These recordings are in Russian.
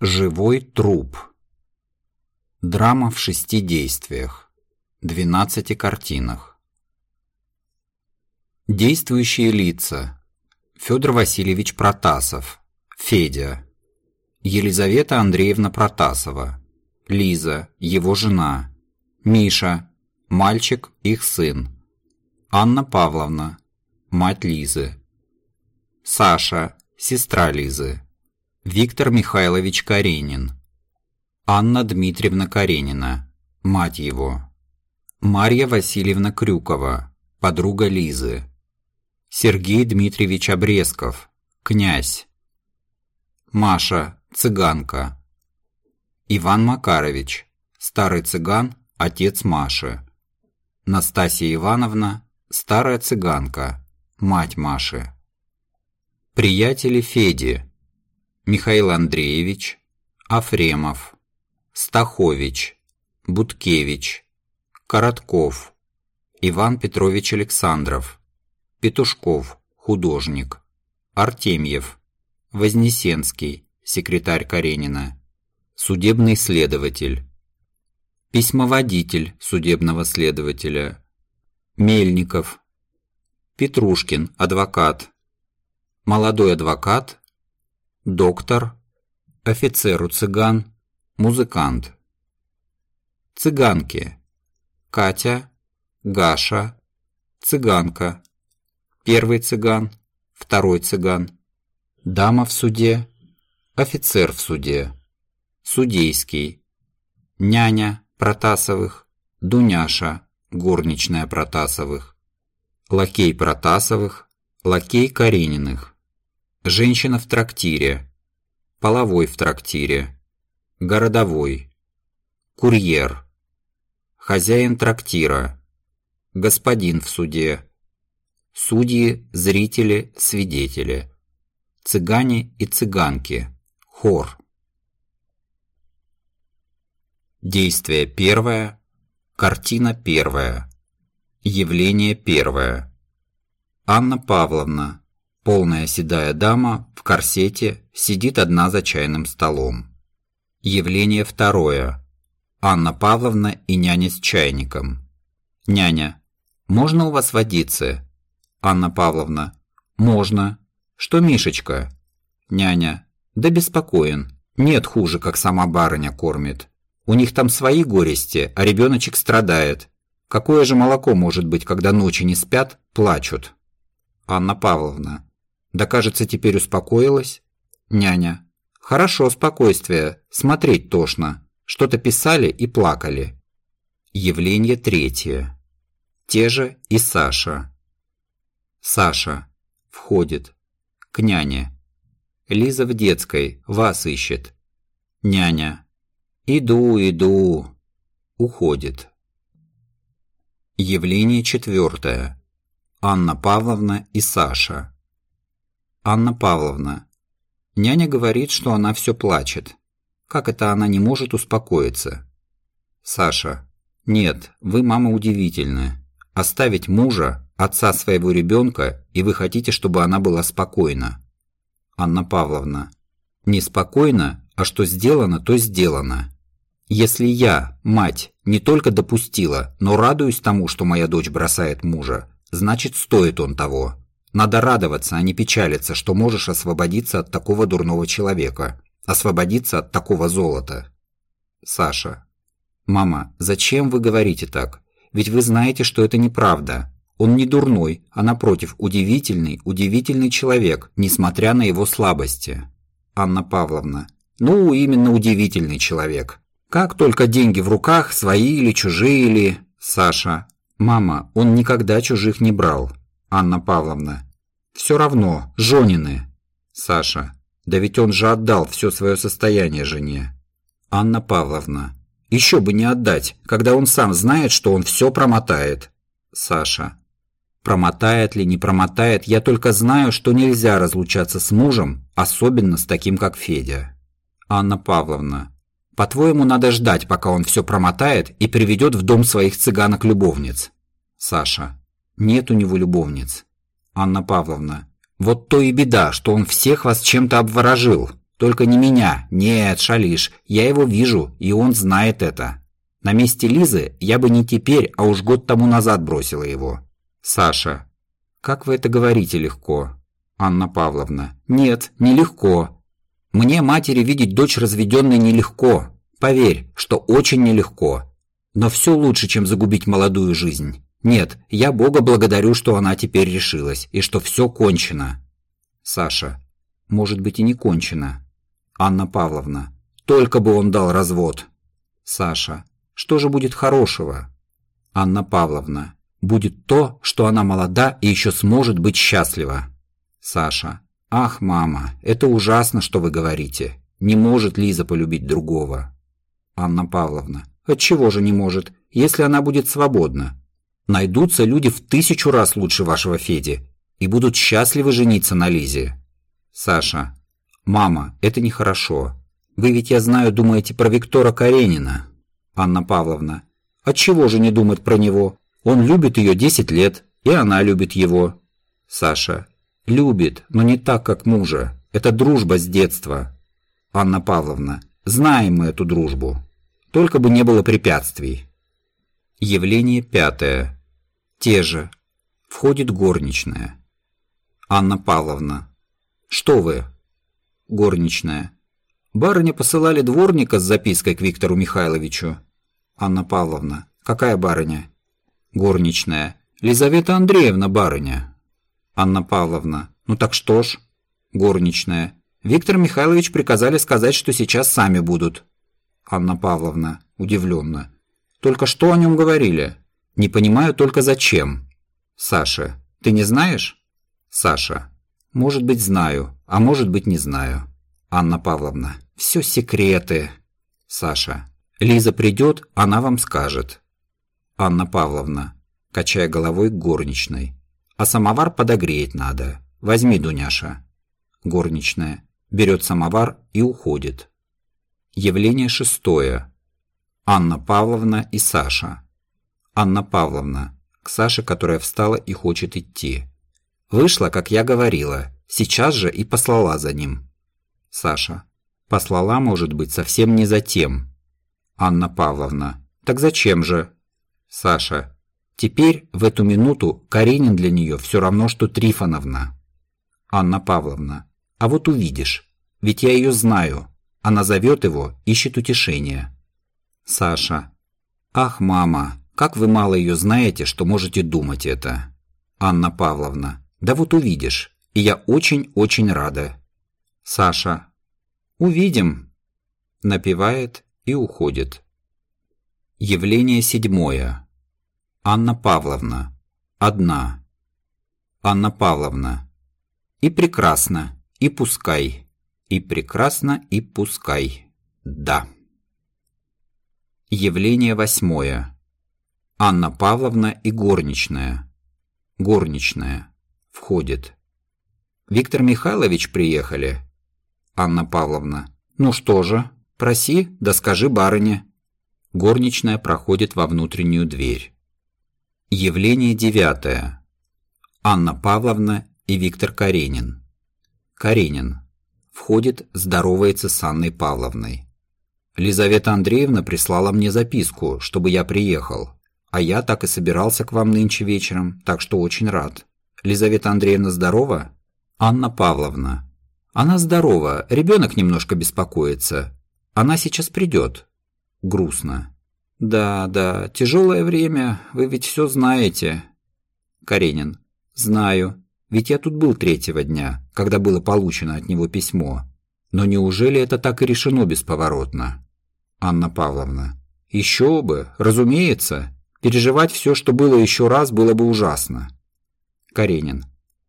Живой труп. Драма в шести действиях. Двенадцати картинах. Действующие лица. Федор Васильевич Протасов. Федя. Елизавета Андреевна Протасова. Лиза, его жена. Миша, мальчик, их сын. Анна Павловна, мать Лизы. Саша, сестра Лизы. Виктор Михайлович Каренин. Анна Дмитриевна Каренина, мать его. Марья Васильевна Крюкова, подруга Лизы. Сергей Дмитриевич Обрезков, князь. Маша, цыганка. Иван Макарович, старый цыган, отец Маши. Настасья Ивановна, старая цыганка, мать Маши. Приятели Феди, Михаил Андреевич, Афремов, Стахович, Буткевич, Коротков, Иван Петрович Александров, Петушков, художник, Артемьев, Вознесенский, секретарь Каренина, судебный следователь, письмоводитель судебного следователя, Мельников, Петрушкин, адвокат, молодой адвокат доктор, офицеру цыган, музыкант. Цыганки. Катя, Гаша, цыганка. Первый цыган, второй цыган. Дама в суде, офицер в суде. Судейский. Няня Протасовых, Дуняша, горничная Протасовых. Лакей Протасовых, лакей Карениных. Женщина в трактире. Половой в трактире. Городовой. Курьер. Хозяин трактира. Господин в суде. Судьи, зрители, свидетели. Цыгане и цыганки. Хор. Действие первое. Картина первая. Явление первое. Анна Павловна, Полная седая дама в корсете сидит одна за чайным столом. Явление второе. Анна Павловна и няня с чайником. Няня. «Можно у вас водиться?» Анна Павловна. «Можно. Что, Мишечка?» Няня. «Да беспокоен. Нет хуже, как сама барыня кормит. У них там свои горести, а ребеночек страдает. Какое же молоко может быть, когда ночи не спят, плачут?» Анна Павловна. Да, кажется, теперь успокоилась. Няня. Хорошо, спокойствие. Смотреть тошно. Что-то писали и плакали. Явление третье. Те же и Саша. Саша. Входит. К няне. Лиза в детской. Вас ищет. Няня. Иду, иду. Уходит. Явление четвертое. Анна Павловна и Саша. Анна Павловна. Няня говорит, что она все плачет. Как это она не может успокоиться? Саша. Нет, вы, мама, удивительны. Оставить мужа, отца своего ребенка, и вы хотите, чтобы она была спокойна. Анна Павловна. Не спокойно, а что сделано, то сделано. Если я, мать, не только допустила, но радуюсь тому, что моя дочь бросает мужа, значит, стоит он того. Надо радоваться, а не печалиться, что можешь освободиться от такого дурного человека. Освободиться от такого золота. Саша. Мама, зачем вы говорите так? Ведь вы знаете, что это неправда. Он не дурной, а напротив, удивительный, удивительный человек, несмотря на его слабости. Анна Павловна. Ну, именно удивительный человек. Как только деньги в руках, свои или чужие или... Саша. Мама, он никогда чужих не брал. Анна Павловна. Все равно, Жонины. Саша. Да ведь он же отдал все свое состояние жене. Анна Павловна. Еще бы не отдать, когда он сам знает, что он все промотает. Саша. Промотает ли, не промотает, я только знаю, что нельзя разлучаться с мужем, особенно с таким, как Федя. Анна Павловна. По-твоему, надо ждать, пока он все промотает и приведет в дом своих цыганок-любовниц. Саша. Нет у него любовниц. Анна Павловна. Вот то и беда, что он всех вас чем-то обворожил. Только не меня. Нет, шалишь. Я его вижу, и он знает это. На месте Лизы я бы не теперь, а уж год тому назад бросила его. Саша. Как вы это говорите легко? Анна Павловна. Нет, нелегко. Мне матери видеть дочь разведенной нелегко. Поверь, что очень нелегко. Но все лучше, чем загубить молодую жизнь. Нет, я Бога благодарю, что она теперь решилась, и что все кончено. Саша. Может быть и не кончено. Анна Павловна. Только бы он дал развод. Саша. Что же будет хорошего? Анна Павловна. Будет то, что она молода и еще сможет быть счастлива. Саша. Ах, мама, это ужасно, что вы говорите. Не может Лиза полюбить другого. Анна Павловна. Отчего же не может, если она будет свободна? Найдутся люди в тысячу раз лучше вашего Феди и будут счастливы жениться на Лизе. Саша. «Мама, это нехорошо. Вы ведь, я знаю, думаете про Виктора Каренина». Анна Павловна. «Отчего же не думать про него? Он любит ее 10 лет, и она любит его». Саша. «Любит, но не так, как мужа. Это дружба с детства». Анна Павловна. «Знаем мы эту дружбу. Только бы не было препятствий». Явление пятое. Те же. Входит горничная. Анна Павловна. «Что вы, Горничная. Барыня посылали дворника с запиской к Виктору Михайловичу. Анна Павловна. Какая барыня? Горничная. Лизавета Андреевна барыня. Анна Павловна. Ну так что ж? Горничная. Виктор Михайлович приказали сказать, что сейчас сами будут. Анна Павловна. Удивленно. Только что о нем говорили? Не понимаю только зачем. Саша. Ты не знаешь? Саша. Может быть, знаю, а может быть, не знаю. Анна Павловна. Все секреты. Саша. Лиза придет, она вам скажет. Анна Павловна. Качая головой к горничной. А самовар подогреть надо. Возьми, Дуняша. Горничная. Берет самовар и уходит. Явление шестое. Анна Павловна и Саша. Анна Павловна. К Саше, которая встала и хочет идти. Вышла, как я говорила, сейчас же и послала за ним. Саша. Послала, может быть, совсем не за тем. Анна Павловна. Так зачем же? Саша. Теперь, в эту минуту, Каренин для нее все равно, что Трифоновна. Анна Павловна. А вот увидишь. Ведь я ее знаю. Она зовет его, ищет утешения. Саша. Ах, мама, как вы мало ее знаете, что можете думать это. Анна Павловна. Да вот увидишь. И я очень-очень рада. Саша. Увидим. Напевает и уходит. Явление седьмое. Анна Павловна. Одна. Анна Павловна. И прекрасно, и пускай. И прекрасно, и пускай. Да. Явление восьмое. Анна Павловна и горничная. Горничная. Входит. «Виктор Михайлович приехали?» Анна Павловна. «Ну что же, проси, да скажи барыне». Горничная проходит во внутреннюю дверь. Явление девятое. Анна Павловна и Виктор Каренин. Каренин. Входит, здоровается с Анной Павловной. Лизавета Андреевна прислала мне записку, чтобы я приехал. А я так и собирался к вам нынче вечером, так что очень рад. Лизавета Андреевна здорова? Анна Павловна. Она здорова, ребенок немножко беспокоится. Она сейчас придет. Грустно. Да, да, тяжелое время, вы ведь все знаете. Каренин. Знаю, ведь я тут был третьего дня, когда было получено от него письмо. Но неужели это так и решено бесповоротно? Анна Павловна. Еще бы, разумеется. Переживать все, что было еще раз, было бы ужасно. Каренин.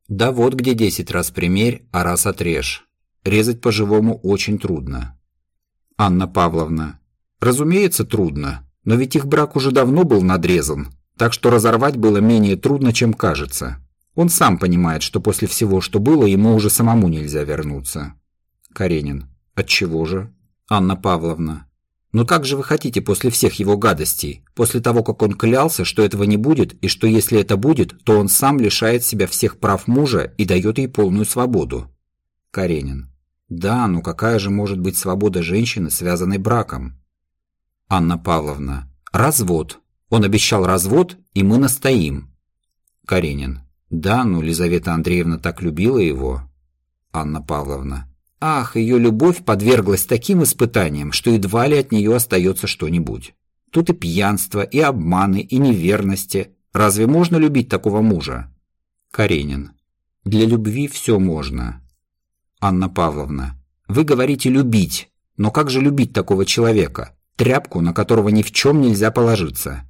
Да вот где десять раз примерь, а раз отрежь. Резать по-живому очень трудно. Анна Павловна. Разумеется, трудно, но ведь их брак уже давно был надрезан, так что разорвать было менее трудно, чем кажется. Он сам понимает, что после всего, что было, ему уже самому нельзя вернуться. Каренин. Отчего же? Анна Павловна. Но как же вы хотите после всех его гадостей, после того, как он клялся, что этого не будет, и что если это будет, то он сам лишает себя всех прав мужа и дает ей полную свободу? Каренин. Да, но какая же может быть свобода женщины, связанной браком? Анна Павловна. Развод. Он обещал развод, и мы настоим. Каренин. Да, но Лизавета Андреевна так любила его. Анна Павловна. Ах, ее любовь подверглась таким испытаниям, что едва ли от нее остается что-нибудь. Тут и пьянство, и обманы, и неверности. Разве можно любить такого мужа? Каренин. Для любви все можно. Анна Павловна. Вы говорите «любить», но как же любить такого человека? Тряпку, на которого ни в чем нельзя положиться.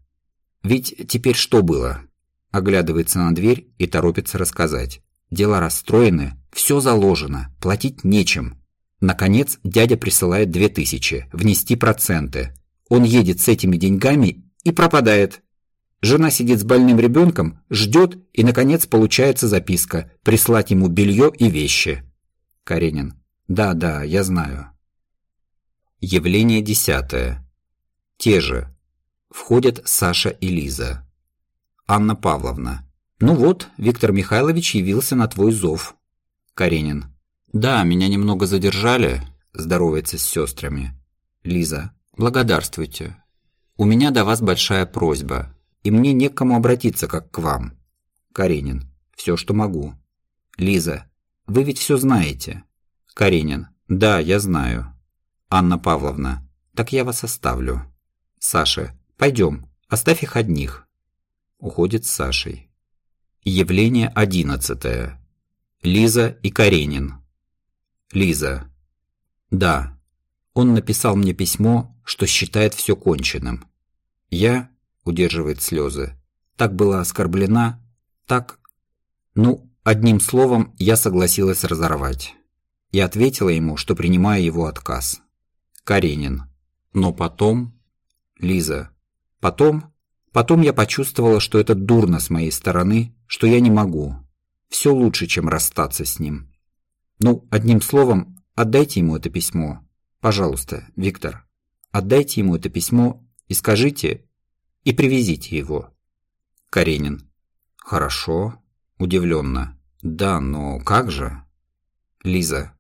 Ведь теперь что было? Оглядывается на дверь и торопится рассказать. Дела расстроены, все заложено, платить нечем. Наконец, дядя присылает две тысячи, внести проценты. Он едет с этими деньгами и пропадает. Жена сидит с больным ребенком, ждет, и, наконец, получается записка прислать ему белье и вещи. Каренин. Да, да, я знаю. Явление десятое. Те же. Входят Саша и Лиза. Анна Павловна. «Ну вот, Виктор Михайлович явился на твой зов». Каренин. «Да, меня немного задержали», – здоровается с сестрами. Лиза. «Благодарствуйте. У меня до вас большая просьба, и мне не к кому обратиться, как к вам». Каренин. «Все, что могу». Лиза. «Вы ведь все знаете». Каренин. «Да, я знаю». Анна Павловна. «Так я вас оставлю». Саша. «Пойдем, оставь их одних» уходит с Сашей. Явление одиннадцатое. Лиза и Каренин. Лиза. Да, он написал мне письмо, что считает все конченным. Я, удерживает слезы, так была оскорблена, так... Ну, одним словом, я согласилась разорвать. И ответила ему, что принимаю его отказ. Каренин. Но потом... Лиза. Потом Потом я почувствовала, что это дурно с моей стороны, что я не могу. Все лучше, чем расстаться с ним. Ну, одним словом, отдайте ему это письмо. Пожалуйста, Виктор, отдайте ему это письмо и скажите, и привезите его. Каренин. Хорошо. Удивленно. Да, но как же? Лиза.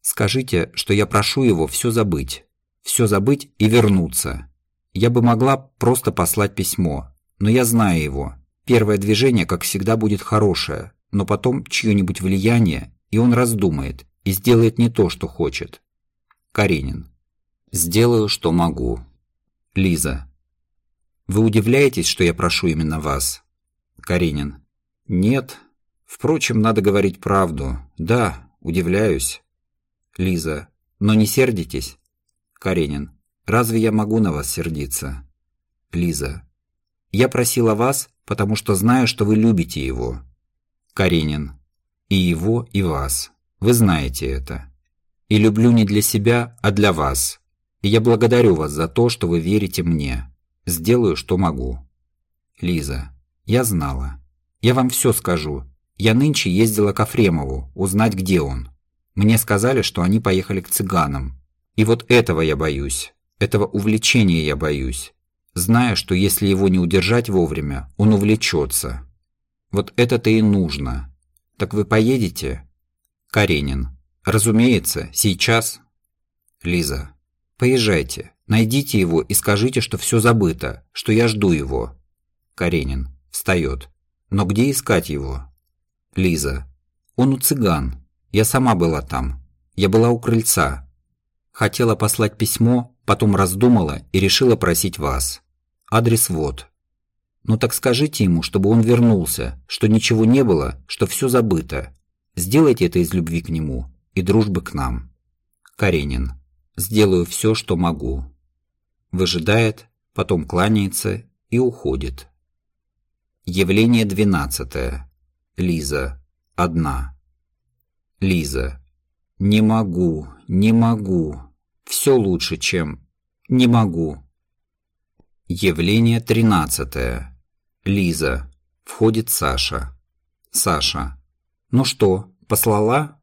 Скажите, что я прошу его все забыть. Все забыть и вернуться. Я бы могла просто послать письмо, но я знаю его. Первое движение, как всегда, будет хорошее, но потом чье-нибудь влияние, и он раздумает и сделает не то, что хочет. Каренин. Сделаю, что могу. Лиза. Вы удивляетесь, что я прошу именно вас? Каренин. Нет. Впрочем, надо говорить правду. Да, удивляюсь. Лиза. Но не сердитесь? Каренин. Разве я могу на вас сердиться? Лиза. Я просила вас, потому что знаю, что вы любите его. Каренин. И его, и вас. Вы знаете это. И люблю не для себя, а для вас. И я благодарю вас за то, что вы верите мне. Сделаю, что могу. Лиза. Я знала. Я вам все скажу. Я нынче ездила к Афремову, узнать, где он. Мне сказали, что они поехали к цыганам. И вот этого я боюсь. Этого увлечения я боюсь, зная, что если его не удержать вовремя, он увлечется. Вот это-то и нужно. Так вы поедете? Каренин. Разумеется, сейчас. Лиза. Поезжайте, найдите его и скажите, что все забыто, что я жду его. Каренин. Встает. Но где искать его? Лиза. Он у цыган. Я сама была там. Я была у крыльца. Хотела послать письмо, Потом раздумала и решила просить вас. Адрес вот. Ну так скажите ему, чтобы он вернулся, что ничего не было, что все забыто. Сделайте это из любви к нему и дружбы к нам. Каренин. Сделаю все, что могу. Выжидает, потом кланяется и уходит. Явление двенадцатое. Лиза. Одна. Лиза. Не могу, не могу. Все лучше, чем «не могу». Явление тринадцатое. Лиза. Входит Саша. Саша. «Ну что, послала?»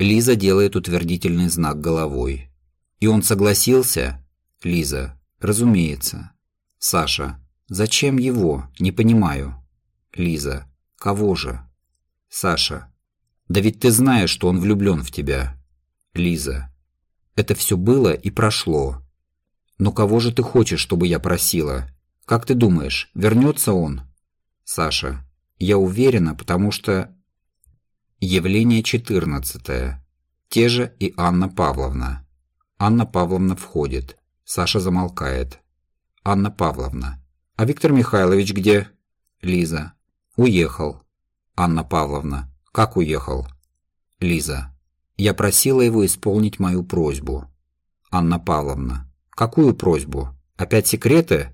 Лиза делает утвердительный знак головой. «И он согласился?» Лиза. «Разумеется». Саша. «Зачем его? Не понимаю». Лиза. «Кого же?» Саша. «Да ведь ты знаешь, что он влюблен в тебя». Лиза. Это все было и прошло. Но кого же ты хочешь, чтобы я просила? Как ты думаешь, вернется он? Саша. Я уверена, потому что... Явление 14. Те же и Анна Павловна. Анна Павловна входит. Саша замолкает. Анна Павловна. А Виктор Михайлович где? Лиза. Уехал. Анна Павловна. Как уехал? Лиза. Я просила его исполнить мою просьбу. Анна Павловна. Какую просьбу? Опять секреты?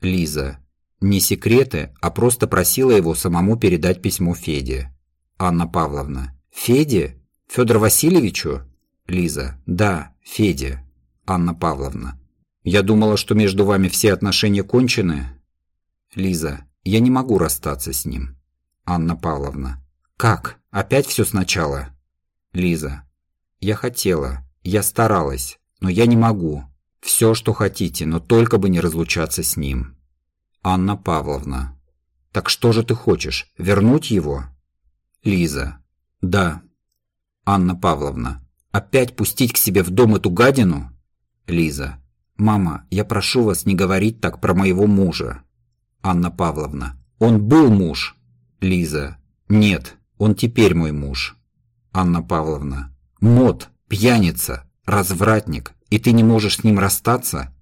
Лиза. Не секреты, а просто просила его самому передать письмо Феде. Анна Павловна. Феде? Федору Васильевичу? Лиза. Да, Феде. Анна Павловна. Я думала, что между вами все отношения кончены. Лиза. Я не могу расстаться с ним. Анна Павловна. Как? Опять все сначала? Лиза. Я хотела, я старалась, но я не могу. Все, что хотите, но только бы не разлучаться с ним. Анна Павловна. Так что же ты хочешь, вернуть его? Лиза. Да. Анна Павловна. Опять пустить к себе в дом эту гадину? Лиза. Мама, я прошу вас не говорить так про моего мужа. Анна Павловна. Он был муж. Лиза. Нет, он теперь мой муж. Анна Павловна. Мод, пьяница, развратник, и ты не можешь с ним расстаться?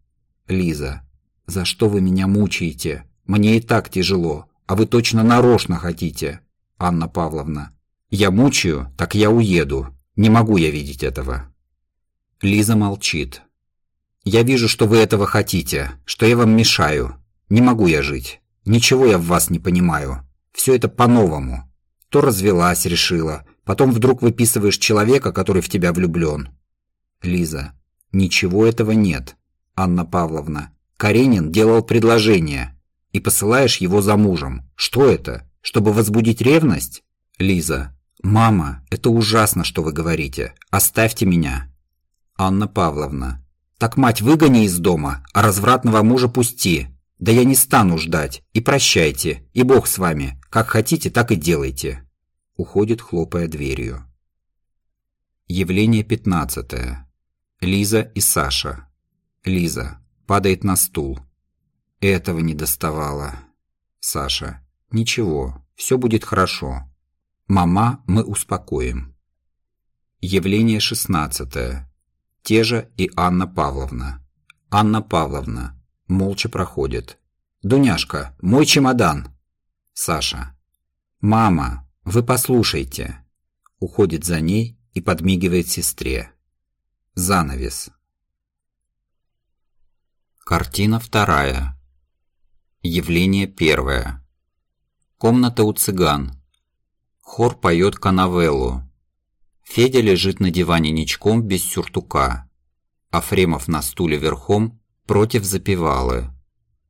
Лиза. За что вы меня мучаете? Мне и так тяжело, а вы точно нарочно хотите. Анна Павловна. Я мучаю, так я уеду. Не могу я видеть этого. Лиза молчит. Я вижу, что вы этого хотите, что я вам мешаю. Не могу я жить. Ничего я в вас не понимаю. Все это по-новому. То развелась, решила. Потом вдруг выписываешь человека, который в тебя влюблен. Лиза. Ничего этого нет. Анна Павловна. Каренин делал предложение. И посылаешь его за мужем. Что это? Чтобы возбудить ревность? Лиза. «Мама, это ужасно, что вы говорите. Оставьте меня». Анна Павловна. «Так мать выгони из дома, а развратного мужа пусти. Да я не стану ждать. И прощайте. И Бог с вами. Как хотите, так и делайте. Уходит, хлопая дверью. Явление пятнадцатое. Лиза и Саша. Лиза. Падает на стул. Этого не доставало. Саша. Ничего, все будет хорошо. Мама, мы успокоим. Явление шестнадцатое. Те же и Анна Павловна. Анна Павловна молча проходит. «Дуняшка, мой чемодан!» Саша. «Мама, вы послушайте!» Уходит за ней и подмигивает сестре. Занавес. Картина вторая. Явление первое. Комната у цыган. Хор поет канавеллу. Федя лежит на диване ничком без сюртука. Афремов на стуле верхом против запивалы.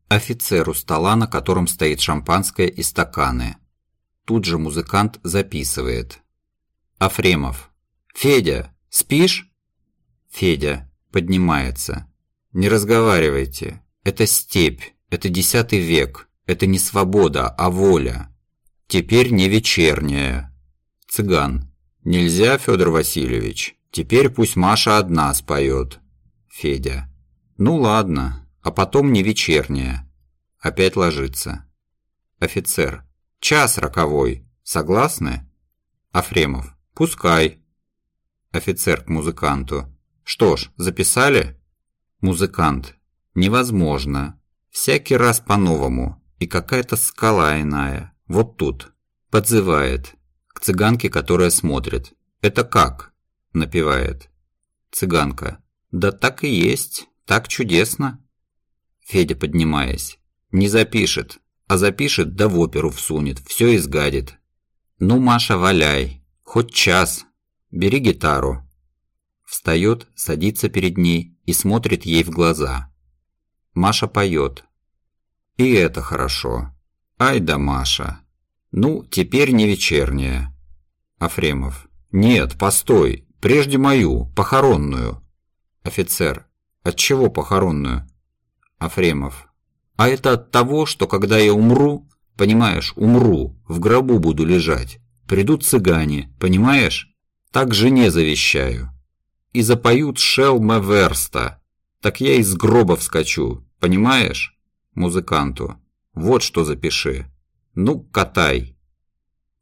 Офицер у стола, на котором стоит шампанское и стаканы. Тут же музыкант записывает. Афремов. «Федя, спишь?» Федя поднимается. «Не разговаривайте. Это степь. Это десятый век. Это не свобода, а воля. Теперь не вечерняя». Цыган. «Нельзя, Федор Васильевич. Теперь пусть Маша одна споет». Федя. Ну ладно, а потом не вечерняя. Опять ложится. Офицер. Час роковой. Согласны? Афремов. Пускай. Офицер к музыканту. Что ж, записали? Музыкант. Невозможно. Всякий раз по-новому. И какая-то скала иная. Вот тут. Подзывает. К цыганке, которая смотрит. Это как? Напевает. Цыганка. Да так и есть. Так чудесно. Федя, поднимаясь. Не запишет. А запишет, да в оперу всунет. Все изгадит. Ну, Маша, валяй. Хоть час. Бери гитару. Встает, садится перед ней и смотрит ей в глаза. Маша поет. И это хорошо. Ай да Маша. Ну, теперь не вечерняя. Афремов. Нет, постой. Прежде мою, похоронную. Офицер. От чего похоронную? Афремов. А это от того, что когда я умру, понимаешь, умру, в гробу буду лежать. Придут цыгане, понимаешь? Так жене завещаю. И запоют «Шелме Верста». Так я из гроба вскочу, понимаешь? Музыканту. Вот что запиши. Ну, катай.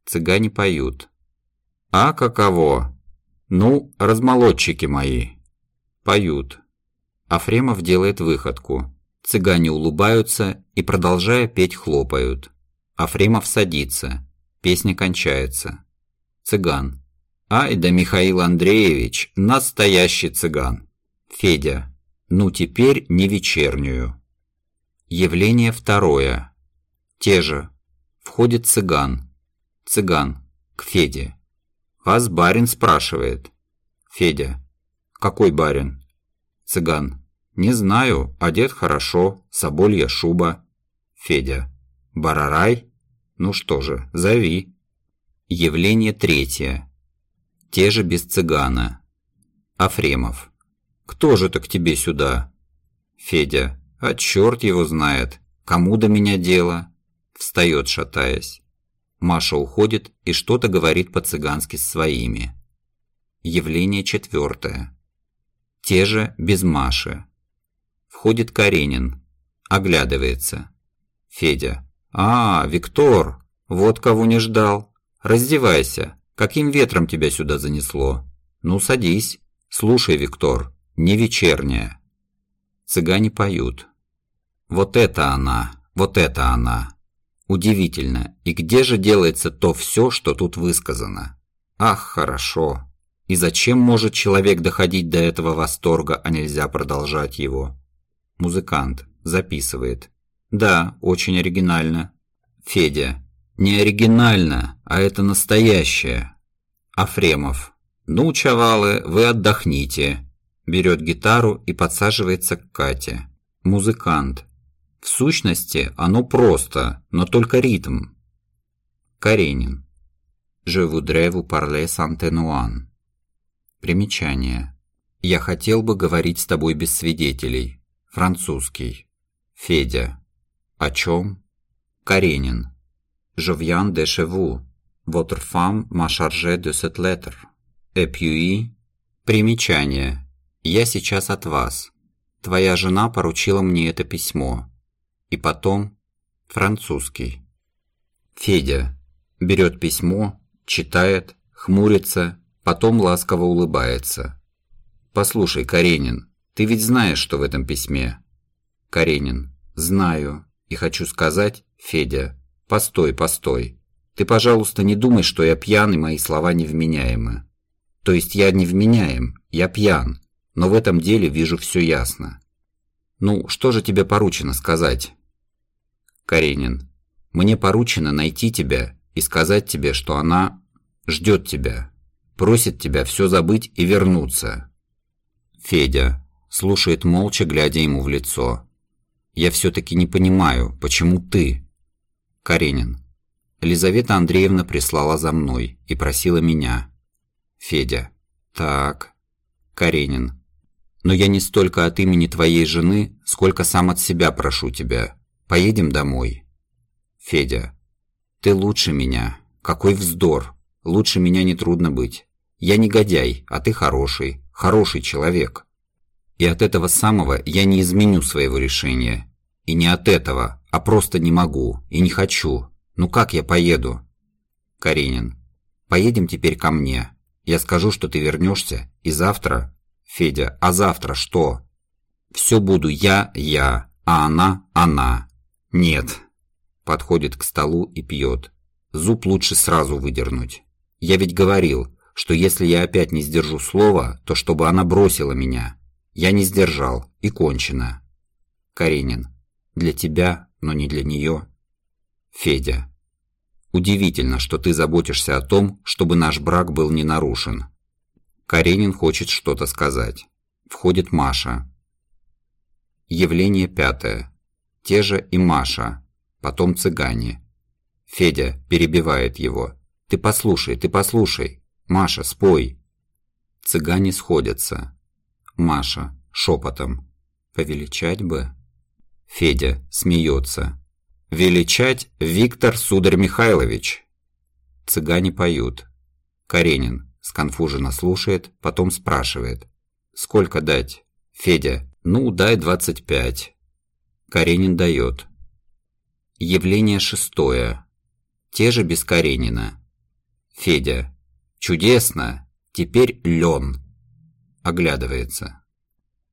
Цыгане поют. А каково? Ну, размолотчики мои. Поют. Афремов делает выходку. Цыгане улыбаются и, продолжая петь, хлопают. Афремов садится. Песня кончается. Цыган. Ай да Михаил Андреевич, настоящий цыган. Федя. Ну теперь не вечернюю. Явление второе. Те же. Входит цыган. Цыган. К Феде. Вас барин спрашивает. Федя. Какой барин? Цыган. Не знаю, одет хорошо, соболья шуба. Федя. Барарай? Ну что же, зови. Явление третье. Те же без цыгана. Афремов. Кто же так тебе сюда? Федя. А черт его знает. Кому до меня дело? Встает, шатаясь. Маша уходит и что-то говорит по-цыгански с своими. Явление четвертое. Те же без Маши. Входит Каренин. Оглядывается. Федя. «А, Виктор! Вот кого не ждал. Раздевайся. Каким ветром тебя сюда занесло? Ну, садись. Слушай, Виктор, не вечерняя». Цыгане поют. Вот это она, вот это она. Удивительно, и где же делается то все, что тут высказано? Ах, хорошо. И зачем может человек доходить до этого восторга, а нельзя продолжать его? Музыкант записывает. Да, очень оригинально. Федя. Не оригинально, а это настоящее. Афремов. Ну, чавалы, вы отдохните. Берет гитару и подсаживается к Кате. Музыкант. В сущности, оно просто, но только ритм. Каренин. Je voudrais vous parler sans ténuan. Примечание. Я хотел бы говорить с тобой без свидетелей. Французский. Федя. О чем? Каренин. Je viens de chez vous. Votre femme m'a chargé. Примечание. Я сейчас от вас. Твоя жена поручила мне это письмо. И потом французский. Федя берет письмо, читает, хмурится, потом ласково улыбается. «Послушай, Каренин, ты ведь знаешь, что в этом письме?» Каренин. «Знаю. И хочу сказать, Федя, постой, постой. Ты, пожалуйста, не думай, что я пьян и мои слова невменяемы. То есть я невменяем, я пьян, но в этом деле вижу все ясно. Ну, что же тебе поручено сказать?» Каренин. Мне поручено найти тебя и сказать тебе, что она ждет тебя, просит тебя все забыть и вернуться. Федя слушает молча, глядя ему в лицо. Я все-таки не понимаю, почему ты? Каренин. Елизавета Андреевна прислала за мной и просила меня. Федя. Так. Каренин. Но я не столько от имени твоей жены, сколько сам от себя прошу тебя. Поедем домой. Федя. Ты лучше меня. Какой вздор. Лучше меня не трудно быть. Я негодяй, а ты хороший. Хороший человек. И от этого самого я не изменю своего решения. И не от этого, а просто не могу и не хочу. Ну как я поеду? Каренин. Поедем теперь ко мне. Я скажу, что ты вернешься, и завтра... Федя, а завтра что? Все буду я, я, а она, она. «Нет». Подходит к столу и пьет. Зуб лучше сразу выдернуть. Я ведь говорил, что если я опять не сдержу слова, то чтобы она бросила меня. Я не сдержал, и кончено. Каренин. Для тебя, но не для нее. Федя. Удивительно, что ты заботишься о том, чтобы наш брак был не нарушен. Каренин хочет что-то сказать. Входит Маша. Явление пятое. Те же и Маша, потом цыгане. Федя перебивает его. «Ты послушай, ты послушай! Маша, спой!» Цыгане сходятся. Маша шепотом. «Повеличать бы?» Федя смеется. «Величать Виктор Сударь Михайлович!» Цыгане поют. Каренин сконфуженно слушает, потом спрашивает. Сколько дать? Федя. Ну, дай 25. Каренин дает. Явление шестое. Те же без Каренина. Федя. Чудесно. Теперь лен. Оглядывается.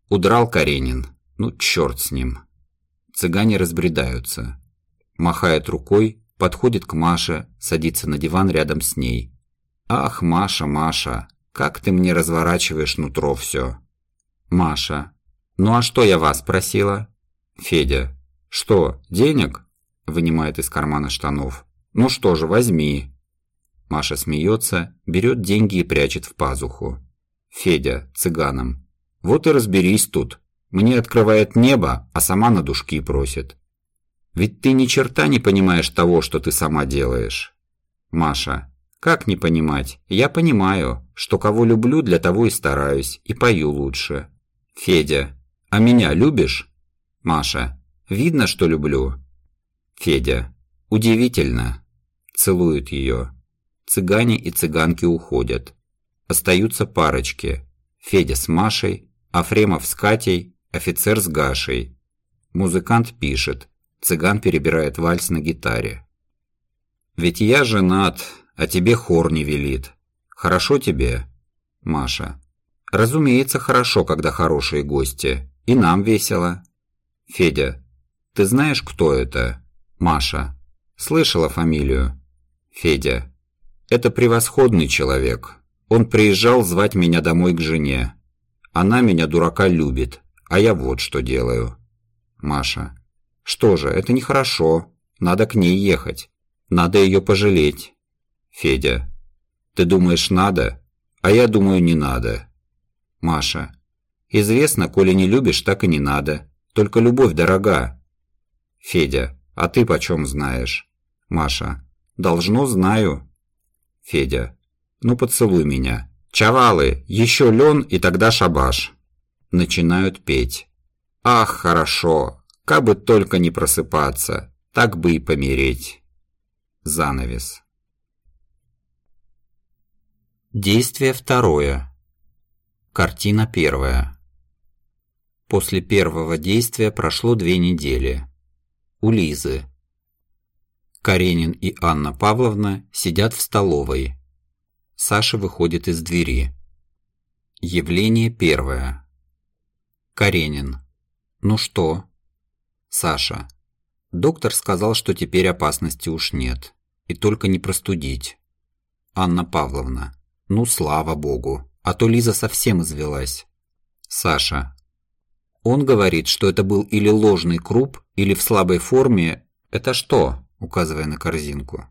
Удрал Каренин. Ну, черт с ним. Цыгане разбредаются. Махает рукой, подходит к Маше, садится на диван рядом с ней. «Ах, Маша, Маша, как ты мне разворачиваешь нутро все!» Маша. «Ну а что я вас просила?» Федя. «Что, денег?» Вынимает из кармана штанов. «Ну что же, возьми». Маша смеется, берет деньги и прячет в пазуху. Федя, цыганом. «Вот и разберись тут. Мне открывает небо, а сама на душки просит. Ведь ты ни черта не понимаешь того, что ты сама делаешь». Маша. «Как не понимать? Я понимаю, что кого люблю, для того и стараюсь, и пою лучше». Федя. «А меня любишь?» Маша. «Видно, что люблю». Федя. «Удивительно». Целует ее. Цыгане и цыганки уходят. Остаются парочки. Федя с Машей, Афремов с Катей, офицер с Гашей. Музыкант пишет. Цыган перебирает вальс на гитаре. «Ведь я женат, а тебе хор не велит. Хорошо тебе?» Маша. «Разумеется, хорошо, когда хорошие гости. И нам весело». Федя. «Ты знаешь, кто это?» Маша. «Слышала фамилию?» Федя. «Это превосходный человек. Он приезжал звать меня домой к жене. Она меня, дурака, любит, а я вот что делаю». Маша. «Что же, это нехорошо. Надо к ней ехать. Надо ее пожалеть». Федя. «Ты думаешь, надо? А я думаю, не надо». Маша. «Известно, коли не любишь, так и не надо. Только любовь дорога». Федя. «А ты почем знаешь?» Маша. «Должно, знаю». Федя. «Ну поцелуй меня». «Чавалы, еще лен и тогда шабаш». Начинают петь. «Ах, хорошо, как бы только не просыпаться, так бы и помереть». Занавес. Действие второе. Картина первая. После первого действия прошло две недели. У Лизы. Каренин и Анна Павловна сидят в столовой. Саша выходит из двери. Явление первое. Каренин. Ну что? Саша. Доктор сказал, что теперь опасности уж нет. И только не простудить. Анна Павловна. Ну, слава богу а то Лиза совсем извелась. Саша. Он говорит, что это был или ложный круп, или в слабой форме. Это что? Указывая на корзинку.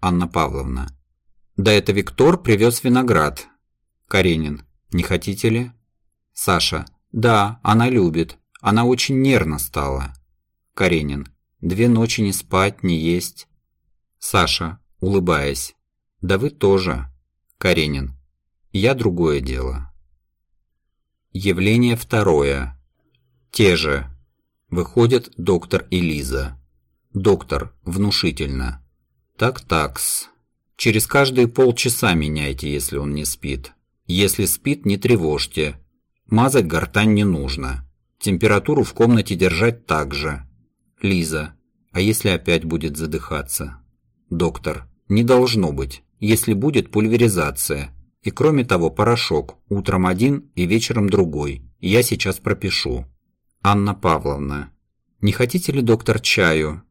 Анна Павловна. Да это Виктор привез виноград. Каренин. Не хотите ли? Саша. Да, она любит. Она очень нервно стала. Каренин. Две ночи не спать, не есть. Саша, улыбаясь. Да вы тоже. Каренин. Я другое дело. Явление второе. Те же. Выходят доктор и Лиза. Доктор, внушительно. Так-такс. Через каждые полчаса меняйте, если он не спит. Если спит, не тревожьте. Мазать гортань не нужно. Температуру в комнате держать так же. Лиза. А если опять будет задыхаться? Доктор. Не должно быть. Если будет пульверизация. И кроме того, порошок. Утром один и вечером другой. Я сейчас пропишу. Анна Павловна. Не хотите ли, доктор, чаю?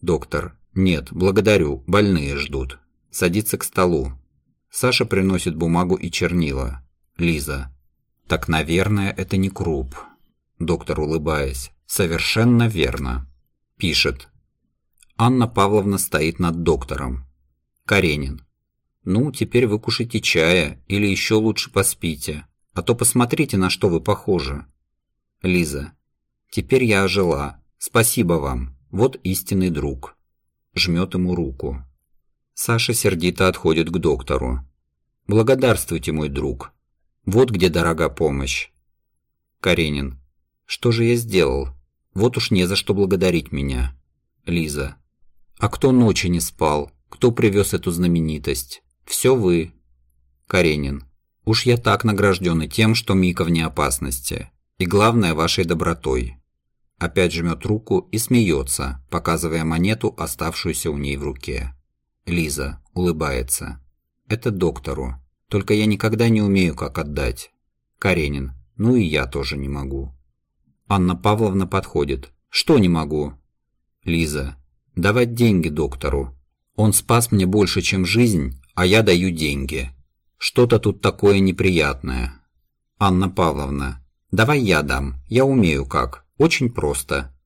Доктор. Нет, благодарю. Больные ждут. Садится к столу. Саша приносит бумагу и чернила. Лиза. Так, наверное, это не круп. Доктор, улыбаясь. Совершенно верно. Пишет. Анна Павловна стоит над доктором. Каренин. Ну, теперь вы кушайте чая или еще лучше поспите, а то посмотрите, на что вы похожи. Лиза. Теперь я ожила. Спасибо вам. Вот истинный друг. Жмет ему руку. Саша сердито отходит к доктору. Благодарствуйте, мой друг. Вот где дорога помощь. Каренин. Что же я сделал? Вот уж не за что благодарить меня. Лиза. А кто ночи не спал? Кто привез эту знаменитость? Все вы. Каренин. Уж я так награжден и тем, что Мика вне опасности. И главное, вашей добротой. Опять жмет руку и смеется, показывая монету, оставшуюся у ней в руке. Лиза улыбается. Это доктору. Только я никогда не умею, как отдать. Каренин. Ну и я тоже не могу. Анна Павловна подходит. Что не могу? Лиза. Давать деньги доктору. Он спас мне больше, чем жизнь, а я даю деньги. Что-то тут такое неприятное. Анна Павловна. Давай я дам. Я умею как. Очень просто.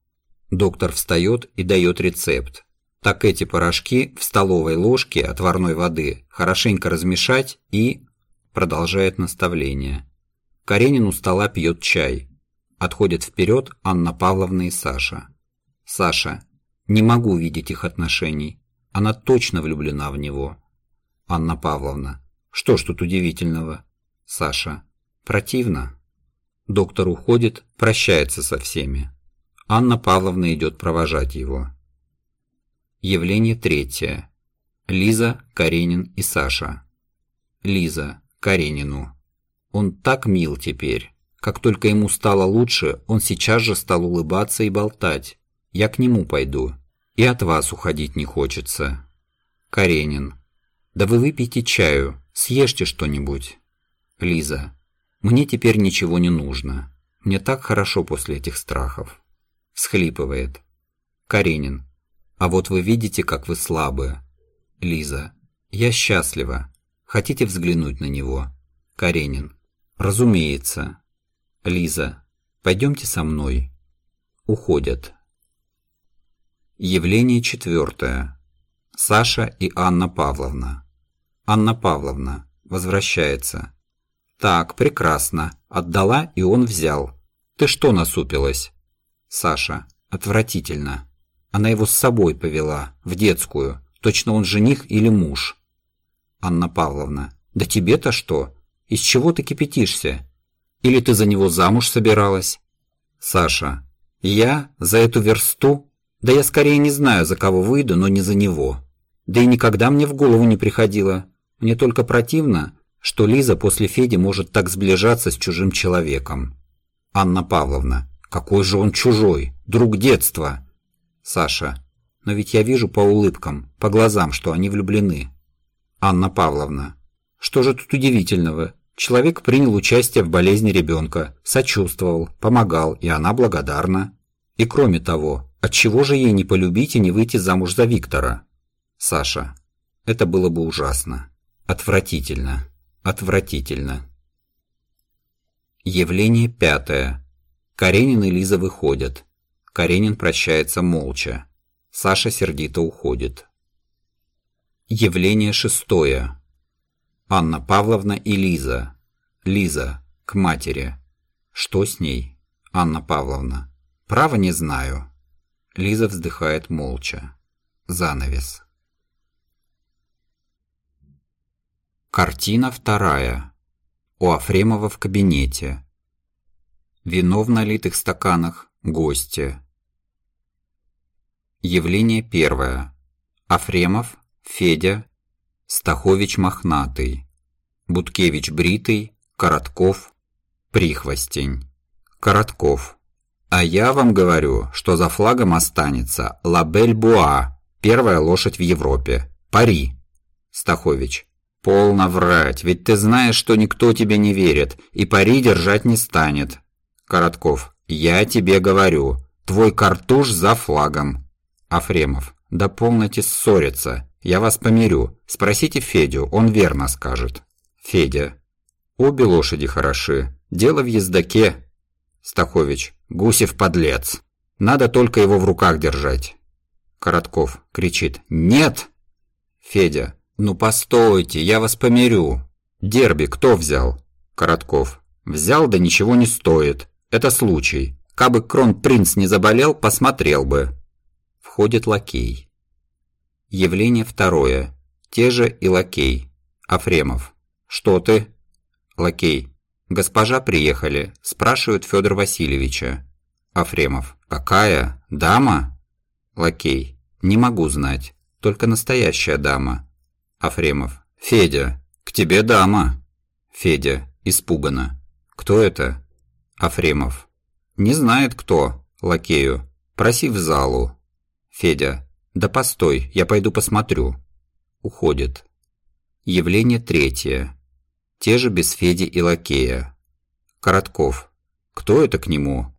Доктор встает и дает рецепт. Так эти порошки в столовой ложке отварной воды хорошенько размешать и... Продолжает наставление. Каренин у стола пьет чай. Отходят вперед Анна Павловна и Саша. Саша. Не могу видеть их отношений. Она точно влюблена в него. Анна Павловна. Что ж тут удивительного? Саша. Противно. Доктор уходит, прощается со всеми. Анна Павловна идет провожать его. Явление третье. Лиза, Каренин и Саша. Лиза, Каренину. Он так мил теперь. Как только ему стало лучше, он сейчас же стал улыбаться и болтать. Я к нему пойду. И от вас уходить не хочется. Каренин. Да вы выпейте чаю, съешьте что-нибудь. Лиза. Мне теперь ничего не нужно. Мне так хорошо после этих страхов. Схлипывает. Каренин. А вот вы видите, как вы слабы. Лиза. Я счастлива. Хотите взглянуть на него? Каренин. Разумеется. Лиза. Пойдемте со мной. Уходят. Явление четвертое. Саша и Анна Павловна. Анна Павловна возвращается. Так, прекрасно. Отдала, и он взял. Ты что насупилась? Саша. Отвратительно. Она его с собой повела, в детскую. Точно он жених или муж. Анна Павловна. Да тебе-то что? Из чего ты кипятишься? Или ты за него замуж собиралась? Саша. Я? За эту версту? Да я скорее не знаю, за кого выйду, но не за него. Да и никогда мне в голову не приходило. Мне только противно, что Лиза после Феди может так сближаться с чужим человеком. Анна Павловна. Какой же он чужой, друг детства. Саша. Но ведь я вижу по улыбкам, по глазам, что они влюблены. Анна Павловна. Что же тут удивительного? Человек принял участие в болезни ребенка, сочувствовал, помогал, и она благодарна. И кроме того, отчего же ей не полюбить и не выйти замуж за Виктора? Саша. Это было бы ужасно. Отвратительно. Отвратительно. Явление пятое. Каренин и Лиза выходят. Каренин прощается молча. Саша сердито уходит. Явление шестое. Анна Павловна и Лиза. Лиза. К матери. Что с ней? Анна Павловна. Право не знаю. Лиза вздыхает молча. Занавес. Картина вторая. У Афремова в кабинете. Вино в налитых стаканах. Гости. Явление первое. Афремов, Федя, Стахович мохнатый, Буткевич бритый, Коротков, Прихвостень. Коротков. А я вам говорю, что за флагом останется Лабель Буа, первая лошадь в Европе. Пари. Стахович. Полно врать, ведь ты знаешь, что никто тебе не верит, и пари держать не станет. Коротков. Я тебе говорю, твой картуш за флагом. Афремов. Да полноте ссориться. Я вас помирю. Спросите Федю, он верно скажет. Федя. Обе лошади хороши. Дело в ездаке. Стахович. Гусев подлец. Надо только его в руках держать. Коротков кричит. Нет! Федя. Ну постойте, я вас помирю. Дерби кто взял? Коротков. Взял, да ничего не стоит. Это случай. Кабы кронпринц не заболел, посмотрел бы. Входит лакей. Явление второе. Те же и лакей. Афремов. Что ты? Лакей. Госпожа приехали. Спрашивают Федор Васильевича. Афремов. Какая? Дама? Лакей. Не могу знать. Только настоящая дама. Афремов. Федя. К тебе дама. Федя, испуганно. Кто это? Афремов. Не знает кто, лакею. Проси в залу. Федя. Да постой, я пойду посмотрю. Уходит. Явление третье. Те же без Феди и лакея. Коротков. Кто это к нему?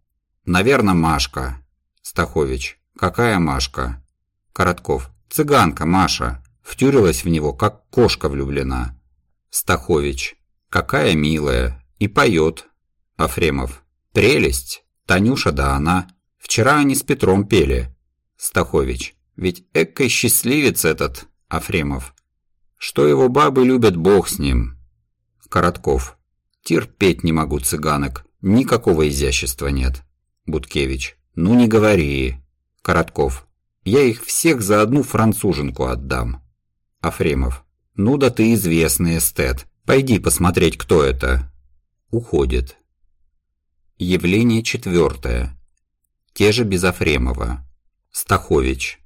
Наверное, Машка. Стахович. Какая Машка? Коротков. Цыганка Маша. Втюрилась в него, как кошка влюблена. Стахович. Какая милая. И поет. Афремов. Прелесть. Танюша да она. Вчера они с Петром пели. Стахович. Ведь экой счастливец этот, Афремов. Что его бабы любят, бог с ним. Коротков. Терпеть не могу цыганок. Никакого изящества нет. Буткевич. Ну не говори. Коротков. Я их всех за одну француженку отдам. Афремов. Ну да ты известный эстет. Пойди посмотреть, кто это. Уходит. Явление четвертое. Те же без Афремова. Стахович.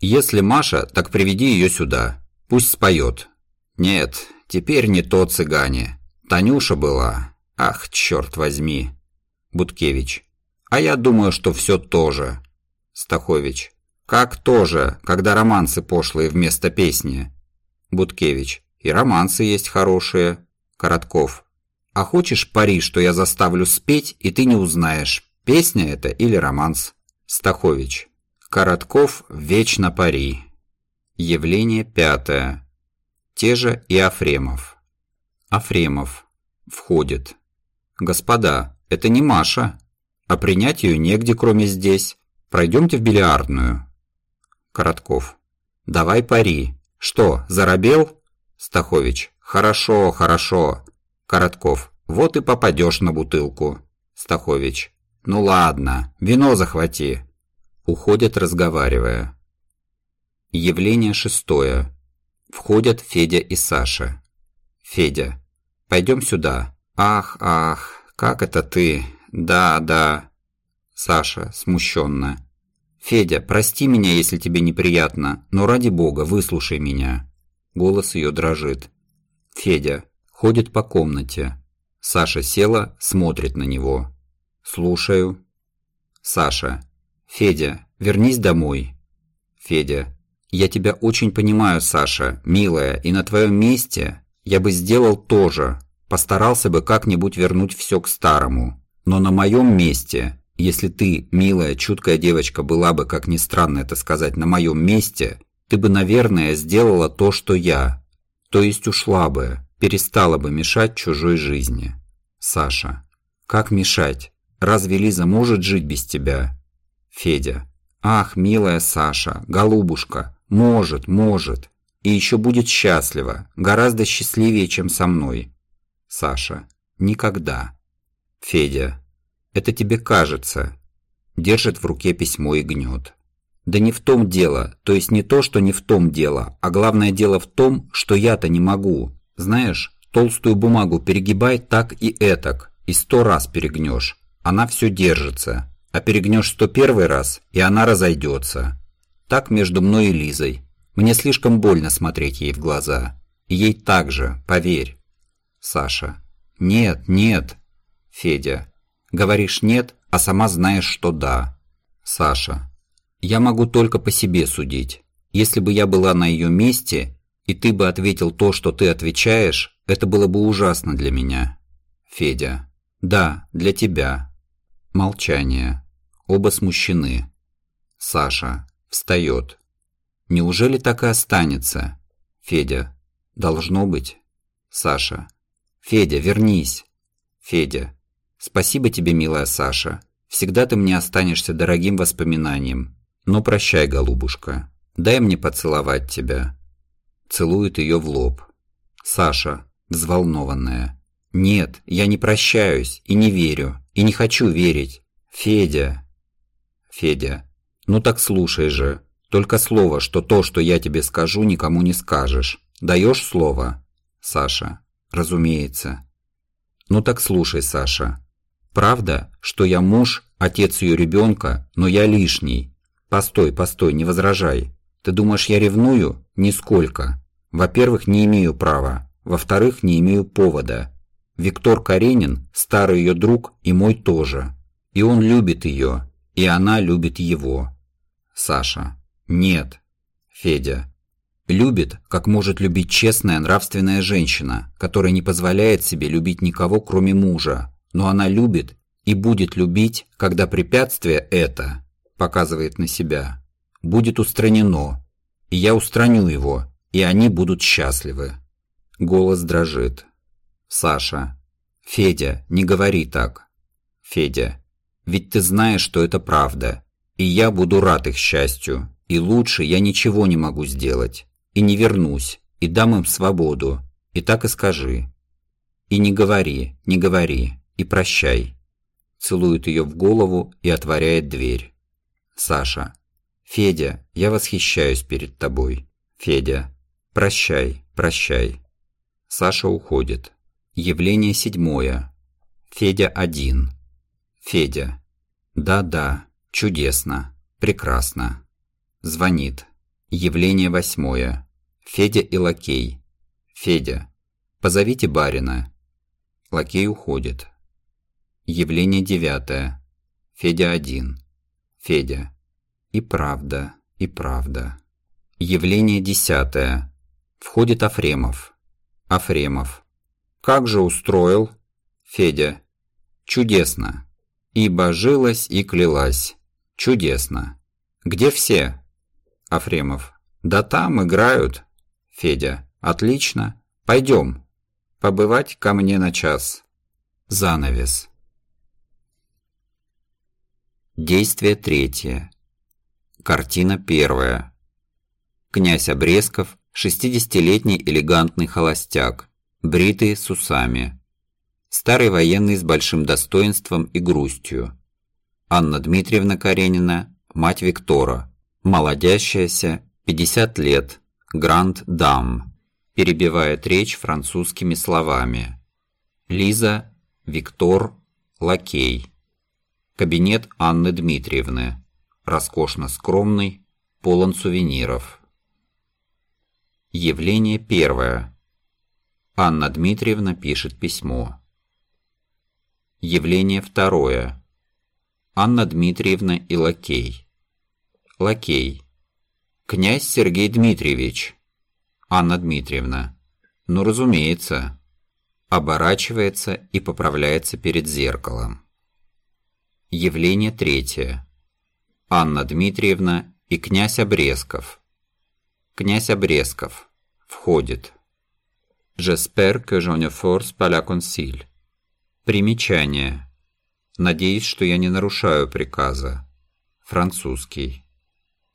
Если Маша, так приведи ее сюда. Пусть споет. Нет, теперь не то цыгане. Танюша была. Ах, черт возьми. Буткевич. А я думаю, что все то же. Стахович. Как тоже, когда романсы пошлые вместо песни? Буткевич. И романсы есть хорошие. Коротков. А хочешь пари, что я заставлю спеть, и ты не узнаешь, песня это или романс? Стахович. Коротков вечно пари. Явление пятое. Те же и Афремов. Афремов. Входит. Господа, это не Маша. А принять ее негде, кроме здесь. Пройдемте в бильярдную. Коротков. Давай пари. Что, заробел? Стахович. Хорошо, хорошо. Коротков. Вот и попадешь на бутылку. Стахович. Ну ладно, вино захвати. Уходят, разговаривая. Явление шестое. Входят Федя и Саша. Федя. Пойдем сюда. Ах, ах, как это ты? Да, да. Саша, смущенно. «Федя, прости меня, если тебе неприятно, но ради бога, выслушай меня». Голос ее дрожит. Федя ходит по комнате. Саша села, смотрит на него. «Слушаю». Саша. «Федя, вернись домой». Федя. «Я тебя очень понимаю, Саша, милая, и на твоем месте я бы сделал то же. Постарался бы как-нибудь вернуть все к старому. Но на моем месте если ты, милая, чуткая девочка, была бы, как ни странно это сказать, на моем месте, ты бы, наверное, сделала то, что я. То есть ушла бы, перестала бы мешать чужой жизни. Саша. Как мешать? Разве Лиза может жить без тебя? Федя. Ах, милая Саша, голубушка, может, может. И еще будет счастлива, гораздо счастливее, чем со мной. Саша. Никогда. Федя. Это тебе кажется. Держит в руке письмо и гнет. Да не в том дело, то есть не то, что не в том дело, а главное дело в том, что я-то не могу. Знаешь, толстую бумагу перегибай так и этак, и сто раз перегнешь. Она все держится. А перегнешь сто первый раз, и она разойдется. Так между мной и Лизой. Мне слишком больно смотреть ей в глаза. Ей так же, поверь. Саша. Нет, нет. Федя. Говоришь «нет», а сама знаешь, что «да». Саша. Я могу только по себе судить. Если бы я была на ее месте, и ты бы ответил то, что ты отвечаешь, это было бы ужасно для меня. Федя. Да, для тебя. Молчание. Оба смущены. Саша. Встает. Неужели так и останется? Федя. Должно быть. Саша. Федя, вернись. Федя. Спасибо тебе, милая Саша. Всегда ты мне останешься дорогим воспоминанием. Но прощай, голубушка. Дай мне поцеловать тебя. Целует ее в лоб. Саша, взволнованная. Нет, я не прощаюсь и не верю, и не хочу верить. Федя. Федя. Ну так слушай же. Только слово, что то, что я тебе скажу, никому не скажешь. Даешь слово? Саша. Разумеется. Ну так слушай, Саша. Правда, что я муж, отец ее ребенка, но я лишний. Постой, постой, не возражай. Ты думаешь, я ревную? Нисколько. Во-первых, не имею права. Во-вторых, не имею повода. Виктор Каренин – старый ее друг и мой тоже. И он любит ее, и она любит его. Саша. Нет. Федя. Любит, как может любить честная нравственная женщина, которая не позволяет себе любить никого, кроме мужа. Но она любит и будет любить, когда препятствие это, показывает на себя, будет устранено. И я устраню его, и они будут счастливы. Голос дрожит. Саша. Федя, не говори так. Федя. Ведь ты знаешь, что это правда. И я буду рад их счастью. И лучше я ничего не могу сделать. И не вернусь. И дам им свободу. И так и скажи. И не говори, не говори. И прощай. Целует ее в голову и отворяет дверь. Саша. Федя, я восхищаюсь перед тобой. Федя. Прощай, прощай. Саша уходит. Явление седьмое. Федя один. Федя. Да-да, чудесно, прекрасно. Звонит. Явление восьмое. Федя и лакей. Федя. Позовите барина. Лакей уходит. Явление девятое. Федя один. Федя. И правда, и правда. Явление десятое. Входит Афремов. Афремов. Как же устроил? Федя. Чудесно. И божилась, и клялась. Чудесно. Где все? Афремов. Да там играют. Федя. Отлично. Пойдем. Побывать ко мне на час. Занавес. Действие третье. Картина первая. Князь Обрезков, 60-летний элегантный холостяк, бритый с усами. Старый военный с большим достоинством и грустью. Анна Дмитриевна Каренина, мать Виктора, молодящаяся, 50 лет, гранд-дам, перебивает речь французскими словами. Лиза, Виктор, лакей. Кабинет Анны Дмитриевны. Роскошно скромный, полон сувениров. Явление первое. Анна Дмитриевна пишет письмо. Явление второе. Анна Дмитриевна и Лакей. Лакей. Князь Сергей Дмитриевич. Анна Дмитриевна. Ну, разумеется. Оборачивается и поправляется перед зеркалом. Явление третье. Анна Дмитриевна и князь Обрезков. Князь Обрезков. Входит. J'espère que je ne force pas. Примечание. Надеюсь, что я не нарушаю приказа. Французский.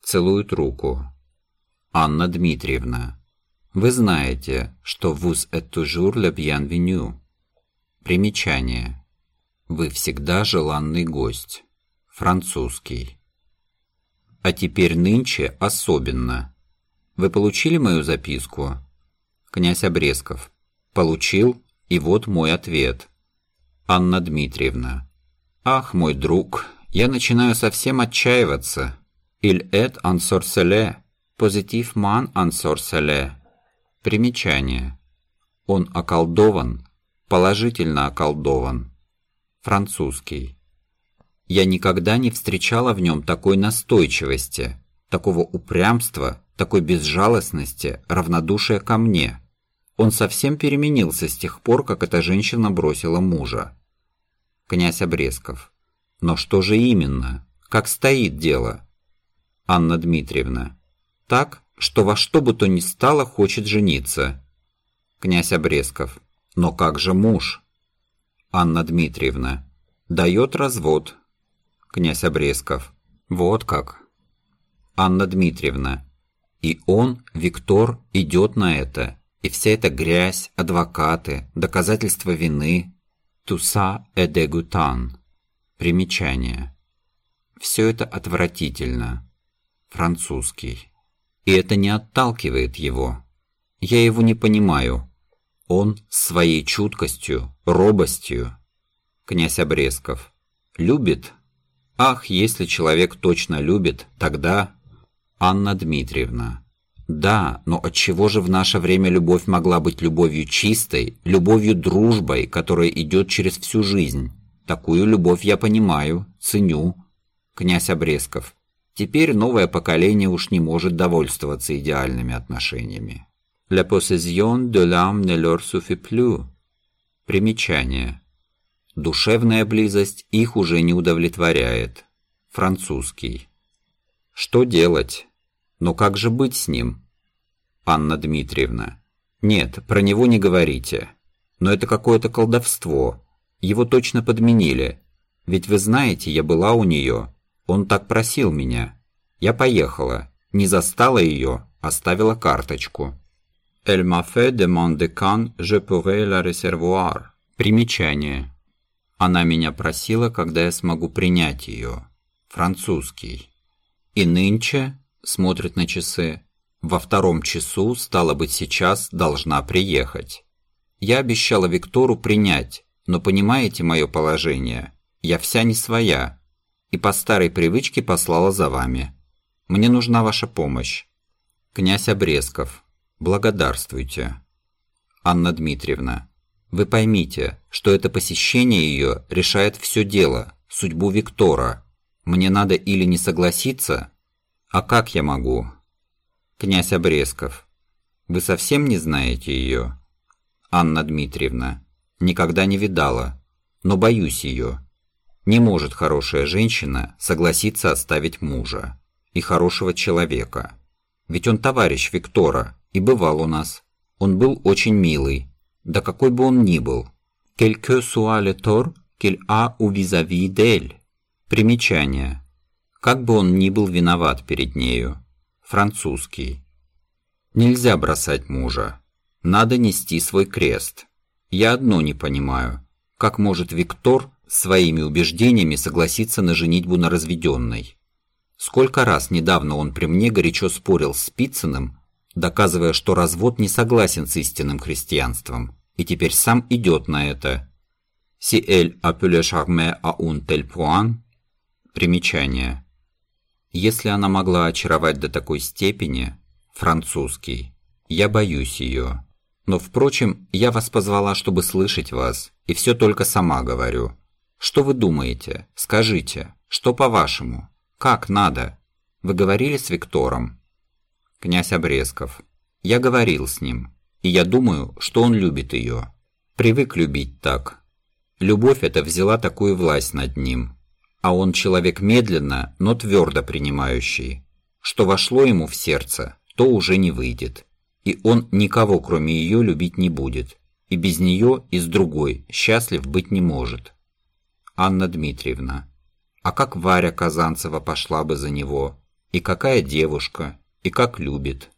Целует руку. Анна Дмитриевна. Вы знаете, что vous êtes toujours le bienvenu. Примечание. Вы всегда желанный гость. Французский. А теперь нынче особенно. Вы получили мою записку? Князь Обрезков. Получил, и вот мой ответ. Анна Дмитриевна. Ах, мой друг, я начинаю совсем отчаиваться. Il est ensorcelé. Positivement ensorcelé. Примечание. Он околдован, положительно околдован. Французский. Я никогда не встречала в нем такой настойчивости, такого упрямства, такой безжалостности, равнодушия ко мне. Он совсем переменился с тех пор, как эта женщина бросила мужа. Князь Обрезков. Но что же именно? Как стоит дело? Анна Дмитриевна. Так, что во что бы то ни стало хочет жениться. Князь Обрезков. Но как же муж? Анна Дмитриевна. Дает развод. Князь Обрезков. Вот как. Анна Дмитриевна. И он, Виктор, идет на это. И вся эта грязь, адвокаты, доказательства вины. Туса dégoûtant. Примечание. Все это отвратительно. Французский. И это не отталкивает его. Я его не понимаю. Он своей чуткостью, робостью. Князь Обрезков. Любит? Ах, если человек точно любит, тогда... Анна Дмитриевна. Да, но от чего же в наше время любовь могла быть любовью чистой, любовью дружбой, которая идет через всю жизнь? Такую любовь я понимаю, ценю. Князь Обрезков. Теперь новое поколение уж не может довольствоваться идеальными отношениями. La possession de l'âme ne leur suffit plus. Примечание. Душевная близость их уже не удовлетворяет. Французский. Что делать? Но как же быть с ним? Анна Дмитриевна. Нет, про него не говорите. Но это какое-то колдовство. Его точно подменили. Ведь вы знаете, я была у нее. Он так просил меня. Я поехала. Не застала ее, оставила карточку. Elle m'a fait demander quand je pourrais la recevoir. Примечание. Она меня просила, когда я смогу принять ее. Французский. И нынче, смотрит на часы, во втором часу, стало быть, сейчас должна приехать. Я обещала Виктору принять, но понимаете мое положение? Я вся не своя. И по старой привычке послала за вами. Мне нужна ваша помощь. Князь Обрезков. Благодарствуйте. Анна Дмитриевна, вы поймите, что это посещение ее решает все дело, судьбу Виктора. Мне надо или не согласиться, а как я могу? Князь Обрезков, вы совсем не знаете ее? Анна Дмитриевна, никогда не видала, но боюсь ее. Не может хорошая женщина согласиться оставить мужа и хорошего человека. Ведь он товарищ Виктора, и бывал у нас. Он был очень милый. Да какой бы он ни был. Quelque soit le tort qu'il a ou. Примечание. Как бы он ни был виноват перед нею. Французский. Нельзя бросать мужа. Надо нести свой крест. Я одно не понимаю. Как может Виктор своими убеждениями согласиться на женитьбу на разведенной? Сколько раз недавно он при мне горячо спорил с Спицыным доказывая, что развод не согласен с истинным христианством, и теперь сам идет на это. Pu le charmer à un tel point, примечание. Если она могла очаровать до такой степени, французский, я боюсь ее. Но, впрочем, я вас позвала, чтобы слышать вас, и все только сама говорю. Что вы думаете? Скажите, что по-вашему? Как надо? Вы говорили с Виктором? князь Обрезков. Я говорил с ним, и я думаю, что он любит ее. Привык любить так. Любовь эта взяла такую власть над ним. А он человек медленно, но твердо принимающий. Что вошло ему в сердце, то уже не выйдет. И он никого, кроме ее, любить не будет. И без нее, и с другой, счастлив быть не может. Анна Дмитриевна. А как Варя Казанцева пошла бы за него? И какая девушка? и как любит.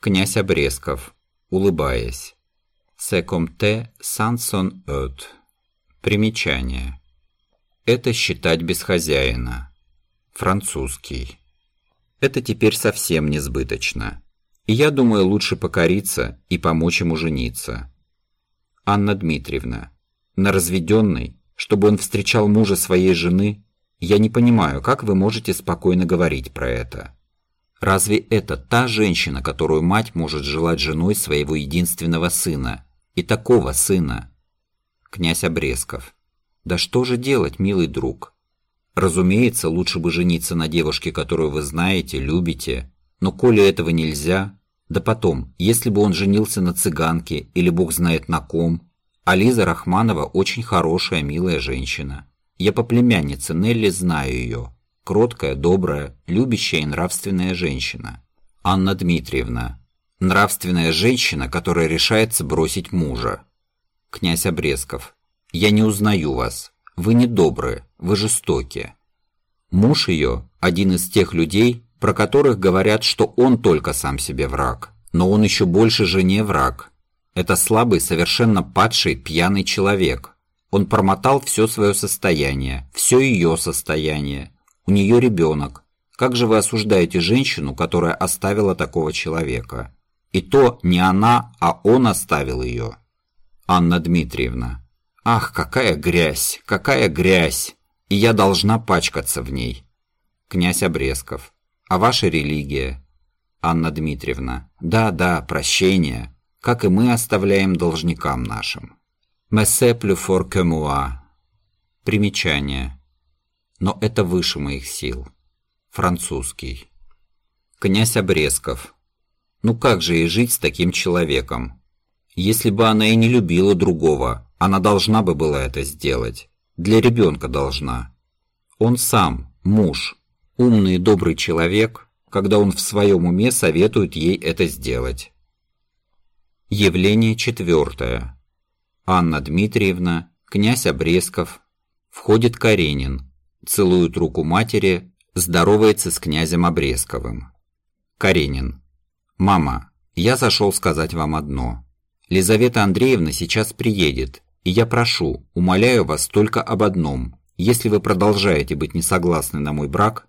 Князь Обрезков, улыбаясь. Секомте Сансон Эт. Примечание. Это считать без хозяина. Французский. Это теперь совсем несбыточно. И я думаю, лучше покориться и помочь ему жениться. Анна Дмитриевна. На разведенный, чтобы он встречал мужа своей жены, я не понимаю, как вы можете спокойно говорить про это. Разве это та женщина, которую мать может желать женой своего единственного сына? И такого сына? Князь Обрезков. Да что же делать, милый друг? Разумеется, лучше бы жениться на девушке, которую вы знаете, любите. Но коли этого нельзя... Да потом, если бы он женился на цыганке или бог знает на ком... А Рахманова очень хорошая, милая женщина. Я по племяннице Нелли знаю ее кроткая, добрая, любящая и нравственная женщина. Анна Дмитриевна. Нравственная женщина, которая решается бросить мужа. Князь Обрезков. Я не узнаю вас. Вы не добры, вы жестоки. Муж ее – один из тех людей, про которых говорят, что он только сам себе враг, но он еще больше жене враг. Это слабый, совершенно падший, пьяный человек. Он промотал все свое состояние, все ее состояние, у нее ребенок. Как же вы осуждаете женщину, которая оставила такого человека? И то не она, а он оставил ее. Анна Дмитриевна. Ах, какая грязь, какая грязь! И я должна пачкаться в ней. Князь Обрезков. А ваша религия? Анна Дмитриевна. Да, да, прощение. Как и мы оставляем должникам нашим. «Мессе плю фор кемуа». Примечание. Но это выше моих сил. Французский. Князь Обрезков. Ну как же ей жить с таким человеком? Если бы она и не любила другого, она должна бы была это сделать. Для ребенка должна. Он сам, муж, умный и добрый человек, когда он в своем уме советует ей это сделать. Явление четвертое. Анна Дмитриевна, князь Обрезков. Входит Каренин, целует руку матери, здоровается с князем Обрезковым. Каренин. «Мама, я зашел сказать вам одно. Лизавета Андреевна сейчас приедет, и я прошу, умоляю вас только об одном. Если вы продолжаете быть не согласны на мой брак,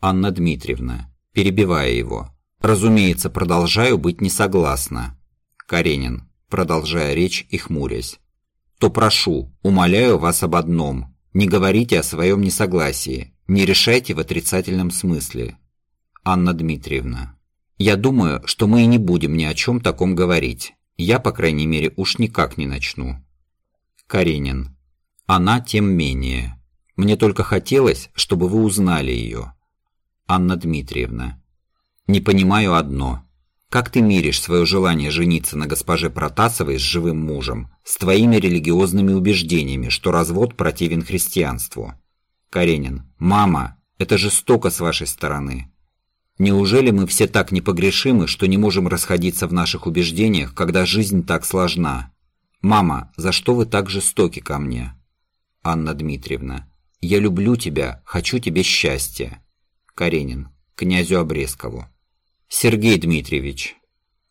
Анна Дмитриевна, перебивая его, разумеется, продолжаю быть не согласна. Каренин, продолжая речь и хмурясь, то прошу, умоляю вас об одном. Не говорите о своем несогласии, не решайте в отрицательном смысле. Анна Дмитриевна, я думаю, что мы и не будем ни о чем таком говорить. Я, по крайней мере, уж никак не начну. Каренин. Она тем менее. Мне только хотелось, чтобы вы узнали ее. Анна Дмитриевна. Не понимаю одно. Как ты миришь свое желание жениться на госпоже Протасовой с живым мужем с твоими религиозными убеждениями, что развод противен христианству? Каренин. Мама, это жестоко с вашей стороны. Неужели мы все так непогрешимы, что не можем расходиться в наших убеждениях, когда жизнь так сложна? «Мама, за что вы так жестоки ко мне?» Анна Дмитриевна. «Я люблю тебя, хочу тебе счастья». Каренин. Князю Обрезкову. Сергей Дмитриевич.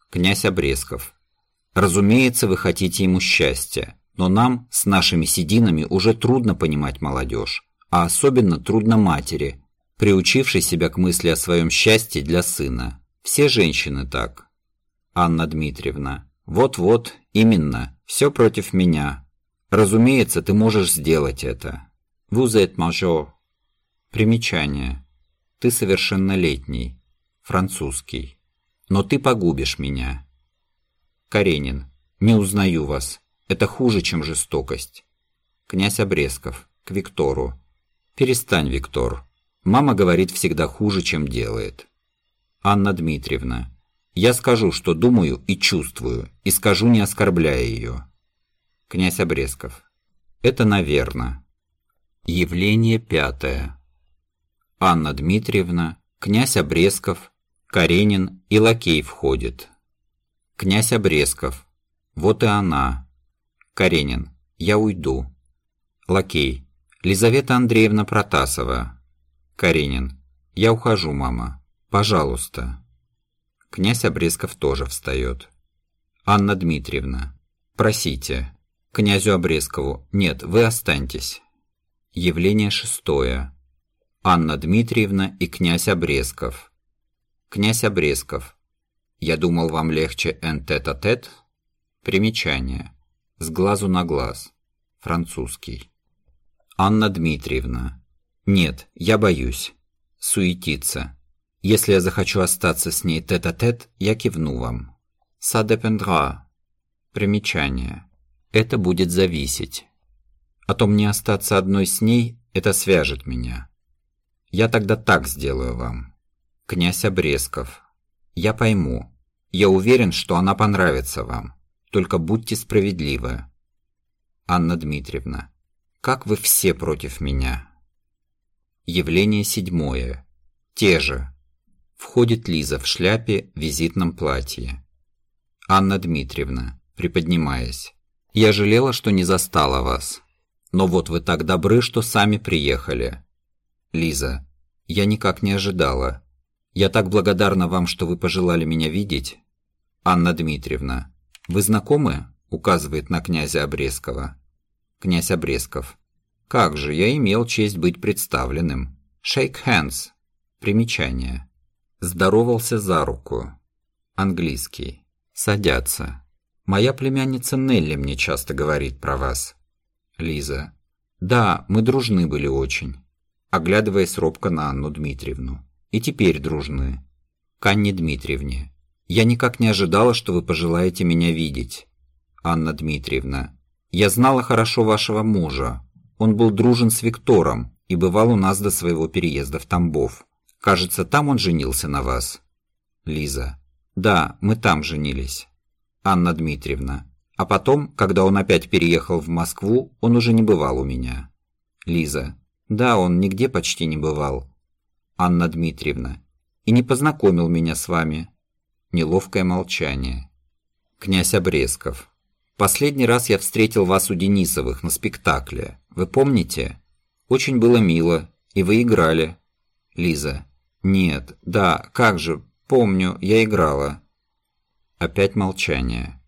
Князь Обрезков. Разумеется, вы хотите ему счастья, но нам с нашими сединами уже трудно понимать молодежь, а особенно трудно матери, приучившей себя к мысли о своем счастье для сына. Все женщины так. Анна Дмитриевна. Вот-вот, именно, все против меня. Разумеется, ты можешь сделать это. Vous major. Примечание. Ты совершеннолетний. Французский. Но ты погубишь меня. Каренин. Не узнаю вас. Это хуже, чем жестокость. Князь Обрезков. К Виктору. Перестань, Виктор. Мама говорит всегда хуже, чем делает. Анна Дмитриевна. Я скажу, что думаю и чувствую, и скажу, не оскорбляя ее. Князь Обрезков. Это наверно. Явление пятое. Анна Дмитриевна, князь Обрезков, Каренин и лакей входит. Князь Обрезков. Вот и она. Каренин. Я уйду. Лакей. Лизавета Андреевна Протасова. Каренин. Я ухожу, мама. Пожалуйста. Князь Обрезков тоже встает. Анна Дмитриевна. Просите. Князю Обрезкову. Нет, вы останьтесь. Явление шестое. Анна Дмитриевна и князь Обрезков. Князь Обрезков. Я думал, вам легче эн тет-а-тет? Примечание. С глазу на глаз. Французский. Анна Дмитриевна. Нет, я боюсь. Суетиться. Если я захочу остаться с ней тет-а-тет, я кивну вам. Ça dépendra. Примечание. Это будет зависеть. А то мне остаться одной с ней, это свяжет меня. Я тогда так сделаю вам. Князь Обрезков. Я пойму. Я уверен, что она понравится вам. Только будьте справедливы. Анна Дмитриевна. Как вы все против меня? Явление седьмое. Те же. Входит Лиза в шляпе, визитном платье. Анна Дмитриевна, приподнимаясь. «Я жалела, что не застала вас. Но вот вы так добры, что сами приехали». Лиза, я никак не ожидала. Я так благодарна вам, что вы пожелали меня видеть. Анна Дмитриевна, вы знакомы? Указывает на князя Обрезкова. Князь Обрезков. Как же, я имел честь быть представленным. Shake hands. Примечание. Здоровался за руку. Английский. Садятся. Моя племянница Нелли мне часто говорит про вас. Лиза. Да, мы дружны были очень. Оглядываясь робко на Анну Дмитриевну. И теперь дружны. К Дмитриевне. Я никак не ожидала, что вы пожелаете меня видеть. Анна Дмитриевна. Я знала хорошо вашего мужа. Он был дружен с Виктором и бывал у нас до своего переезда в Тамбов. Кажется, там он женился на вас. Лиза. Да, мы там женились. Анна Дмитриевна. А потом, когда он опять переехал в Москву, он уже не бывал у меня. Лиза. Да, он нигде почти не бывал. Анна Дмитриевна. И не познакомил меня с вами. Неловкое молчание. Князь Обрезков. Последний раз я встретил вас у Денисовых на спектакле. Вы помните? Очень было мило, и вы играли. Лиза. Нет, да, как же, помню, я играла. Опять молчание.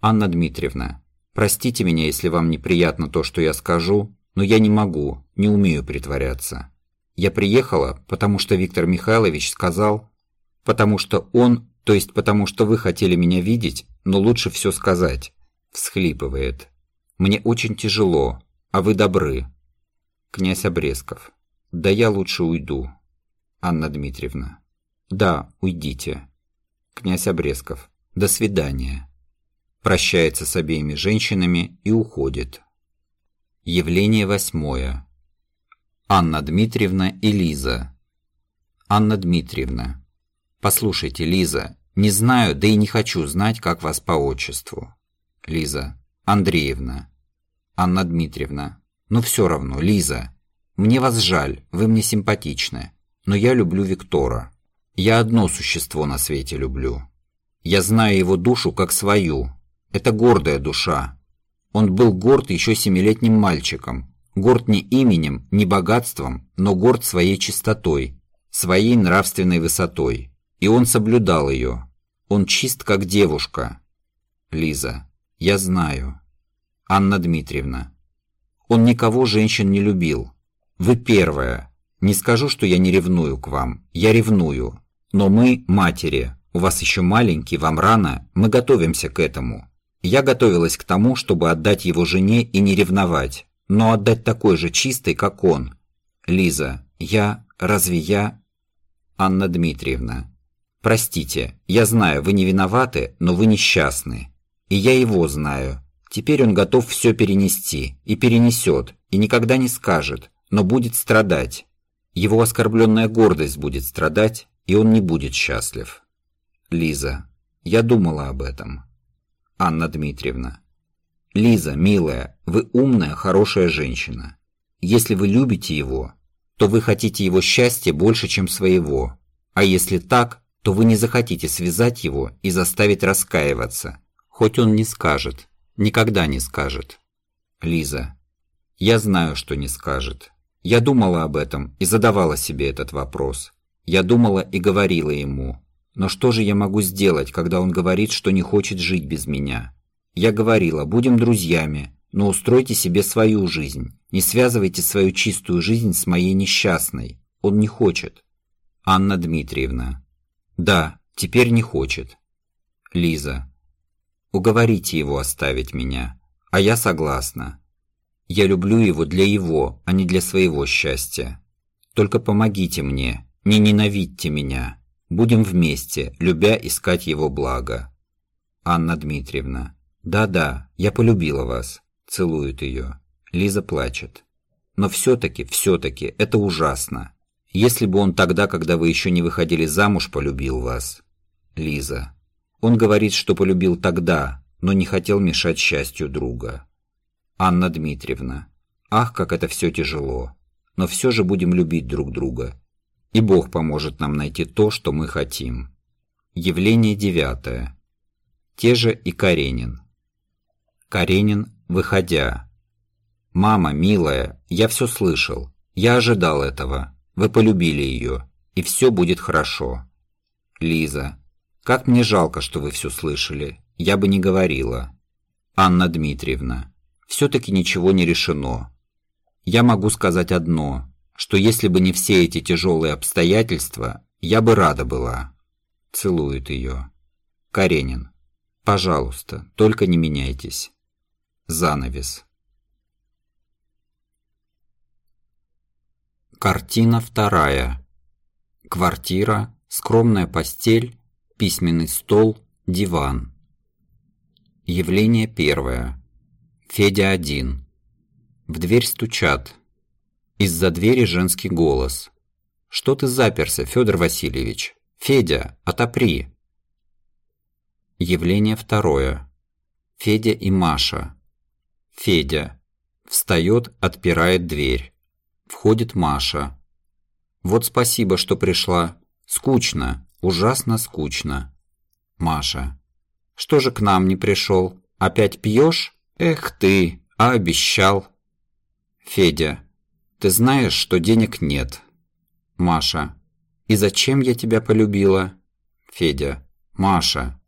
Анна Дмитриевна, простите меня, если вам неприятно то, что я скажу, но я не могу, не умею притворяться. Я приехала, потому что Виктор Михайлович сказал, потому что он, то есть потому что вы хотели меня видеть, но лучше все сказать. Всхлипывает. Мне очень тяжело, а вы добры. Князь Обрезков. Да я лучше уйду. Анна Дмитриевна. Да, уйдите. Князь Обрезков. До свидания. Прощается с обеими женщинами и уходит. Явление восьмое. Анна Дмитриевна и Лиза. Анна Дмитриевна. Послушайте, Лиза, не знаю, да и не хочу знать, как вас по отчеству. Лиза. Андреевна. Анна Дмитриевна. Ну все равно, Лиза. Мне вас жаль, вы мне симпатичны. Но я люблю Виктора. Я одно существо на свете люблю. Я знаю его душу как свою. Это гордая душа, он был горд еще семилетним мальчиком, горд не именем, не богатством, но горд своей чистотой, своей нравственной высотой. И он соблюдал ее. Он чист, как девушка. Лиза. Я знаю. Анна Дмитриевна. Он никого женщин не любил. Вы первая. Не скажу, что я не ревную к вам. Я ревную. Но мы, матери, у вас еще маленький, вам рано, мы готовимся к этому. Я готовилась к тому, чтобы отдать его жене и не ревновать, но отдать такой же чистой, как он. Лиза, я... разве я... Анна Дмитриевна. Простите, я знаю, вы не виноваты, но вы несчастны. И я его знаю. Теперь он готов все перенести, и перенесет, и никогда не скажет, но будет страдать. Его оскорбленная гордость будет страдать, и он не будет счастлив. Лиза, я думала об этом. Анна Дмитриевна. «Лиза, милая, вы умная, хорошая женщина. Если вы любите его, то вы хотите его счастья больше, чем своего. А если так, то вы не захотите связать его и заставить раскаиваться. Хоть он не скажет, никогда не скажет. Лиза. Я знаю, что не скажет. Я думала об этом и задавала себе этот вопрос. Я думала и говорила ему. Но что же я могу сделать, когда он говорит, что не хочет жить без меня? Я говорила, будем друзьями, но устройте себе свою жизнь. Не связывайте свою чистую жизнь с моей несчастной. Он не хочет. Анна Дмитриевна. Да, теперь не хочет. Лиза. Уговорите его оставить меня. А я согласна. Я люблю его для его, а не для своего счастья. Только помогите мне, не ненавидьте меня. Будем вместе, любя искать его благо. Анна Дмитриевна. Да-да, я полюбила вас. Целует ее. Лиза плачет. Но все-таки, все-таки, это ужасно. Если бы он тогда, когда вы еще не выходили замуж, полюбил вас. Лиза. Он говорит, что полюбил тогда, но не хотел мешать счастью друга. Анна Дмитриевна. Ах, как это все тяжело. Но все же будем любить друг друга и Бог поможет нам найти то, что мы хотим. Явление девятое. Те же и Каренин. Каренин, выходя. «Мама, милая, я все слышал. Я ожидал этого. Вы полюбили ее, и все будет хорошо». Лиза. «Как мне жалко, что вы все слышали. Я бы не говорила». Анна Дмитриевна. «Все-таки ничего не решено. Я могу сказать одно что если бы не все эти тяжелые обстоятельства, я бы рада была. Целует ее. Каренин. Пожалуйста, только не меняйтесь. Занавес. Картина вторая. Квартира, Скромная постель, письменный стол, диван. Явление первое. Федя один. В дверь стучат. Из-за двери женский голос. «Что ты заперся, Федор Васильевич? Федя, отопри!» Явление второе. Федя и Маша. Федя. Встает, отпирает дверь. Входит Маша. «Вот спасибо, что пришла. Скучно, ужасно скучно». Маша. «Что же к нам не пришел? Опять пьешь? Эх ты, а обещал». Федя. «Ты знаешь, что денег нет». Маша. «И зачем я тебя полюбила?» Федя. «Маша».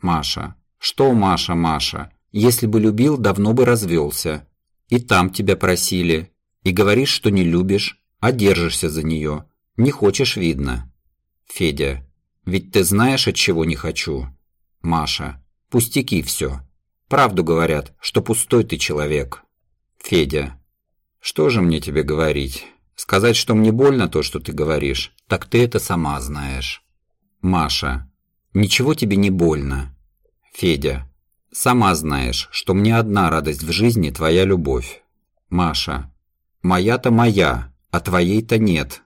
Маша. «Что, Маша, Маша? Если бы любил, давно бы развелся. И там тебя просили. И говоришь, что не любишь, а держишься за нее. Не хочешь, видно». Федя. «Ведь ты знаешь, от чего не хочу?» Маша. «Пустяки все. Правду говорят, что пустой ты человек». Федя. «Что же мне тебе говорить? Сказать, что мне больно то, что ты говоришь, так ты это сама знаешь». Маша. «Ничего тебе не больно». Федя. «Сама знаешь, что мне одна радость в жизни твоя любовь». Маша. «Моя-то моя, а твоей-то нет».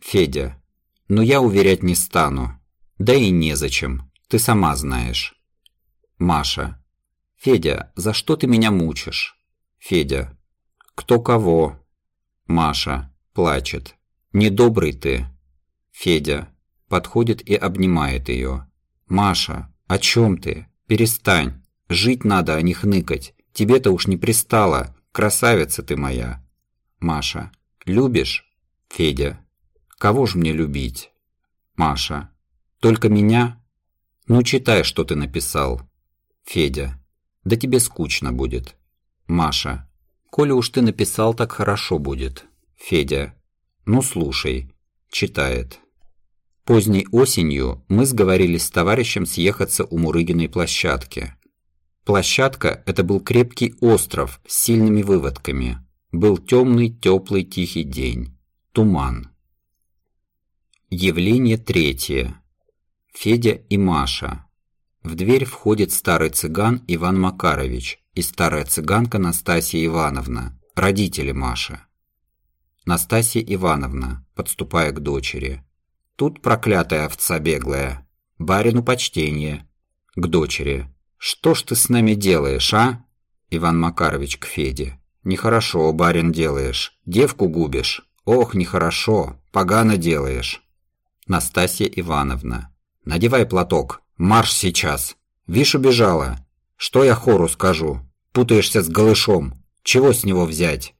Федя. «Но я уверять не стану. Да и незачем, ты сама знаешь». Маша. «Федя, за что ты меня мучишь?» Федя. «Кто кого?» Маша плачет. «Недобрый ты». Федя подходит и обнимает ее. «Маша, о чем ты? Перестань. Жить надо, а не хныкать. Тебе-то уж не пристало. Красавица ты моя». Маша. «Любишь?» Федя. «Кого ж мне любить?» Маша. «Только меня?» «Ну, читай, что ты написал». Федя. «Да тебе скучно будет». Маша. Коли уж ты написал, так хорошо будет. Федя. Ну слушай. Читает. Поздней осенью мы сговорились с товарищем съехаться у Мурыгиной площадки. Площадка – это был крепкий остров с сильными выводками. Был темный, теплый, тихий день. Туман. Явление третье. Федя и Маша. В дверь входит старый цыган Иван Макарович и старая цыганка Настасья Ивановна, родители Маши. Настасья Ивановна, подступая к дочери. Тут проклятая овца беглая. Барину почтение. К дочери. Что ж ты с нами делаешь, а? Иван Макарович к Феде. Нехорошо, барин, делаешь. Девку губишь. Ох, нехорошо. Погано делаешь. Настасья Ивановна. Надевай платок. Марш сейчас. Вишь, убежала. Что я хору скажу? Путаешься с голышом. Чего с него взять?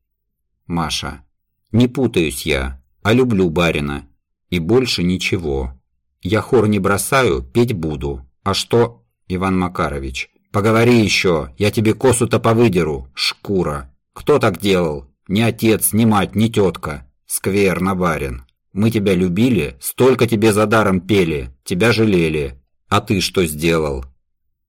Маша. Не путаюсь я, а люблю барина. И больше ничего. Я хор не бросаю, петь буду. А что, Иван Макарович? Поговори еще, я тебе косу-то повыдеру, шкура. Кто так делал? Ни отец, ни мать, ни тетка. Скверно, барин. Мы тебя любили, столько тебе за даром пели, тебя жалели. А ты что сделал?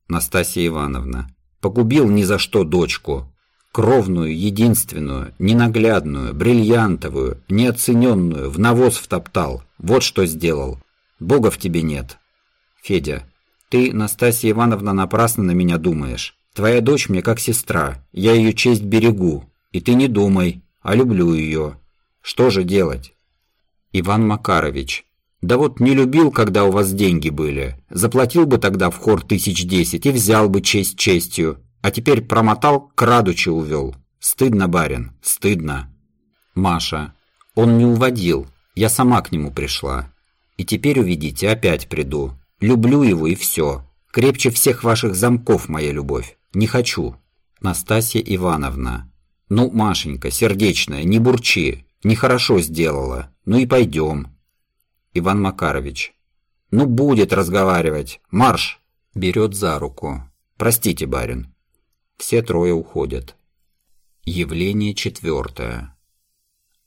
Настасья Ивановна. Погубил ни за что дочку. Кровную, единственную, ненаглядную, бриллиантовую, неоцененную, в навоз втоптал. Вот что сделал. Бога в тебе нет. Федя. Ты, Настасья Ивановна, напрасно на меня думаешь. Твоя дочь мне как сестра. Я ее честь берегу. И ты не думай, а люблю ее. Что же делать? Иван Макарович. Да вот не любил, когда у вас деньги были. Заплатил бы тогда в хор тысяч десять и взял бы честь честью. А теперь промотал, крадучи увел. Стыдно, барин, стыдно. Маша. Он не уводил. Я сама к нему пришла. И теперь увидите, опять приду. Люблю его и все. Крепче всех ваших замков моя любовь. Не хочу. Настасья Ивановна. Ну, Машенька, сердечная, не бурчи. Нехорошо сделала. Ну и пойдем. Иван Макарович. «Ну, будет разговаривать! Марш!» Берет за руку. «Простите, барин». Все трое уходят. Явление четвертое.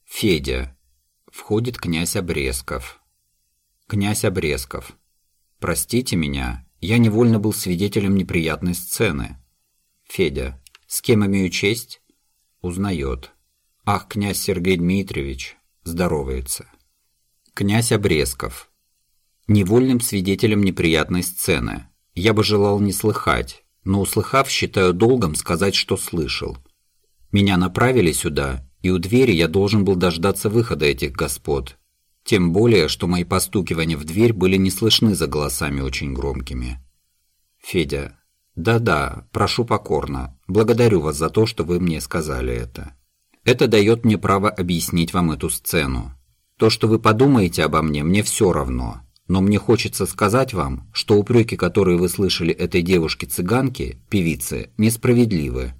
Федя. Входит князь Обрезков. Князь Обрезков. «Простите меня, я невольно был свидетелем неприятной сцены». Федя. «С кем имею честь?» Узнает. «Ах, князь Сергей Дмитриевич!» Здоровается. Князь Обрезков. невольным свидетелем неприятной сцены. Я бы желал не слыхать, но услыхав, считаю долгом сказать, что слышал. Меня направили сюда, и у двери я должен был дождаться выхода этих господ. Тем более, что мои постукивания в дверь были не слышны за голосами очень громкими. Федя. Да-да, прошу покорно. Благодарю вас за то, что вы мне сказали это. Это дает мне право объяснить вам эту сцену. То, что вы подумаете обо мне, мне все равно. Но мне хочется сказать вам, что упреки, которые вы слышали этой девушке-цыганке, певице, несправедливы.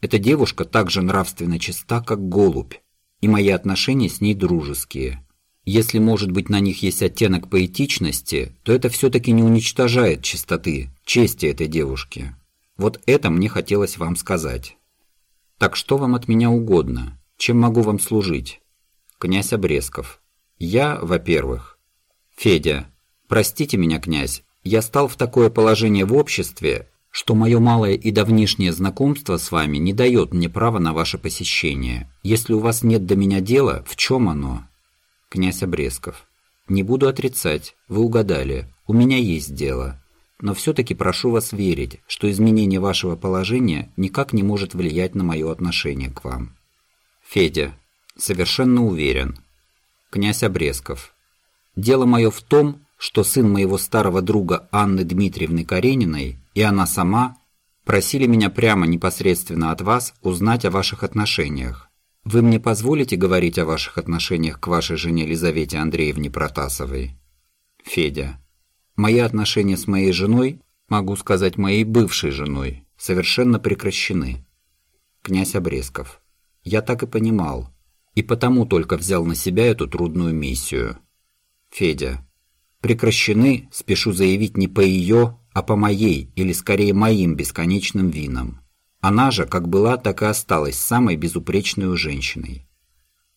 Эта девушка так же нравственно чиста, как голубь, и мои отношения с ней дружеские. Если, может быть, на них есть оттенок поэтичности, то это все-таки не уничтожает чистоты, чести этой девушки. Вот это мне хотелось вам сказать. Так что вам от меня угодно? Чем могу вам служить? Князь Обрезков. Я, во-первых. Федя. Простите меня, князь, я стал в такое положение в обществе, что мое малое и давнишнее знакомство с вами не дает мне права на ваше посещение. Если у вас нет до меня дела, в чем оно? Князь Обрезков. Не буду отрицать, вы угадали, у меня есть дело. Но все-таки прошу вас верить, что изменение вашего положения никак не может влиять на мое отношение к вам. Федя. Совершенно уверен. Князь Обрезков. Дело мое в том, что сын моего старого друга Анны Дмитриевны Карениной и она сама просили меня прямо непосредственно от вас узнать о ваших отношениях. Вы мне позволите говорить о ваших отношениях к вашей жене Елизавете Андреевне Протасовой? Федя. Мои отношения с моей женой, могу сказать, моей бывшей женой, совершенно прекращены. Князь Обрезков. Я так и понимал. И потому только взял на себя эту трудную миссию. Федя прекращены, спешу заявить, не по ее, а по моей, или скорее моим бесконечным винам. Она же, как была, так и осталась самой безупречной женщиной.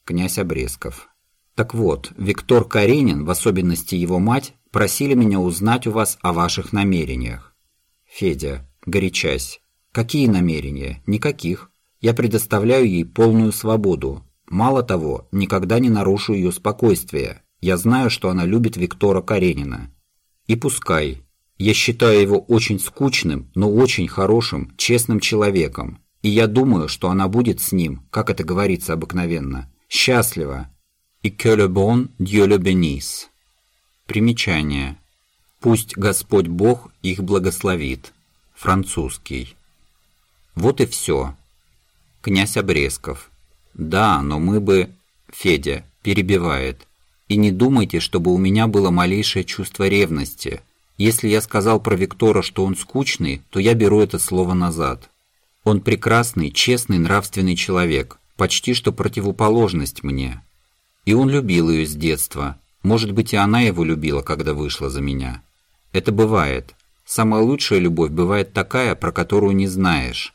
Князь Обрезков. Так вот, Виктор Каренин, в особенности его мать, просили меня узнать у вас о ваших намерениях. Федя, горячась. Какие намерения? Никаких. Я предоставляю ей полную свободу. Мало того, никогда не нарушу ее спокойствие, я знаю, что она любит Виктора Каренина. И пускай. Я считаю его очень скучным, но очень хорошим, честным человеком. И я думаю, что она будет с ним, как это говорится обыкновенно, счастлива. И que le bon Dieu le bénisse. Примечание. Пусть Господь Бог их благословит. Французский. Вот и все. Князь Обрезков. Да, но мы бы... Федя перебивает. И не думайте, чтобы у меня было малейшее чувство ревности. Если я сказал про Виктора, что он скучный, то я беру это слово назад. Он прекрасный, честный, нравственный человек, почти что противоположность мне. И он любил ее с детства. Может быть, и она его любила, когда вышла за меня. Это бывает. Самая лучшая любовь бывает такая, про которую не знаешь.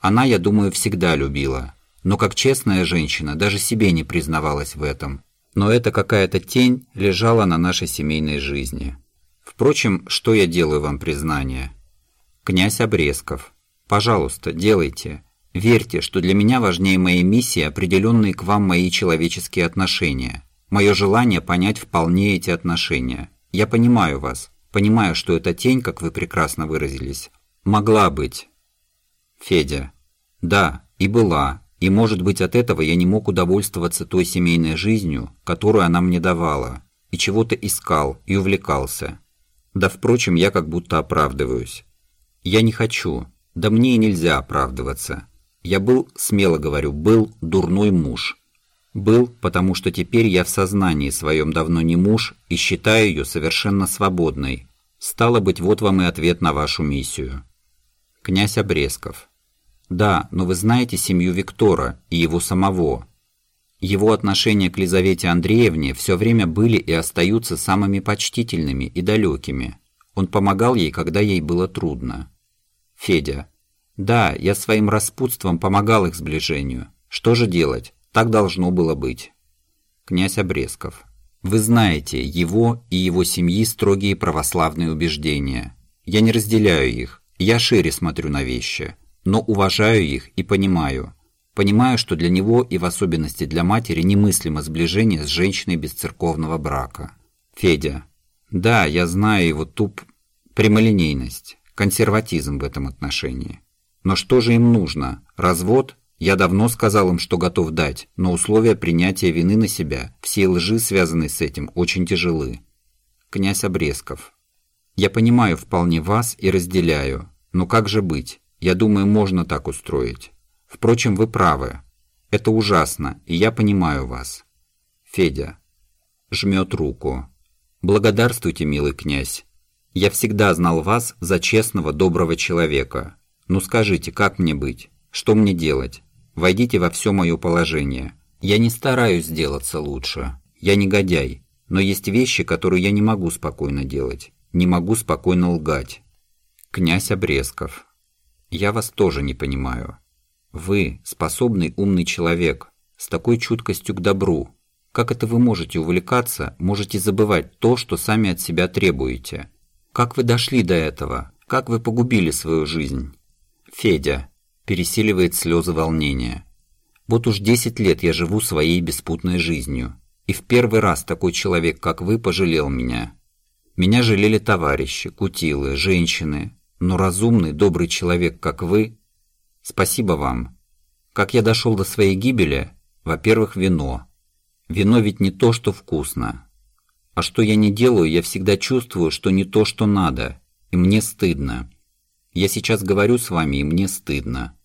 Она, я думаю, всегда любила. Но как честная женщина даже себе не признавалась в этом но это какая-то тень лежала на нашей семейной жизни. Впрочем, что я делаю вам признание? Князь Обрезков. Пожалуйста, делайте. Верьте, что для меня важнее моей миссии определенные к вам мои человеческие отношения. Мое желание понять вполне эти отношения. Я понимаю вас. Понимаю, что эта тень, как вы прекрасно выразились, могла быть. Федя. Да, и была, и, может быть, от этого я не мог удовольствоваться той семейной жизнью, которую она мне давала, и чего-то искал и увлекался. Да, впрочем, я как будто оправдываюсь. Я не хочу, да мне и нельзя оправдываться. Я был, смело говорю, был дурной муж. Был, потому что теперь я в сознании своем давно не муж и считаю ее совершенно свободной. Стало быть, вот вам и ответ на вашу миссию. Князь Обрезков. Да, но вы знаете семью Виктора и его самого. Его отношения к Лизавете Андреевне все время были и остаются самыми почтительными и далекими. Он помогал ей, когда ей было трудно. Федя. Да, я своим распутством помогал их сближению. Что же делать? Так должно было быть. Князь Обрезков. Вы знаете его и его семьи строгие православные убеждения. Я не разделяю их. Я шире смотрю на вещи но уважаю их и понимаю. Понимаю, что для него и в особенности для матери немыслимо сближение с женщиной без церковного брака. Федя. Да, я знаю его туп... прямолинейность, консерватизм в этом отношении. Но что же им нужно? Развод? Я давно сказал им, что готов дать, но условия принятия вины на себя, все лжи, связанные с этим, очень тяжелы. Князь Обрезков. Я понимаю вполне вас и разделяю, но как же быть? Я думаю, можно так устроить. Впрочем, вы правы. Это ужасно, и я понимаю вас. Федя. Жмет руку. Благодарствуйте, милый князь. Я всегда знал вас за честного, доброго человека. Ну скажите, как мне быть? Что мне делать? Войдите во все мое положение. Я не стараюсь сделаться лучше. Я негодяй. Но есть вещи, которые я не могу спокойно делать. Не могу спокойно лгать. Князь Обрезков. Я вас тоже не понимаю. Вы способный умный человек, с такой чуткостью к добру, как это вы можете увлекаться, можете забывать то, что сами от себя требуете? Как вы дошли до этого? Как вы погубили свою жизнь? Федя. Пересиливает слезы волнения. Вот уж 10 лет я живу своей беспутной жизнью. И в первый раз такой человек, как вы, пожалел меня. Меня жалели товарищи, кутилы, женщины. Но разумный, добрый человек, как вы... Спасибо вам. Как я дошел до своей гибели? Во-первых, вино. Вино ведь не то, что вкусно. А что я не делаю, я всегда чувствую, что не то, что надо, и мне стыдно. Я сейчас говорю с вами, и мне стыдно.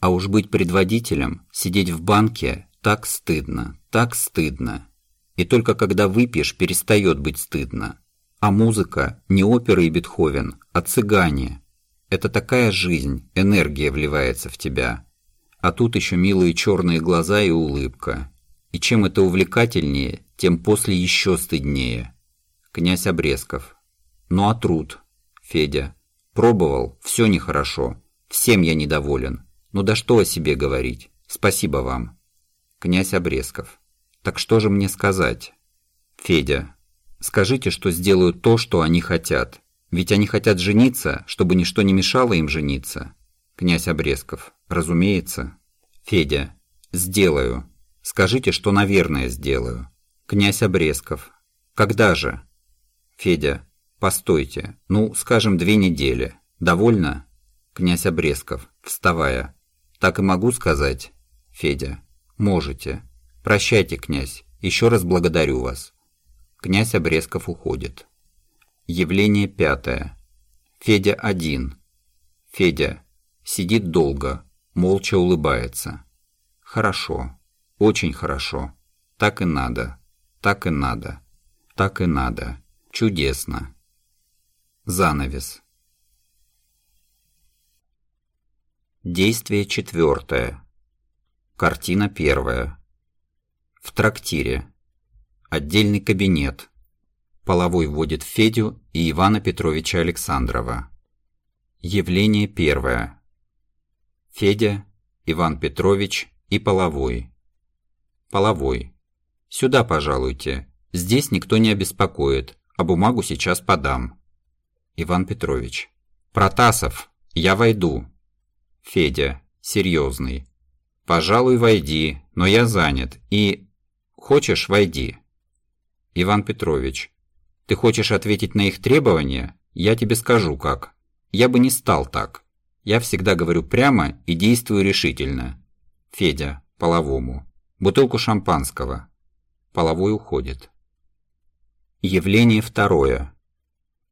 А уж быть предводителем, сидеть в банке, так стыдно, так стыдно. И только когда выпьешь, перестает быть стыдно. А музыка не опера и Бетховен, а цыгане. Это такая жизнь, энергия вливается в тебя. А тут еще милые черные глаза и улыбка. И чем это увлекательнее, тем после еще стыднее. Князь Обрезков. Ну а труд? Федя. Пробовал, все нехорошо. Всем я недоволен. Ну да что о себе говорить? Спасибо вам. Князь Обрезков. Так что же мне сказать? Федя. Скажите, что сделаю то, что они хотят. Ведь они хотят жениться, чтобы ничто не мешало им жениться. Князь Обрезков. Разумеется. Федя. Сделаю. Скажите, что, наверное, сделаю. Князь Обрезков. Когда же? Федя. Постойте. Ну, скажем, две недели. Довольно? Князь Обрезков, вставая. Так и могу сказать? Федя. Можете. Прощайте, князь. Еще раз благодарю вас. Князь Обрезков уходит. Явление пятое. Федя один. Федя. Сидит долго, молча улыбается. Хорошо. Очень хорошо. Так и надо. Так и надо. Так и надо. Чудесно. Занавес. Действие четвертое. Картина первая. В трактире. Отдельный кабинет. Половой вводит Федю и Ивана Петровича Александрова. Явление первое. Федя, Иван Петрович и Половой. Половой. Сюда, пожалуйте. Здесь никто не обеспокоит, а бумагу сейчас подам. Иван Петрович. Протасов, я войду. Федя. Серьезный. Пожалуй, войди, но я занят. И... Хочешь, войди. Иван Петрович. Ты хочешь ответить на их требования? Я тебе скажу как. Я бы не стал так. Я всегда говорю прямо и действую решительно. Федя. Половому. Бутылку шампанского. Половой уходит. Явление второе.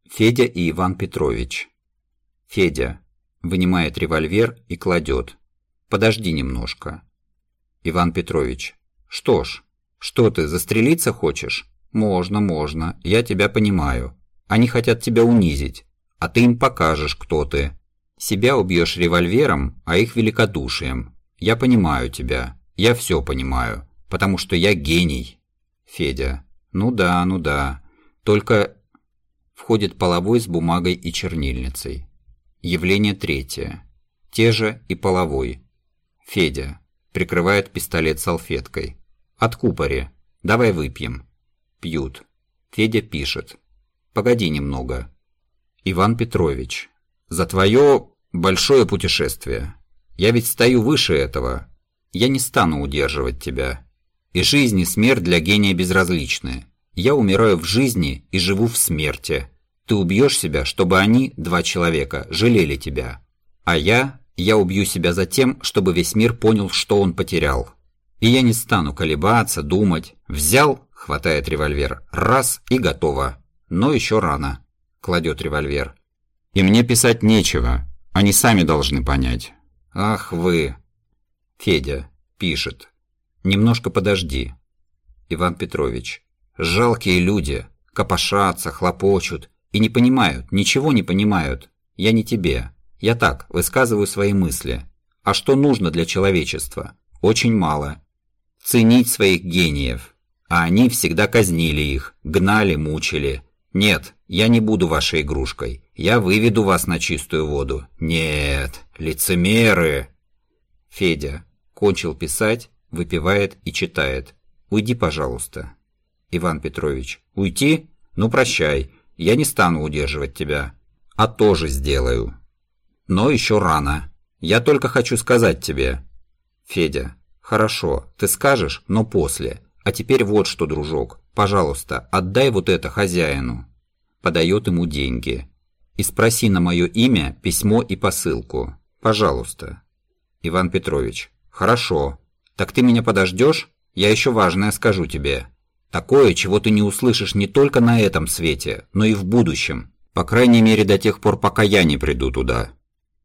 Федя и Иван Петрович. Федя. Вынимает револьвер и кладет. Подожди немножко. Иван Петрович. Что ж, что ты, застрелиться хочешь? Можно, можно, я тебя понимаю. Они хотят тебя унизить, а ты им покажешь, кто ты. Себя убьешь револьвером, а их великодушием. Я понимаю тебя. Я все понимаю, потому что я гений. Федя. Ну да, ну да. Только входит половой с бумагой и чернильницей. Явление третье. Те же и половой. Федя. Прикрывает пистолет салфеткой. Откупори. Давай выпьем. Пьют. Федя пишет. Погоди немного. Иван Петрович. За твое большое путешествие. Я ведь стою выше этого. Я не стану удерживать тебя. И жизнь, и смерть для гения безразличны. Я умираю в жизни и живу в смерти. Ты убьешь себя, чтобы они, два человека, жалели тебя. А я, я убью себя за тем, чтобы весь мир понял, что он потерял. И я не стану колебаться, думать. Взял, хватает револьвер, раз и готово. Но еще рано. Кладет револьвер. И мне писать нечего. Они сами должны понять. Ах вы. Федя пишет. Немножко подожди. Иван Петрович. Жалкие люди. Копошатся, хлопочут. И не понимают, ничего не понимают. Я не тебе. Я так, высказываю свои мысли. А что нужно для человечества? Очень мало. Ценить своих гениев. А они всегда казнили их, гнали, мучили. Нет, я не буду вашей игрушкой. Я выведу вас на чистую воду. Нет, лицемеры. Федя кончил писать, выпивает и читает. Уйди, пожалуйста. Иван Петрович. Уйти? Ну прощай. Я не стану удерживать тебя. А тоже сделаю. Но еще рано. Я только хочу сказать тебе. Федя. Хорошо, ты скажешь, но после. А теперь вот что, дружок. Пожалуйста, отдай вот это хозяину. Подает ему деньги. И спроси на мое имя письмо и посылку. Пожалуйста. Иван Петрович. Хорошо. Так ты меня подождешь? Я еще важное скажу тебе. Такое, чего ты не услышишь не только на этом свете, но и в будущем. По крайней мере, до тех пор, пока я не приду туда.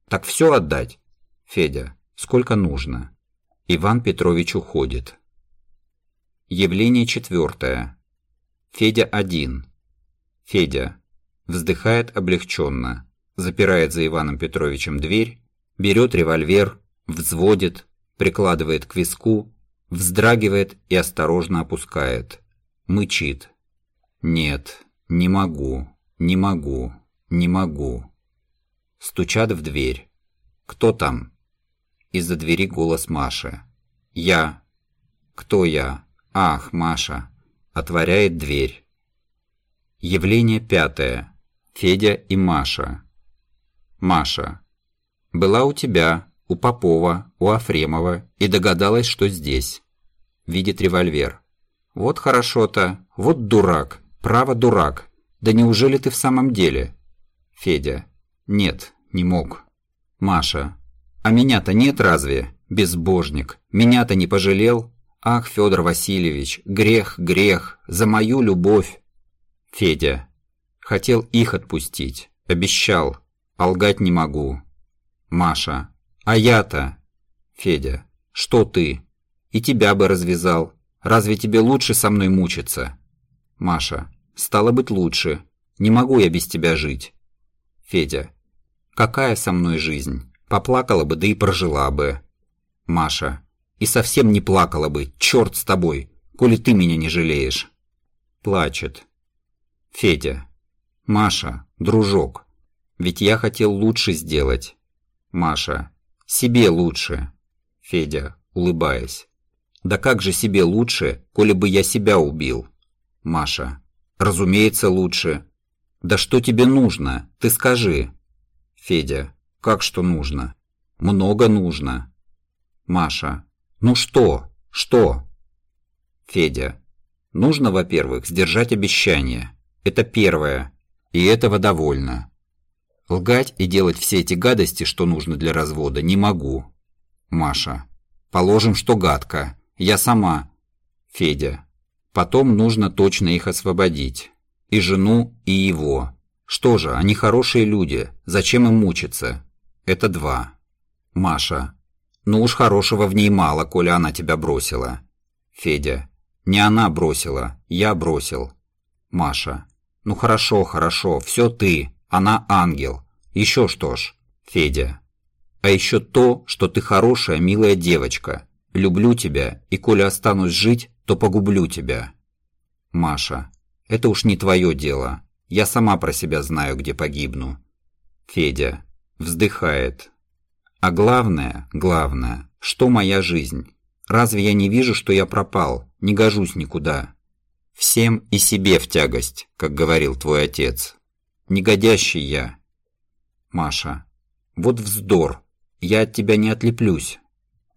Так все отдать? Федя, сколько нужно? Иван Петрович уходит. Явление четвертое. Федя один. Федя. Вздыхает облегченно. Запирает за Иваном Петровичем дверь, берет револьвер, взводит, прикладывает к виску, вздрагивает и осторожно опускает. Мычит. «Нет, не могу, не могу, не могу». Стучат в дверь. «Кто там?» Из-за двери голос Маши. «Я». «Кто я?» «Ах, Маша!» Отворяет дверь. Явление пятое. Федя и Маша. Маша. Была у тебя, у Попова, у Афремова и догадалась, что здесь. Видит револьвер. Вот хорошо-то, вот дурак, право дурак. Да неужели ты в самом деле? Федя. Нет, не мог. Маша. А меня-то нет разве? Безбожник. Меня-то не пожалел? Ах, Федор Васильевич, грех, грех, за мою любовь. Федя. Хотел их отпустить. Обещал. А лгать не могу. Маша. А я-то. Федя. Что ты? И тебя бы развязал. Разве тебе лучше со мной мучиться? Маша. Стало быть лучше. Не могу я без тебя жить. Федя. Какая со мной жизнь? Поплакала бы, да и прожила бы. Маша. И совсем не плакала бы, черт с тобой, коли ты меня не жалеешь. Плачет. Федя. Маша, дружок, ведь я хотел лучше сделать. Маша. Себе лучше. Федя, улыбаясь. Да как же себе лучше, коли бы я себя убил? Маша. Разумеется, лучше. Да что тебе нужно? Ты скажи. Федя. Как что нужно? Много нужно. Маша. Ну что? Что? Федя. Нужно, во-первых, сдержать обещание. Это первое. И этого довольно. Лгать и делать все эти гадости, что нужно для развода, не могу. Маша. Положим, что гадко. Я сама. Федя. Потом нужно точно их освободить. И жену, и его. Что же, они хорошие люди. Зачем им мучиться? Это два. Маша. Ну уж хорошего в ней мало, коли она тебя бросила. Федя. Не она бросила, я бросил. Маша. Ну хорошо, хорошо, все ты. Она ангел. Еще что ж. Федя. А еще то, что ты хорошая, милая девочка. Люблю тебя, и коли останусь жить, то погублю тебя. Маша. Это уж не твое дело. Я сама про себя знаю, где погибну. Федя. Вздыхает. А главное, главное, что моя жизнь? Разве я не вижу, что я пропал, не гожусь никуда? Всем и себе в тягость, как говорил твой отец. Негодящий я. Маша. Вот вздор. Я от тебя не отлеплюсь.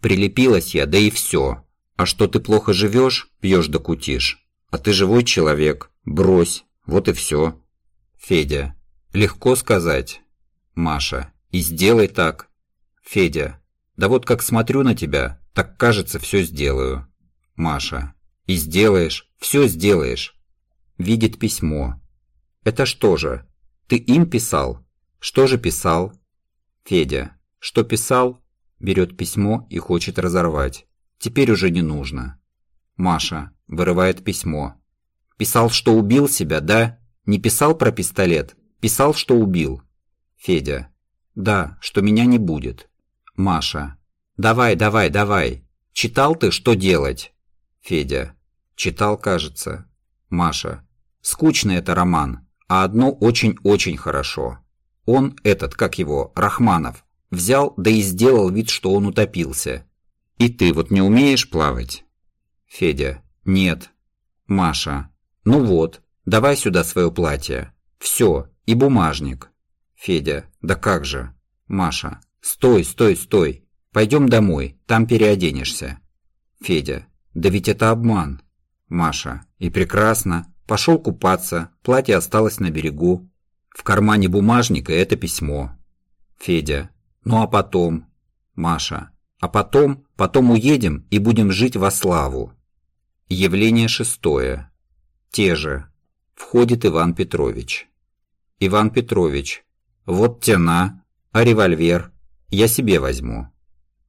Прилепилась я, да и все. А что ты плохо живешь, пьешь да кутишь. А ты живой человек. Брось. Вот и все. Федя. Легко сказать. Маша. И сделай так. Федя. Да вот как смотрю на тебя, так кажется, все сделаю. Маша. И сделаешь, все сделаешь. Видит письмо. Это что же? Ты им писал? Что же писал? Федя. Что писал? Берет письмо и хочет разорвать. Теперь уже не нужно. Маша. Вырывает письмо. Писал, что убил себя, да? Не писал про пистолет? Писал, что убил. Федя. Да, что меня не будет. Маша. «Давай, давай, давай. Читал ты, что делать?» Федя. «Читал, кажется». Маша. «Скучный это роман, а одно очень-очень хорошо. Он, этот, как его, Рахманов, взял да и сделал вид, что он утопился. И ты вот не умеешь плавать?» Федя. «Нет». Маша. «Ну вот, давай сюда свое платье. Все, и бумажник». Федя. «Да как же?» Маша. «Стой, стой, стой. Пойдем домой, там переоденешься». Федя. «Да ведь это обман». Маша. «И прекрасно. Пошел купаться, платье осталось на берегу. В кармане бумажника это письмо». Федя. «Ну а потом?» Маша. «А потом, потом уедем и будем жить во славу». Явление шестое. Те же. Входит Иван Петрович. Иван Петрович. Вот тена, а револьвер. Я себе возьму.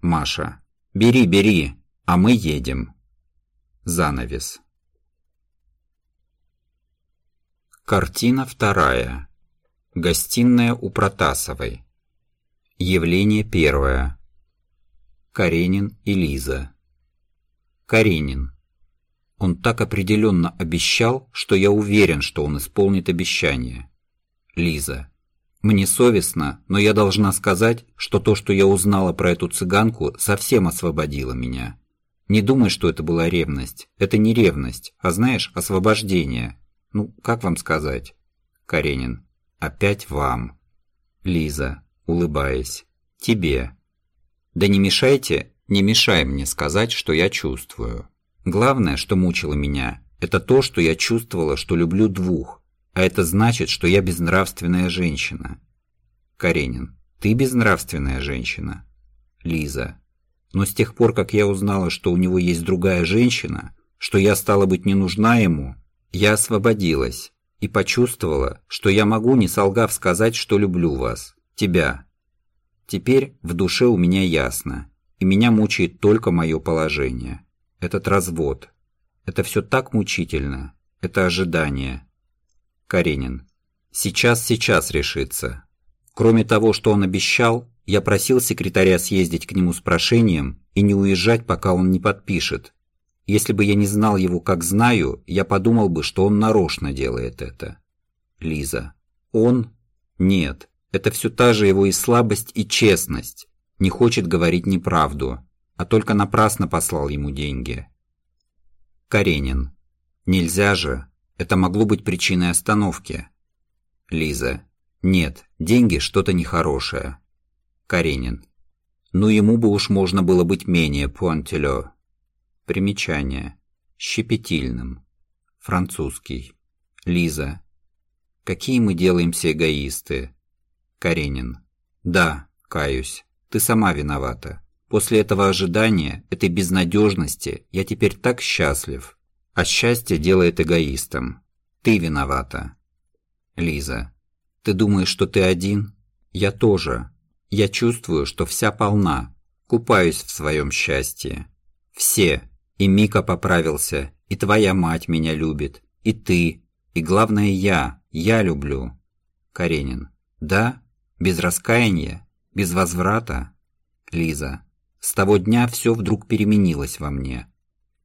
Маша. Бери, бери, а мы едем. Занавес. Картина вторая. Гостиная у Протасовой. Явление первое. Каренин и Лиза. Каренин. Он так определенно обещал, что я уверен, что он исполнит обещание. Лиза. Мне совестно, но я должна сказать, что то, что я узнала про эту цыганку, совсем освободило меня. Не думай, что это была ревность. Это не ревность, а знаешь, освобождение. Ну, как вам сказать? Каренин. Опять вам. Лиза, улыбаясь. Тебе. Да не мешайте, не мешай мне сказать, что я чувствую. Главное, что мучило меня, это то, что я чувствовала, что люблю двух, а это значит, что я безнравственная женщина. Каренин. Ты безнравственная женщина. Лиза. Но с тех пор, как я узнала, что у него есть другая женщина, что я стала быть не нужна ему, я освободилась и почувствовала, что я могу, не солгав, сказать, что люблю вас, тебя. Теперь в душе у меня ясно, и меня мучает только мое положение. Этот развод. Это все так мучительно. Это ожидание. Каренин. Сейчас, сейчас решится. Кроме того, что он обещал, я просил секретаря съездить к нему с прошением и не уезжать, пока он не подпишет. Если бы я не знал его как знаю, я подумал бы, что он нарочно делает это. Лиза. Он? Нет. Это все та же его и слабость, и честность. Не хочет говорить неправду, а только напрасно послал ему деньги. Каренин. Нельзя же. Это могло быть причиной остановки. Лиза. Нет, деньги что-то нехорошее. Каренин. Ну ему бы уж можно было быть менее пуантелё. Примечание. Щепетильным. Французский. Лиза. Какие мы делаемся эгоисты. Каренин. Да, каюсь. Ты сама виновата. После этого ожидания, этой безнадежности, я теперь так счастлив. А счастье делает эгоистом. Ты виновата. Лиза. Ты думаешь, что ты один? Я тоже. Я чувствую, что вся полна. Купаюсь в своем счастье. Все. И Мика поправился, и твоя мать меня любит, и ты, и главное я, я люблю. Каренин. Да? Без раскаяния? Без возврата? Лиза. С того дня все вдруг переменилось во мне.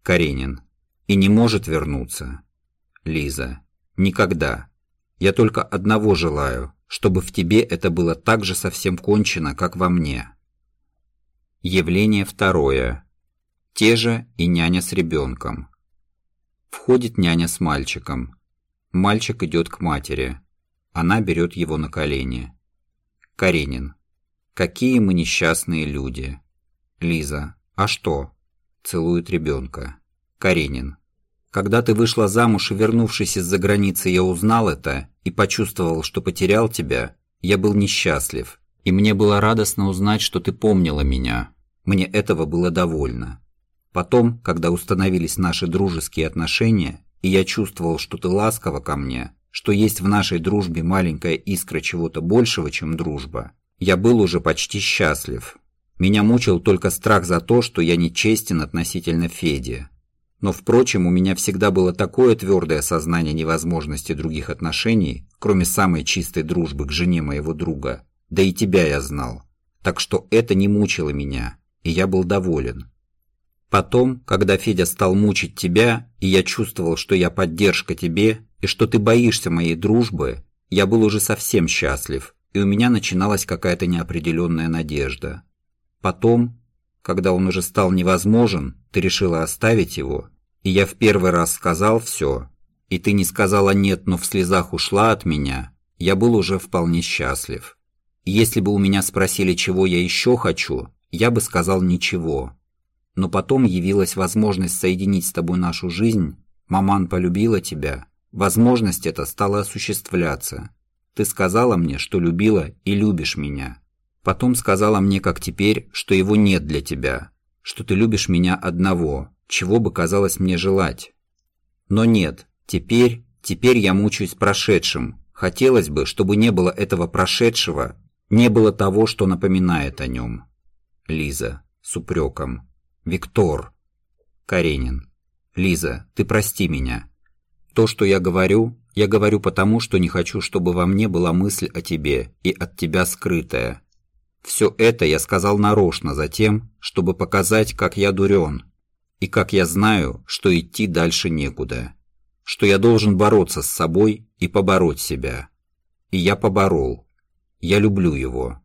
Каренин и не может вернуться. Лиза, никогда. Я только одного желаю, чтобы в тебе это было так же совсем кончено, как во мне. Явление второе. Те же и няня с ребенком. Входит няня с мальчиком. Мальчик идет к матери. Она берет его на колени. Каренин. Какие мы несчастные люди. Лиза. А что? Целует ребенка. Каренин. Когда ты вышла замуж и вернувшись из-за границы, я узнал это и почувствовал, что потерял тебя, я был несчастлив. И мне было радостно узнать, что ты помнила меня. Мне этого было довольно. Потом, когда установились наши дружеские отношения, и я чувствовал, что ты ласкова ко мне, что есть в нашей дружбе маленькая искра чего-то большего, чем дружба, я был уже почти счастлив. Меня мучил только страх за то, что я нечестен относительно Феди, но, впрочем, у меня всегда было такое твердое сознание невозможности других отношений, кроме самой чистой дружбы к жене моего друга. Да и тебя я знал. Так что это не мучило меня, и я был доволен. Потом, когда Федя стал мучить тебя, и я чувствовал, что я поддержка тебе, и что ты боишься моей дружбы, я был уже совсем счастлив, и у меня начиналась какая-то неопределенная надежда. Потом, когда он уже стал невозможен, ты решила оставить его, и я в первый раз сказал все, и ты не сказала «нет», но в слезах ушла от меня, я был уже вполне счастлив. если бы у меня спросили, чего я еще хочу, я бы сказал «ничего». Но потом явилась возможность соединить с тобой нашу жизнь, маман полюбила тебя, возможность эта стала осуществляться. Ты сказала мне, что любила и любишь меня. Потом сказала мне, как теперь, что его нет для тебя, что ты любишь меня одного, чего бы казалось мне желать. Но нет, теперь, теперь я мучаюсь прошедшим. Хотелось бы, чтобы не было этого прошедшего, не было того, что напоминает о нем. Лиза, с упреком. Виктор. Каренин. Лиза, ты прости меня. То, что я говорю, я говорю потому, что не хочу, чтобы во мне была мысль о тебе и от тебя скрытая. Все это я сказал нарочно за тем, чтобы показать, как я дурен, и как я знаю, что идти дальше некуда, что я должен бороться с собой и побороть себя. И я поборол. Я люблю его.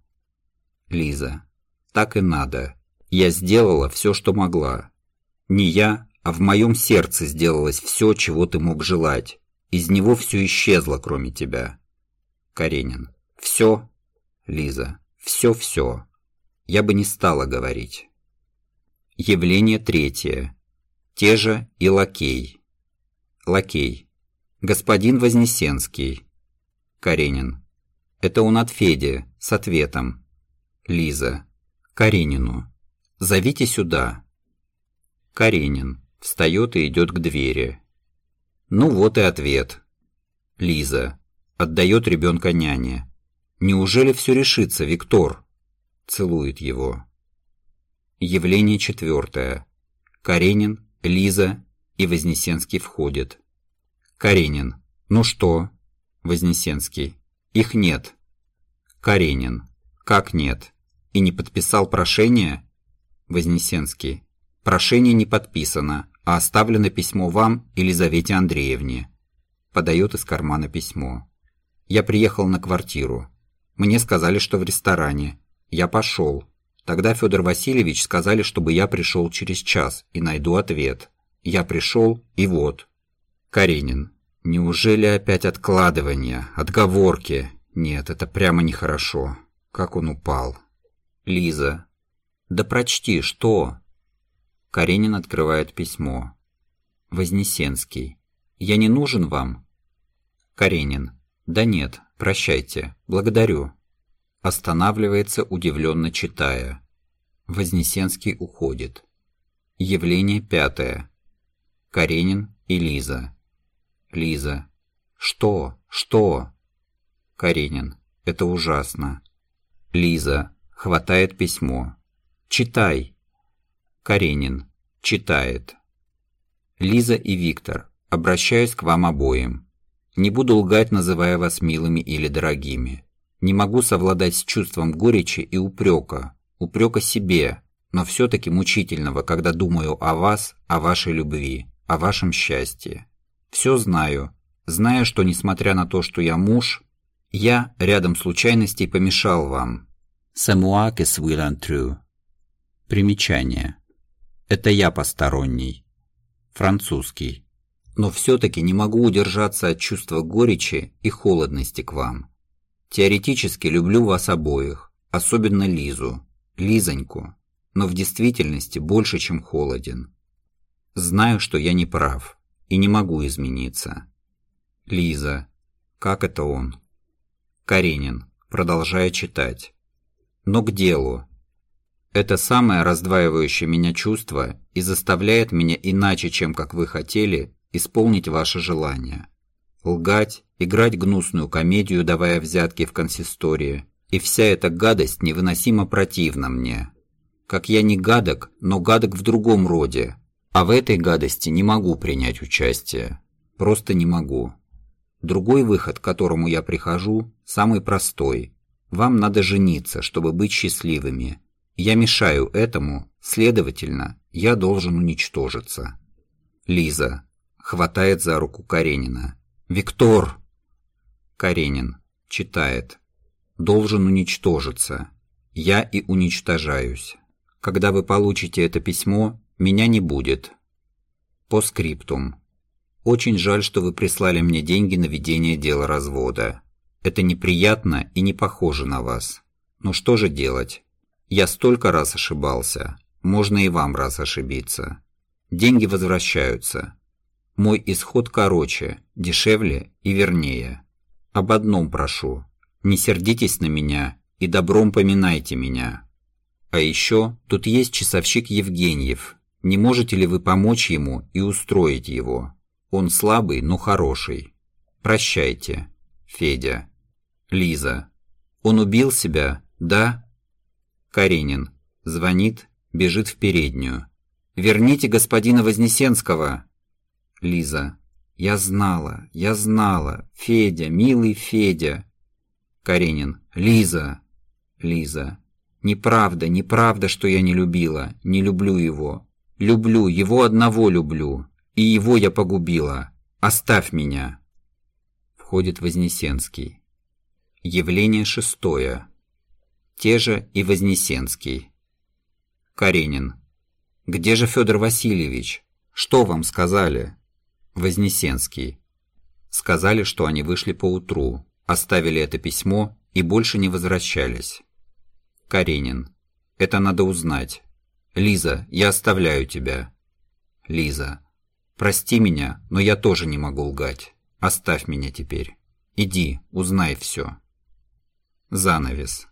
Лиза. Так и надо. Я сделала все, что могла. Не я, а в моем сердце сделалось все, чего ты мог желать. Из него все исчезло, кроме тебя. Каренин. Все? Лиза. Все-все. Я бы не стала говорить. Явление третье. Те же и лакей. Лакей. Господин Вознесенский. Каренин. Это он от Феди, с ответом. Лиза. Каренину. Зовите сюда. Каренин. Встает и идет к двери. Ну вот и ответ. Лиза. Отдает ребенка няне. «Неужели все решится, Виктор?» Целует его. Явление четвертое. Каренин, Лиза и Вознесенский входят. Каренин. «Ну что?» Вознесенский. «Их нет». Каренин. «Как нет? И не подписал прошение?» Вознесенский. «Прошение не подписано, а оставлено письмо вам, Елизавете Андреевне». Подает из кармана письмо. «Я приехал на квартиру. Мне сказали, что в ресторане. Я пошел. Тогда Федор Васильевич сказали, чтобы я пришел через час и найду ответ. Я пришел, и вот. Каренин. Неужели опять откладывание, отговорки? Нет, это прямо нехорошо. Как он упал. Лиза. Да прочти, что? Каренин открывает письмо. Вознесенский. Я не нужен вам? Каренин. Да нет, Прощайте. Благодарю. Останавливается, удивленно читая. Вознесенский уходит. Явление пятое. Каренин и Лиза. Лиза. Что? Что? Каренин. Это ужасно. Лиза. Хватает письмо. Читай. Каренин. Читает. Лиза и Виктор. Обращаюсь к вам обоим. Не буду лгать, называя вас милыми или дорогими. Не могу совладать с чувством горечи и упрека, упрека себе, но все-таки мучительного, когда думаю о вас, о вашей любви, о вашем счастье. Все знаю, зная, что несмотря на то, что я муж, я рядом случайностей помешал вам. Самуа que Примечание. Это я посторонний. Французский но все-таки не могу удержаться от чувства горечи и холодности к вам. Теоретически люблю вас обоих, особенно Лизу, Лизоньку, но в действительности больше, чем холоден. Знаю, что я не прав. и не могу измениться. Лиза. Как это он? Каренин, продолжая читать. Но к делу. Это самое раздваивающее меня чувство и заставляет меня иначе, чем как вы хотели, исполнить ваше желание. Лгать, играть гнусную комедию, давая взятки в консистории. И вся эта гадость невыносимо противна мне. Как я не гадок, но гадок в другом роде. А в этой гадости не могу принять участие. Просто не могу. Другой выход, к которому я прихожу, самый простой. Вам надо жениться, чтобы быть счастливыми. Я мешаю этому, следовательно, я должен уничтожиться. Лиза хватает за руку Каренина. «Виктор!» Каренин читает. «Должен уничтожиться. Я и уничтожаюсь. Когда вы получите это письмо, меня не будет. По скриптум. Очень жаль, что вы прислали мне деньги на ведение дела развода. Это неприятно и не похоже на вас. Но что же делать? Я столько раз ошибался. Можно и вам раз ошибиться. Деньги возвращаются. Мой исход короче, дешевле и вернее. Об одном прошу. Не сердитесь на меня и добром поминайте меня. А еще тут есть часовщик Евгеньев, не можете ли вы помочь ему и устроить его? Он слабый, но хороший. Прощайте. Федя. Лиза. Он убил себя, да? Каренин. Звонит, бежит в переднюю. «Верните господина Вознесенского!» Лиза. «Я знала, я знала. Федя, милый Федя!» Каренин. «Лиза!» Лиза. «Неправда, неправда, что я не любила, не люблю его. Люблю, его одного люблю. И его я погубила. Оставь меня. Входит Вознесенский. Явление шестое. Те же и Вознесенский. Каренин. Где же Федор Васильевич? Что вам сказали? Вознесенский. Сказали, что они вышли поутру, оставили это письмо и больше не возвращались. Каренин. Это надо узнать. «Лиза, я оставляю тебя». «Лиза, прости меня, но я тоже не могу лгать. Оставь меня теперь. Иди, узнай все». Занавес.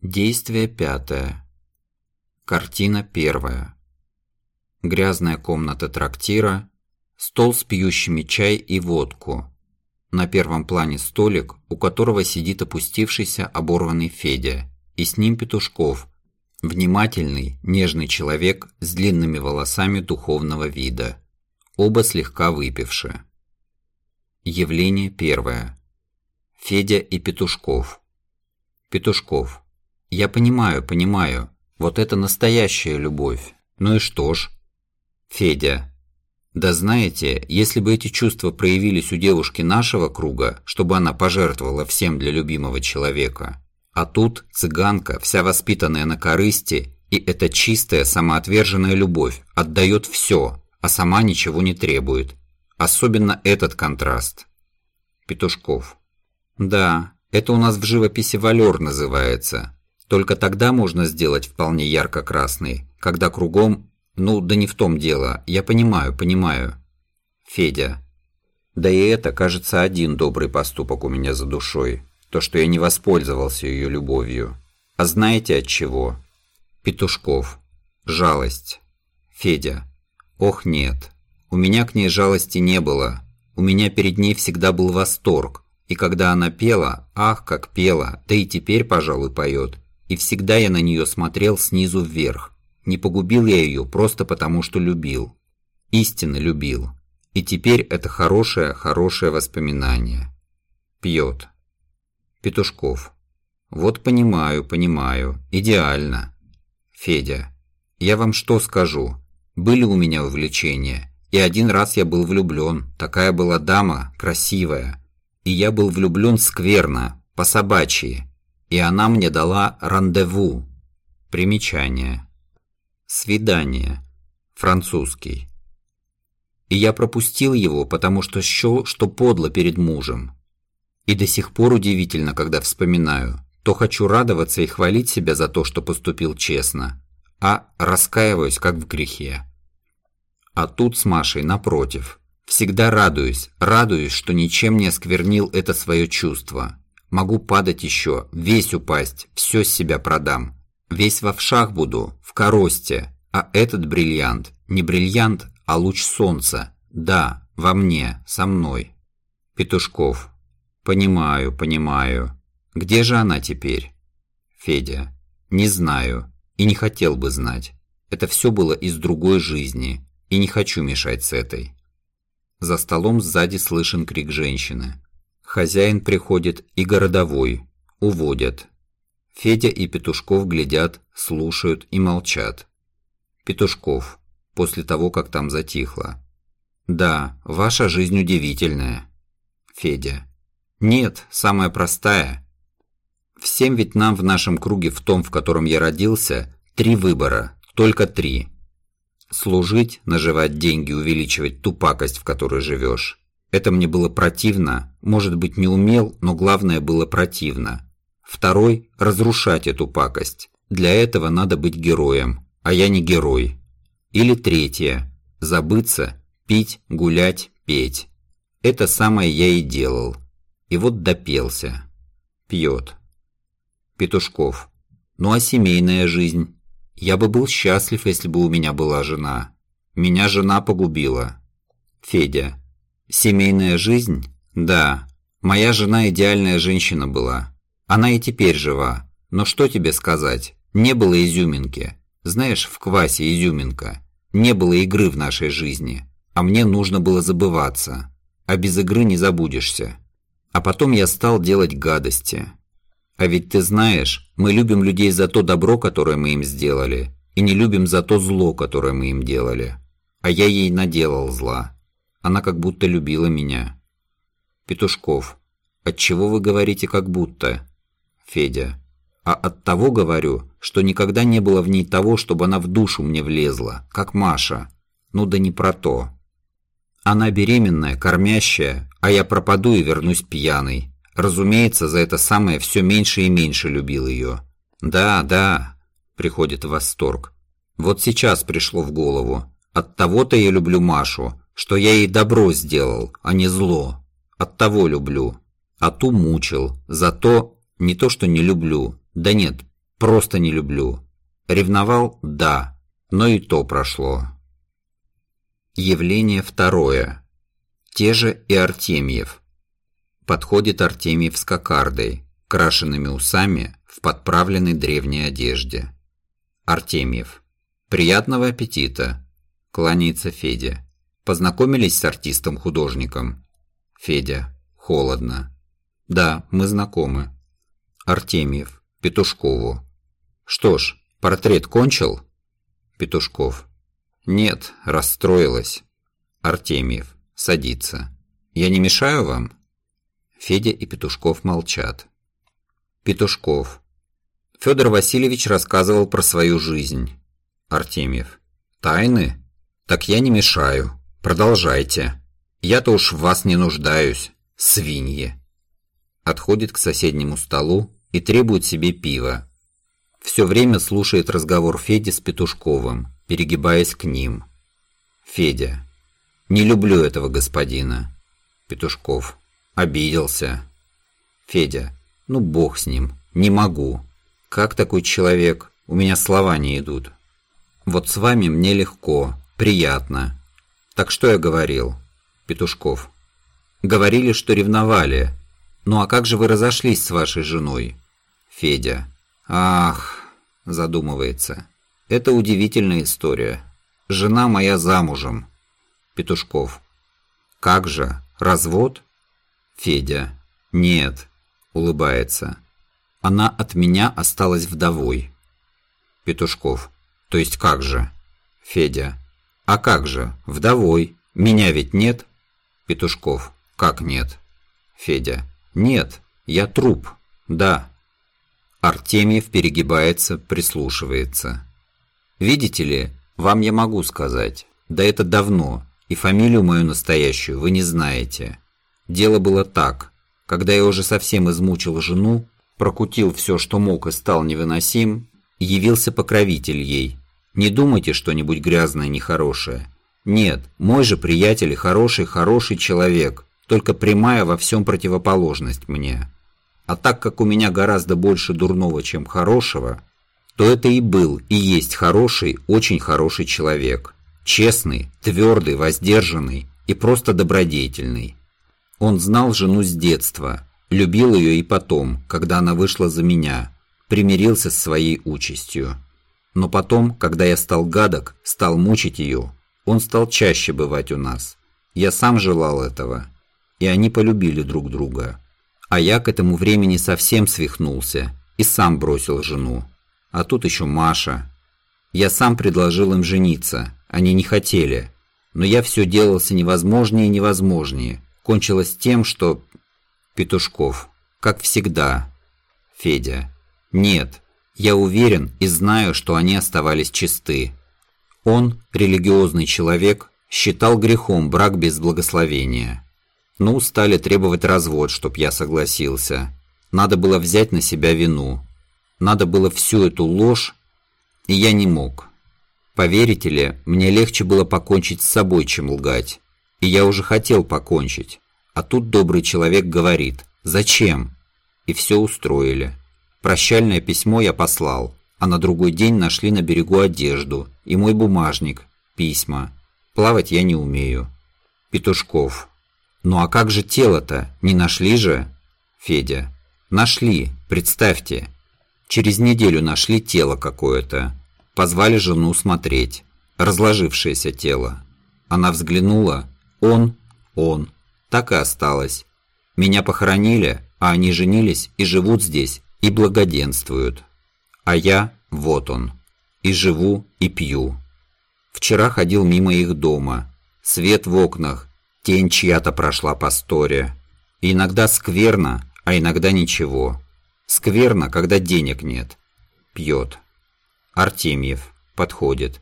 Действие пятое. Картина первая. Грязная комната трактира, стол с пьющими чай и водку. На первом плане столик, у которого сидит опустившийся оборванный Федя и с ним Петушков, внимательный, нежный человек с длинными волосами духовного вида, оба слегка выпившие. Явление первое. Федя и Петушков. Петушков. Я понимаю, понимаю, вот это настоящая любовь. Ну и что ж? Федя. Да знаете, если бы эти чувства проявились у девушки нашего круга, чтобы она пожертвовала всем для любимого человека, а тут цыганка, вся воспитанная на корысти, и эта чистая самоотверженная любовь отдает все, а сама ничего не требует. Особенно этот контраст. Петушков. Да, это у нас в живописи валер называется. Только тогда можно сделать вполне ярко-красный, когда кругом... Ну, да не в том дело, я понимаю, понимаю. Федя. Да и это, кажется, один добрый поступок у меня за душой то, что я не воспользовался ее любовью. А знаете от чего? Петушков. Жалость. Федя. Ох, нет. У меня к ней жалости не было. У меня перед ней всегда был восторг. И когда она пела, ах, как пела, да и теперь, пожалуй, поет. И всегда я на нее смотрел снизу вверх. Не погубил я ее просто потому, что любил. Истинно любил. И теперь это хорошее, хорошее воспоминание. Пьет. Петушков. Вот понимаю, понимаю. Идеально. Федя. Я вам что скажу? Были у меня увлечения. И один раз я был влюблен. Такая была дама, красивая. И я был влюблен скверно, по-собачьи. И она мне дала рандеву. Примечание. Свидание. Французский. И я пропустил его, потому что счел, что подло перед мужем. И до сих пор удивительно, когда вспоминаю, то хочу радоваться и хвалить себя за то, что поступил честно, а раскаиваюсь, как в грехе. А тут с Машей напротив. Всегда радуюсь, радуюсь, что ничем не осквернил это свое чувство. Могу падать еще, весь упасть, все с себя продам. Весь во вшах буду, в коросте. А этот бриллиант, не бриллиант, а луч солнца. Да, во мне, со мной. Петушков. Понимаю, понимаю. Где же она теперь? Федя. Не знаю. И не хотел бы знать. Это все было из другой жизни. И не хочу мешать с этой. За столом сзади слышен крик женщины. Хозяин приходит и городовой. Уводят. Федя и Петушков глядят, слушают и молчат. Петушков. После того, как там затихло. «Да, ваша жизнь удивительная». Федя. «Нет, самая простая. Всем ведь нам в нашем круге, в том, в котором я родился, три выбора, только три. Служить, наживать деньги, увеличивать ту пакость, в которой живешь. Это мне было противно, может быть не умел, но главное было противно. Второй – разрушать эту пакость. Для этого надо быть героем, а я не герой. Или третье – забыться, пить, гулять, петь. Это самое я и делал. И вот допелся. Пьет. Петушков. Ну а семейная жизнь? Я бы был счастлив, если бы у меня была жена. Меня жена погубила. Федя. Семейная жизнь? Да. Моя жена идеальная женщина была. Она и теперь жива. Но что тебе сказать? Не было изюминки. Знаешь, в квасе изюминка. Не было игры в нашей жизни. А мне нужно было забываться. А без игры не забудешься. А потом я стал делать гадости. А ведь ты знаешь, мы любим людей за то добро, которое мы им сделали, и не любим за то зло, которое мы им делали. А я ей наделал зла. Она как будто любила меня. Петушков. От чего вы говорите как будто? Федя. А от того говорю, что никогда не было в ней того, чтобы она в душу мне влезла, как Маша. Ну да не про то. Она беременная, кормящая, а я пропаду и вернусь пьяный. Разумеется, за это самое все меньше и меньше любил ее. Да, да, приходит восторг. Вот сейчас пришло в голову. От того-то я люблю Машу, что я ей добро сделал, а не зло. От того люблю. А ту мучил. Зато не то, что не люблю. Да нет, просто не люблю. Ревновал? Да. Но и то прошло. Явление второе. Те же и Артемьев. Подходит Артемьев с кокардой, крашенными усами в подправленной древней одежде. Артемьев. Приятного аппетита. Кланяется Федя. Познакомились с артистом-художником? Федя. Холодно. Да, мы знакомы. Артемьев. Петушкову. Что ж, портрет кончил? Петушков. Нет, расстроилась. Артемьев. Садится. Я не мешаю вам? Федя и Петушков молчат. Петушков. Федор Васильевич рассказывал про свою жизнь. Артемьев. Тайны? Так я не мешаю. Продолжайте. Я-то уж в вас не нуждаюсь. Свиньи. Отходит к соседнему столу и требует себе пива. Все время слушает разговор Феди с Петушковым, перегибаясь к ним. Федя. Не люблю этого господина. Петушков. Обиделся. Федя. Ну бог с ним. Не могу. Как такой человек? У меня слова не идут. Вот с вами мне легко, приятно. Так что я говорил? Петушков. Говорили, что ревновали. Ну а как же вы разошлись с вашей женой? Федя. Ах, задумывается. Это удивительная история. Жена моя замужем. Петушков. Как же? Развод? Федя. «Нет», — улыбается. «Она от меня осталась вдовой». Петушков. «То есть как же?» Федя. «А как же? Вдовой. Меня ведь нет?» Петушков. «Как нет?» Федя. «Нет, я труп. Да». Артемьев перегибается, прислушивается. «Видите ли, вам я могу сказать. Да это давно, и фамилию мою настоящую вы не знаете. Дело было так. Когда я уже совсем измучил жену, прокутил все, что мог и стал невыносим, явился покровитель ей. Не думайте что-нибудь грязное, нехорошее. Нет, мой же приятель хороший-хороший человек, только прямая во всем противоположность мне. А так как у меня гораздо больше дурного, чем хорошего, то это и был, и есть хороший, очень хороший человек. Честный, твердый, воздержанный и просто добродетельный. Он знал жену с детства, любил ее и потом, когда она вышла за меня, примирился с своей участью. Но потом, когда я стал гадок, стал мучить ее, он стал чаще бывать у нас. Я сам желал этого. И они полюбили друг друга. А я к этому времени совсем свихнулся и сам бросил жену. А тут еще Маша. Я сам предложил им жениться. Они не хотели. Но я все делался невозможнее и невозможнее. Кончилось тем, что... Петушков. Как всегда. Федя. Нет. Я уверен и знаю, что они оставались чисты. Он, религиозный человек, считал грехом брак без благословения. Ну, стали требовать развод, чтоб я согласился. Надо было взять на себя вину. Надо было всю эту ложь, и я не мог. Поверите ли, мне легче было покончить с собой, чем лгать. И я уже хотел покончить. А тут добрый человек говорит «Зачем?» И все устроили. Прощальное письмо я послал а на другой день нашли на берегу одежду и мой бумажник, письма. Плавать я не умею. Петушков. Ну а как же тело-то? Не нашли же? Федя. Нашли, представьте. Через неделю нашли тело какое-то. Позвали жену смотреть. Разложившееся тело. Она взглянула. Он, он. Так и осталось. Меня похоронили, а они женились и живут здесь, и благоденствуют. А я, вот он, и живу, и пью. Вчера ходил мимо их дома. Свет в окнах, тень чья-то прошла по сторе. Иногда скверно, а иногда ничего. Скверно, когда денег нет. Пьет. Артемьев подходит.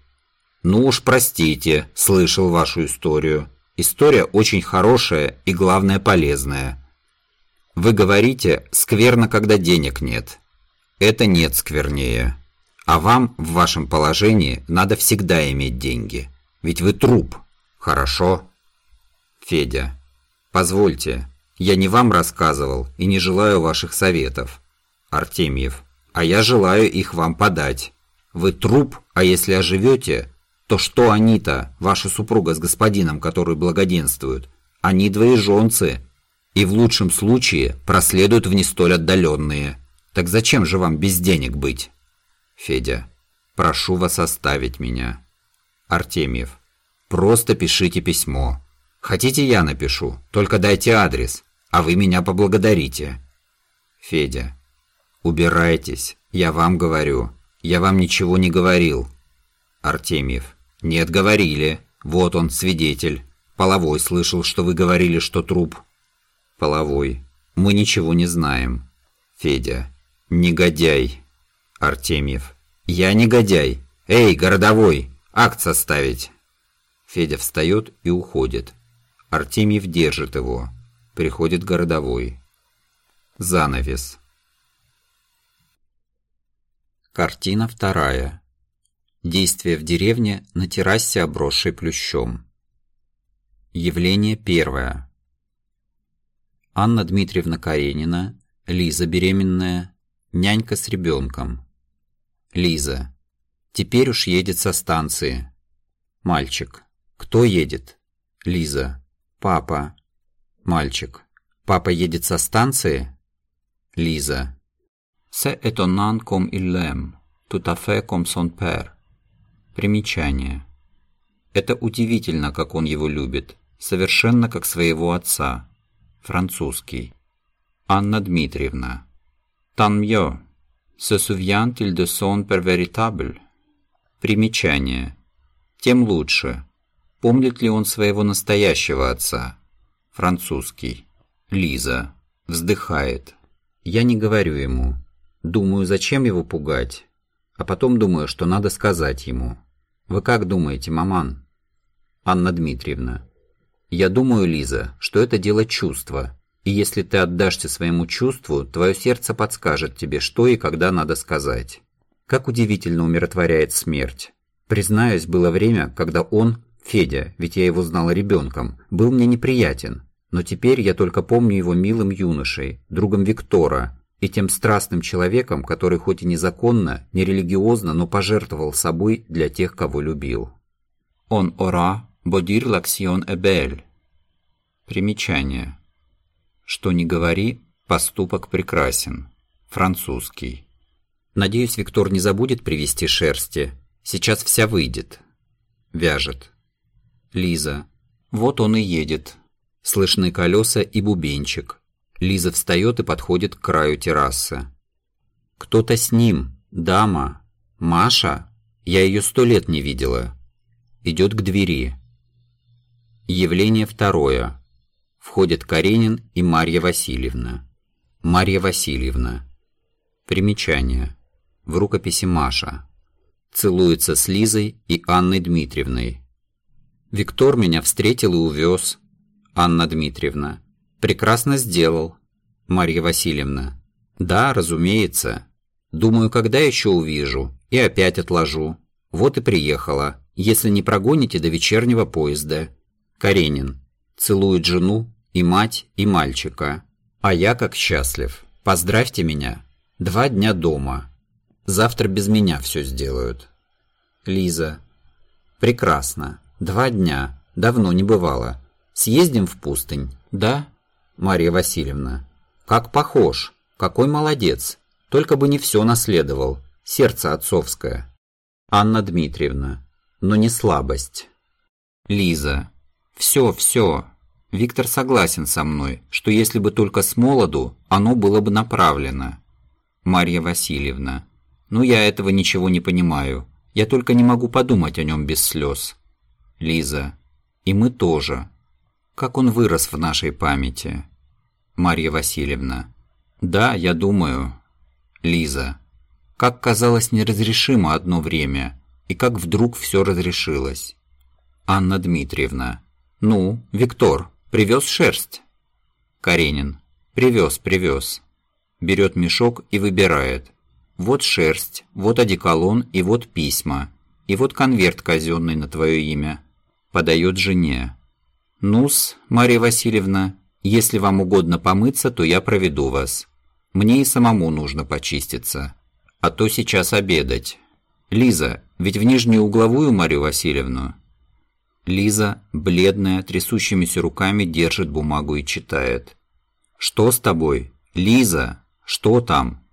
«Ну уж простите, слышал вашу историю. История очень хорошая и, главное, полезная. Вы говорите, скверно, когда денег нет. Это нет сквернее. А вам в вашем положении надо всегда иметь деньги. Ведь вы труп. Хорошо? Федя. Позвольте, я не вам рассказывал и не желаю ваших советов. Артемьев. А я желаю их вам подать. Вы труп, а если оживете, то что они-то, ваша супруга с господином, который благоденствует? Они двоеженцы, и в лучшем случае проследуют в не столь отдаленные. Так зачем же вам без денег быть? Федя. Прошу вас оставить меня. Артемьев. Просто пишите письмо. Хотите, я напишу, только дайте адрес, а вы меня поблагодарите. Федя. Убирайтесь, я вам говорю. Я вам ничего не говорил. Артемьев. Нет, говорили. Вот он, свидетель. Половой слышал, что вы говорили, что труп. Половой. Мы ничего не знаем. Федя. «Негодяй!» Артемьев. «Я негодяй! Эй, городовой! Акт составить!» Федя встает и уходит. Артемьев держит его. Приходит городовой. Занавес. Картина вторая. Действие в деревне на террасе, обросшей плющом. Явление первое. Анна Дмитриевна Каренина, Лиза беременная, Нянька с ребенком. Лиза. Теперь уж едет со станции. Мальчик. Кто едет? Лиза. Папа. Мальчик. Папа едет со станции? Лиза. C'est étonnant comme il l'aime, tout à fait comme. Примечание. Это удивительно, как он его любит, совершенно как своего отца. Французский. Анна Дмитриевна. Tant mieux. Se souvient-il de son père véritable? Примечание. Тем лучше. Помнит ли он своего настоящего отца? Французский. Лиза. Вздыхает. Я не говорю ему. Думаю, зачем его пугать? А потом думаю, что надо сказать ему. Вы как думаете, маман? Анна Дмитриевна. Я думаю, Лиза, что это дело чувства, и если ты отдашься своему чувству, твое сердце подскажет тебе, что и когда надо сказать. Как удивительно умиротворяет смерть. Признаюсь, было время, когда он, Федя, ведь я его знала ребенком, был мне неприятен. Но теперь я только помню его милым юношей, другом Виктора, и тем страстным человеком, который хоть и незаконно, не религиозно, но пожертвовал собой для тех, кого любил. Он ора бодир лаксион эбель. Примечание. Что не говори, поступок прекрасен. Французский. Надеюсь, Виктор не забудет привезти шерсти. Сейчас вся выйдет. Вяжет. Лиза. Вот он и едет. Слышны колеса и бубенчик. Лиза встает и подходит к краю террасы. Кто-то с ним. Дама. Маша? Я ее сто лет не видела. Идет к двери. Явление второе. Входят Каренин и Марья Васильевна. Марья Васильевна. Примечание. В рукописи Маша. Целуется с Лизой и Анной Дмитриевной. Виктор меня встретил и увез. Анна Дмитриевна. Прекрасно сделал. Марья Васильевна. Да, разумеется. Думаю, когда еще увижу. И опять отложу. Вот и приехала. Если не прогоните до вечернего поезда. Каренин. Целует жену и мать, и мальчика. А я как счастлив. Поздравьте меня. Два дня дома. Завтра без меня все сделают. Лиза. Прекрасно. Два дня. Давно не бывало. Съездим в пустынь, да? Мария Васильевна. Как похож. Какой молодец. Только бы не все наследовал. Сердце отцовское. Анна Дмитриевна. Но не слабость. Лиза. Все, все. Виктор согласен со мной, что если бы только с молоду, оно было бы направлено. Марья Васильевна. Ну я этого ничего не понимаю. Я только не могу подумать о нем без слез. Лиза. И мы тоже. Как он вырос в нашей памяти. Марья Васильевна. Да, я думаю. Лиза. Как казалось неразрешимо одно время, и как вдруг все разрешилось. Анна Дмитриевна. Ну, Виктор, привез шерсть? Каренин. Привез, привез. Берет мешок и выбирает. Вот шерсть, вот одеколон и вот письма. И вот конверт казенный на твое имя. Подает жене. «Ну-с, Мария Васильевна, если вам угодно помыться, то я проведу вас. Мне и самому нужно почиститься. А то сейчас обедать. Лиза, ведь в нижнюю угловую Марию Васильевну?» Лиза, бледная, трясущимися руками держит бумагу и читает. «Что с тобой? Лиза, что там?»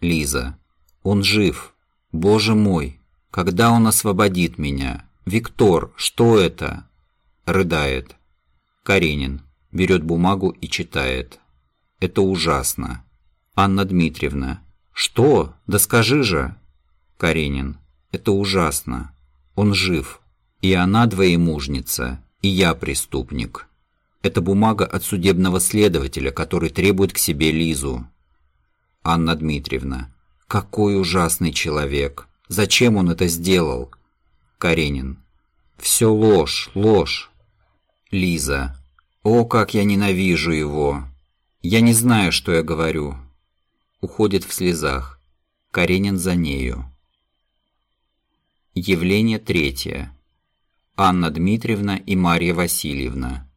Лиза. «Он жив. Боже мой, когда он освободит меня? Виктор, что это?» Рыдает. Каренин. Берет бумагу и читает. Это ужасно. Анна Дмитриевна. Что? Да скажи же. Каренин. Это ужасно. Он жив. И она двоемужница, и я преступник. Это бумага от судебного следователя, который требует к себе Лизу. Анна Дмитриевна. Какой ужасный человек. Зачем он это сделал? Каренин. Все ложь, ложь. Лиза. О, как я ненавижу его. Я не знаю, что я говорю. Уходит в слезах. Каренин за нею. Явление третье. Анна Дмитриевна и Марья Васильевна.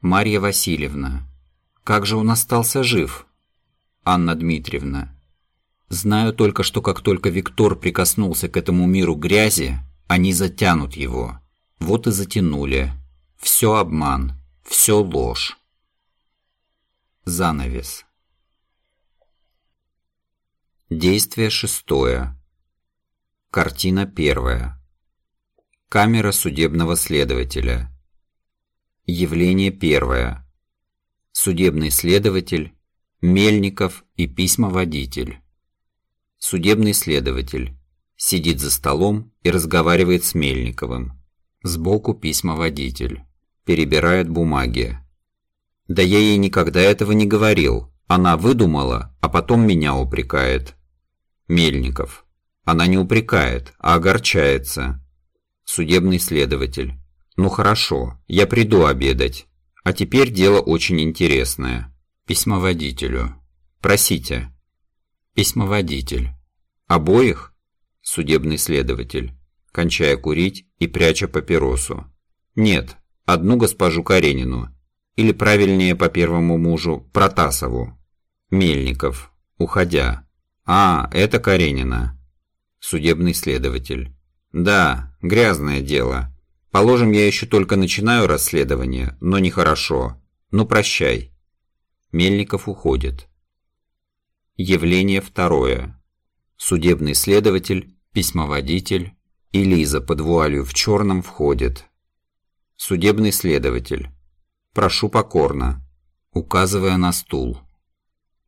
Марья Васильевна. Как же он остался жив? Анна Дмитриевна. Знаю только, что как только Виктор прикоснулся к этому миру грязи, они затянут его. Вот и затянули. Все обман, все ложь. Занавес. Действие шестое. Картина первая. Камера судебного следователя. Явление первое. Судебный следователь, Мельников и письмоводитель. Судебный следователь сидит за столом и разговаривает с Мельниковым. Сбоку письмоводитель перебирает бумаги. Да я ей никогда этого не говорил. Она выдумала, а потом меня упрекает. Мельников. Она не упрекает, а огорчается. Судебный следователь. Ну хорошо, я приду обедать. А теперь дело очень интересное. Письмоводителю. Просите. Письмоводитель. Обоих? Судебный следователь, кончая курить и пряча папиросу. Нет, одну госпожу Каренину. Или правильнее по первому мужу Протасову. Мельников, уходя. А, это Каренина. Судебный следователь. Да, грязное дело. Положим, я еще только начинаю расследование, но нехорошо. Ну прощай. Мельников уходит. Явление второе. Судебный следователь, письмоводитель и Лиза под вуалью в черном входит. Судебный следователь. Прошу покорно, указывая на стул.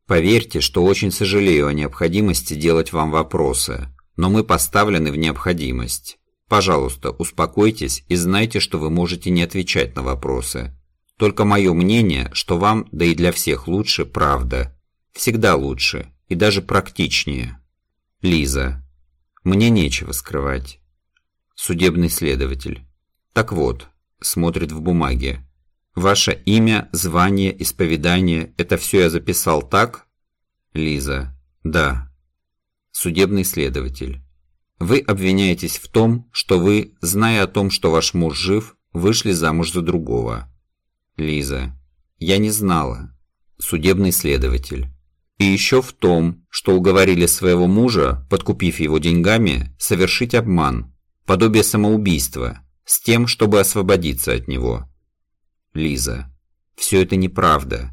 Поверьте, что очень сожалею о необходимости делать вам вопросы, но мы поставлены в необходимость. Пожалуйста, успокойтесь и знайте, что вы можете не отвечать на вопросы. Только мое мнение, что вам, да и для всех лучше, правда. Всегда лучше и даже практичнее. Лиза. Мне нечего скрывать. Судебный следователь. Так вот, смотрит в бумаге. Ваше имя, звание, исповедание – это все я записал так? Лиза. Да. Судебный следователь. Вы обвиняетесь в том, что вы, зная о том, что ваш муж жив, вышли замуж за другого. Лиза. Я не знала. Судебный следователь. И еще в том, что уговорили своего мужа, подкупив его деньгами, совершить обман, подобие самоубийства, с тем, чтобы освободиться от него. Лиза. Все это неправда.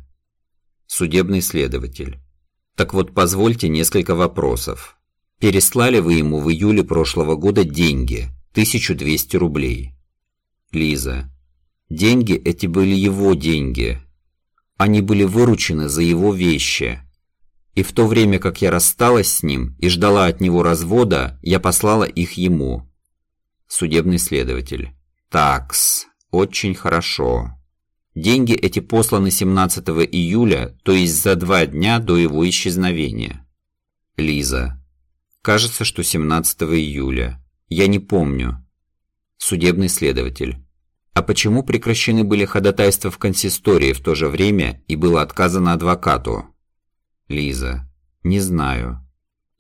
Судебный следователь. Так вот, позвольте несколько вопросов. Переслали вы ему в июле прошлого года деньги, 1200 рублей. Лиза. Деньги эти были его деньги. Они были выручены за его вещи. И в то время, как я рассталась с ним и ждала от него развода, я послала их ему. Судебный следователь. Такс. Очень хорошо. Деньги эти посланы 17 июля, то есть за два дня до его исчезновения. Лиза. Кажется, что 17 июля. Я не помню. Судебный следователь. А почему прекращены были ходатайства в консистории в то же время и было отказано адвокату? Лиза. Не знаю.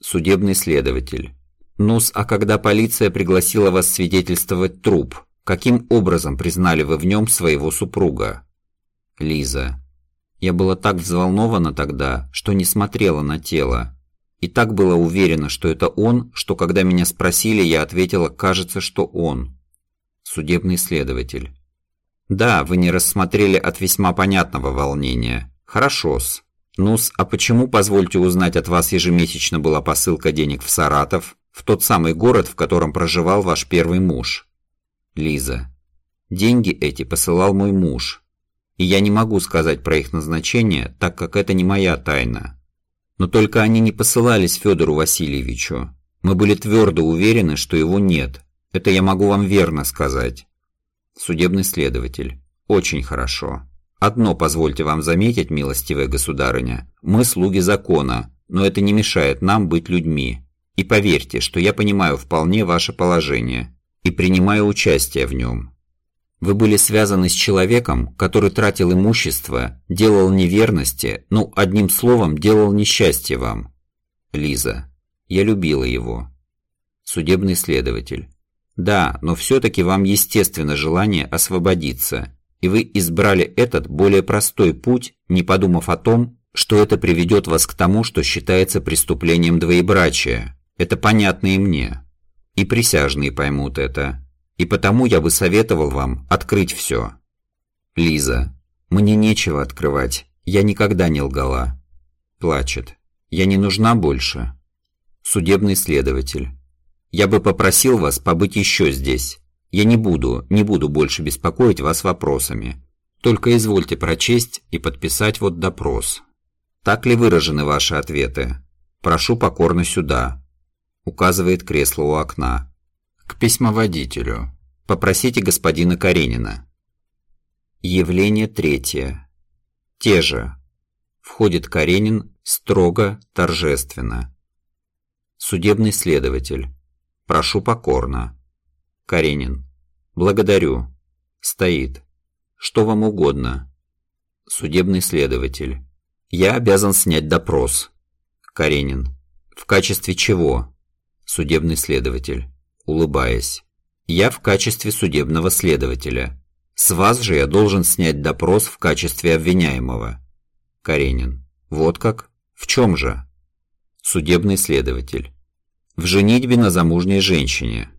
Судебный следователь. Нус, а когда полиция пригласила вас свидетельствовать труп, каким образом признали вы в нем своего супруга? Лиза. Я была так взволнована тогда, что не смотрела на тело. И так была уверена, что это он, что когда меня спросили, я ответила «кажется, что он». Судебный следователь. Да, вы не рассмотрели от весьма понятного волнения. Хорошо-с. Ну-с, а почему, позвольте узнать, от вас ежемесячно была посылка денег в Саратов, в тот самый город, в котором проживал ваш первый муж? Лиза. Деньги эти посылал мой муж. И я не могу сказать про их назначение, так как это не моя тайна. Но только они не посылались Федору Васильевичу. Мы были твердо уверены, что его нет. Это я могу вам верно сказать. Судебный следователь. Очень хорошо. Одно позвольте вам заметить, милостивая государыня. Мы слуги закона, но это не мешает нам быть людьми. И поверьте, что я понимаю вполне ваше положение и принимаю участие в нем. Вы были связаны с человеком, который тратил имущество, делал неверности, ну, одним словом, делал несчастье вам. Лиза. Я любила его. Судебный следователь. Да, но все-таки вам естественно желание освободиться, и вы избрали этот более простой путь, не подумав о том, что это приведет вас к тому, что считается преступлением двоебрачия. Это понятно и мне. И присяжные поймут это. И потому я бы советовал вам открыть все. Лиза. Мне нечего открывать. Я никогда не лгала. Плачет. Я не нужна больше. Судебный следователь. Я бы попросил вас побыть еще здесь. Я не буду, не буду больше беспокоить вас вопросами. Только извольте прочесть и подписать вот допрос. Так ли выражены ваши ответы? Прошу покорно сюда. Указывает кресло у окна. К письмоводителю. Попросите господина Каренина. Явление третье. Те же. Входит Каренин строго, торжественно. Судебный следователь. Прошу покорно. Каренин. Благодарю. Стоит. Что вам угодно. Судебный следователь. Я обязан снять допрос. Каренин. В качестве чего? Судебный следователь улыбаясь. «Я в качестве судебного следователя. С вас же я должен снять допрос в качестве обвиняемого. Каренин. Вот как? В чем же? Судебный следователь. В женитьбе на замужней женщине.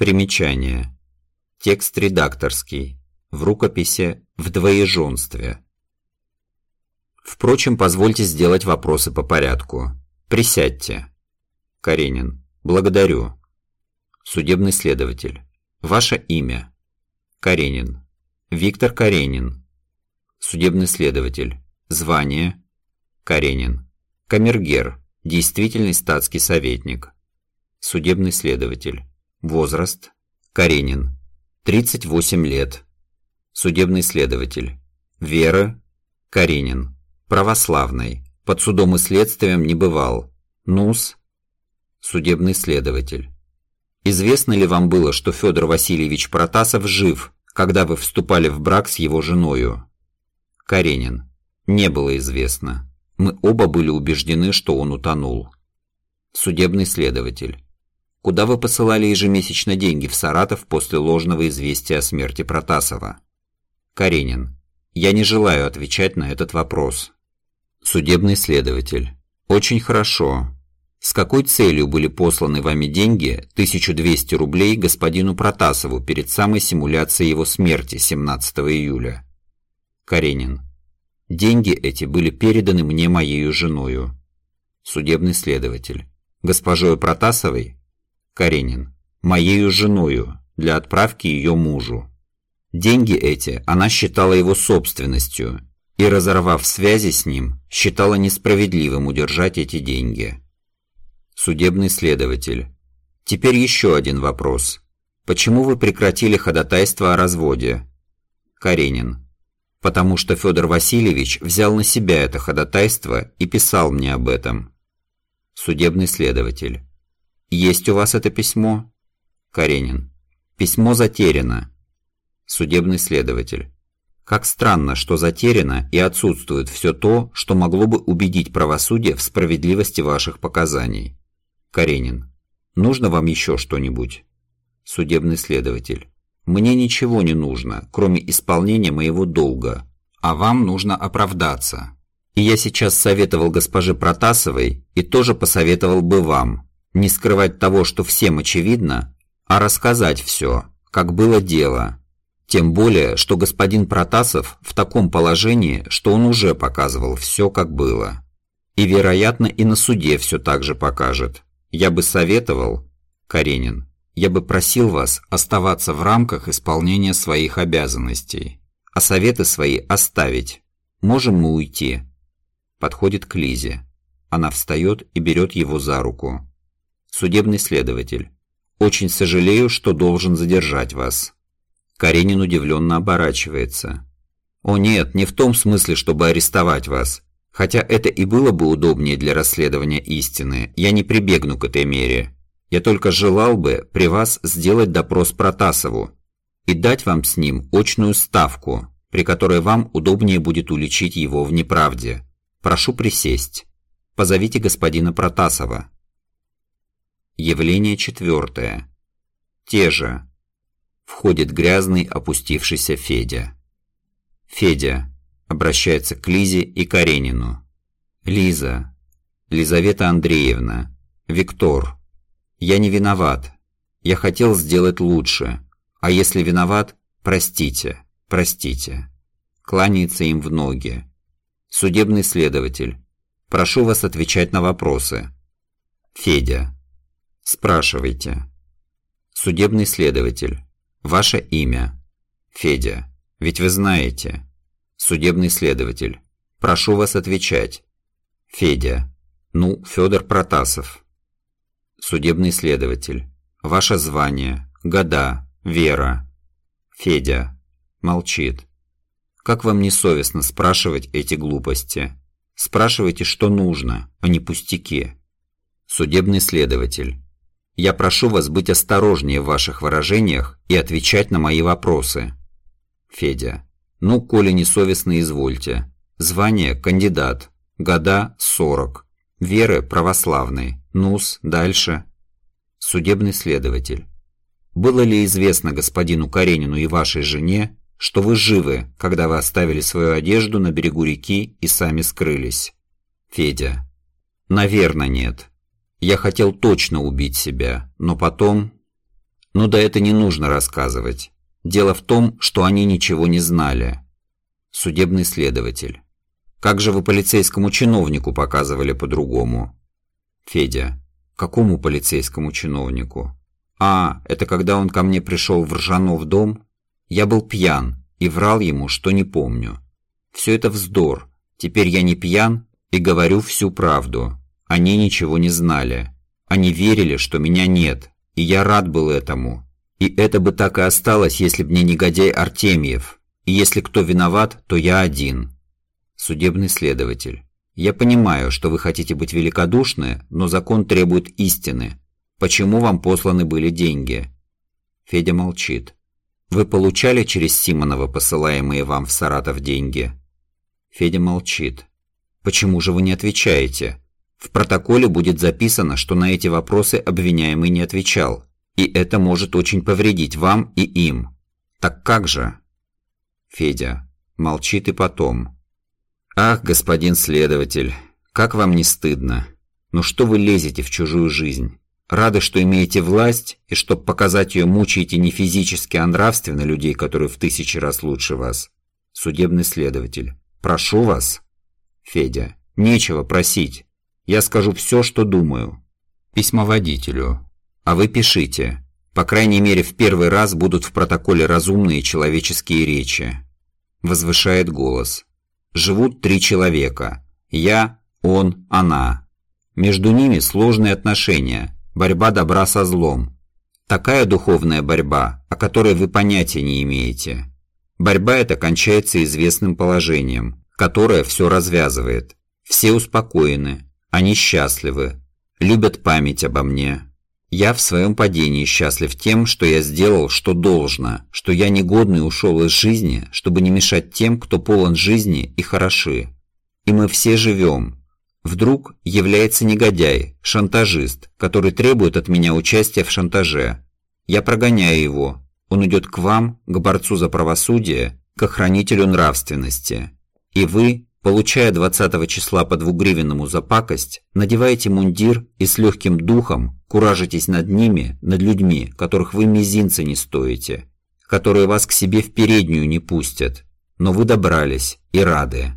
Примечание. Текст редакторский. В рукописи «В двоеженстве». Впрочем, позвольте сделать вопросы по порядку. Присядьте. Каренин. Благодарю. Судебный следователь. Ваше имя. Каренин. Виктор Каренин. Судебный следователь. Звание. Каренин. Камергер. Действительный статский советник. Судебный следователь. Возраст. Каренин. 38 лет. Судебный следователь. Вера. Каренин. Православный. Под судом и следствием не бывал. НУС. Судебный следователь. Известно ли вам было, что Федор Васильевич Протасов жив, когда вы вступали в брак с его женою? Каренин. Не было известно. Мы оба были убеждены, что он утонул. Судебный следователь. Куда вы посылали ежемесячно деньги в Саратов после ложного известия о смерти Протасова? Каренин. Я не желаю отвечать на этот вопрос. Судебный следователь. Очень хорошо. С какой целью были посланы вами деньги, 1200 рублей, господину Протасову перед самой симуляцией его смерти 17 июля? Каренин. Деньги эти были переданы мне моею женою. Судебный следователь. Госпожою Протасовой? Каренин. Моею женою, для отправки ее мужу. Деньги эти она считала его собственностью и, разорвав связи с ним, считала несправедливым удержать эти деньги. Судебный следователь. Теперь еще один вопрос. Почему вы прекратили ходатайство о разводе? Каренин. Потому что Федор Васильевич взял на себя это ходатайство и писал мне об этом. Судебный следователь. Есть у вас это письмо? Каренин. Письмо затеряно. Судебный следователь. Как странно, что затеряно и отсутствует все то, что могло бы убедить правосудие в справедливости ваших показаний. Каренин. Нужно вам еще что-нибудь? Судебный следователь. Мне ничего не нужно, кроме исполнения моего долга. А вам нужно оправдаться. И я сейчас советовал госпоже Протасовой и тоже посоветовал бы вам. Не скрывать того, что всем очевидно, а рассказать все, как было дело. Тем более, что господин Протасов в таком положении, что он уже показывал все, как было. И, вероятно, и на суде все так же покажет. Я бы советовал, Каренин, я бы просил вас оставаться в рамках исполнения своих обязанностей, а советы свои оставить. Можем мы уйти?» Подходит к Лизе. Она встает и берет его за руку. Судебный следователь. «Очень сожалею, что должен задержать вас». Каренин удивленно оборачивается. «О нет, не в том смысле, чтобы арестовать вас. Хотя это и было бы удобнее для расследования истины, я не прибегну к этой мере. Я только желал бы при вас сделать допрос Протасову и дать вам с ним очную ставку, при которой вам удобнее будет уличить его в неправде. Прошу присесть. Позовите господина Протасова. Явление четвертое. Те же. Входит грязный опустившийся Федя. Федя обращается к Лизе и Каренину. «Лиза, Лизавета Андреевна, Виктор, я не виноват. Я хотел сделать лучше. А если виноват, простите, простите». Кланяется им в ноги. Судебный следователь. Прошу вас отвечать на вопросы. Федя. Спрашивайте. Судебный следователь. Ваше имя. Федя. Ведь вы знаете. Судебный следователь. Прошу вас отвечать. Федя. Ну, Федор Протасов. Судебный следователь. Ваше звание. Года. Вера. Федя. Молчит. Как вам не совестно спрашивать эти глупости? Спрашивайте, что нужно, а не пустяки. Судебный следователь. Я прошу вас быть осторожнее в ваших выражениях и отвечать на мои вопросы. Федя. Ну, коли несовестно, извольте. Звание – кандидат. Года – 40. Веры – православный. Нус – дальше. Судебный следователь. Было ли известно господину Каренину и вашей жене, что вы живы, когда вы оставили свою одежду на берегу реки и сами скрылись. Федя. Наверное, нет. Я хотел точно убить себя, но потом... Ну да это не нужно рассказывать. Дело в том, что они ничего не знали. Судебный следователь. Как же вы полицейскому чиновнику показывали по-другому? Федя. Какому полицейскому чиновнику? А, это когда он ко мне пришел в Ржанов дом? Я был пьян и врал ему, что не помню. Все это вздор. Теперь я не пьян и говорю всю правду. Они ничего не знали. Они верили, что меня нет, и я рад был этому. И это бы так и осталось, если б не негодяй Артемьев. И если кто виноват, то я один. Судебный следователь. Я понимаю, что вы хотите быть великодушны, но закон требует истины. Почему вам посланы были деньги? Федя молчит. Вы получали через Симонова посылаемые вам в Саратов деньги? Федя молчит. Почему же вы не отвечаете? В протоколе будет записано, что на эти вопросы обвиняемый не отвечал, и это может очень повредить вам и им. Так как же? Федя молчит и потом. Ах, господин следователь, как вам не стыдно? Ну что вы лезете в чужую жизнь? Рады, что имеете власть, и чтоб показать ее, мучаете не физически, а нравственно людей, которые в тысячи раз лучше вас. Судебный следователь. Прошу вас. Федя. Нечего просить. Я скажу все, что думаю. Письмоводителю. А вы пишите. По крайней мере, в первый раз будут в протоколе разумные человеческие речи. Возвышает голос. Живут три человека. Я, он, она. Между ними сложные отношения, борьба добра со злом. Такая духовная борьба, о которой вы понятия не имеете. Борьба эта кончается известным положением, которое все развязывает. Все успокоены, они счастливы, любят память обо мне. Я в своем падении счастлив тем, что я сделал, что должно, что я негодный ушел из жизни, чтобы не мешать тем, кто полон жизни и хороши. И мы все живем. Вдруг является негодяй, шантажист, который требует от меня участия в шантаже. Я прогоняю его. Он идет к вам, к борцу за правосудие, к охранителю нравственности. И вы, Получая 20 числа по двугривенному за пакость, надеваете мундир и с легким духом куражитесь над ними, над людьми, которых вы мизинца не стоите, которые вас к себе в переднюю не пустят. Но вы добрались и рады.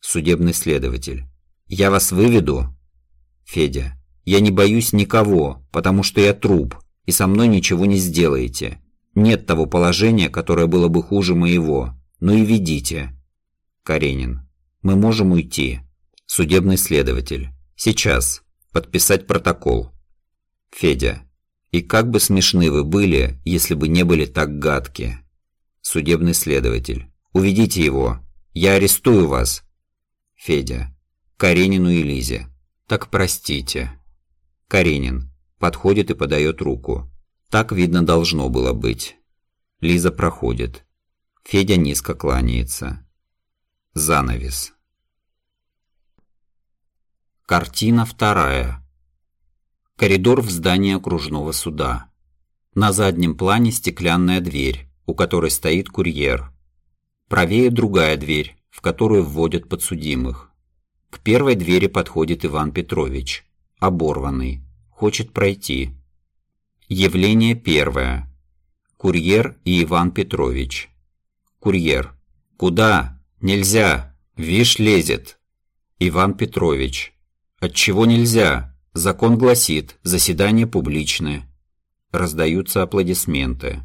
Судебный следователь. Я вас выведу? Федя. Я не боюсь никого, потому что я труп, и со мной ничего не сделаете. Нет того положения, которое было бы хуже моего. Ну и ведите. Каренин. Мы можем уйти. Судебный следователь. Сейчас. Подписать протокол. Федя. И как бы смешны вы были, если бы не были так гадки. Судебный следователь. Уведите его. Я арестую вас. Федя. Каренину и Лизе. Так простите. Каренин. Подходит и подает руку. Так, видно, должно было быть. Лиза проходит. Федя низко кланяется. Занавес. Картина вторая. Коридор в здании окружного суда. На заднем плане стеклянная дверь, у которой стоит курьер. Правее другая дверь, в которую вводят подсудимых. К первой двери подходит Иван Петрович, оборванный, хочет пройти. Явление первое. Курьер и Иван Петрович. Курьер. Куда? «Нельзя! Вишь, лезет!» Иван Петрович. «Отчего нельзя? Закон гласит, заседание публичное». Раздаются аплодисменты.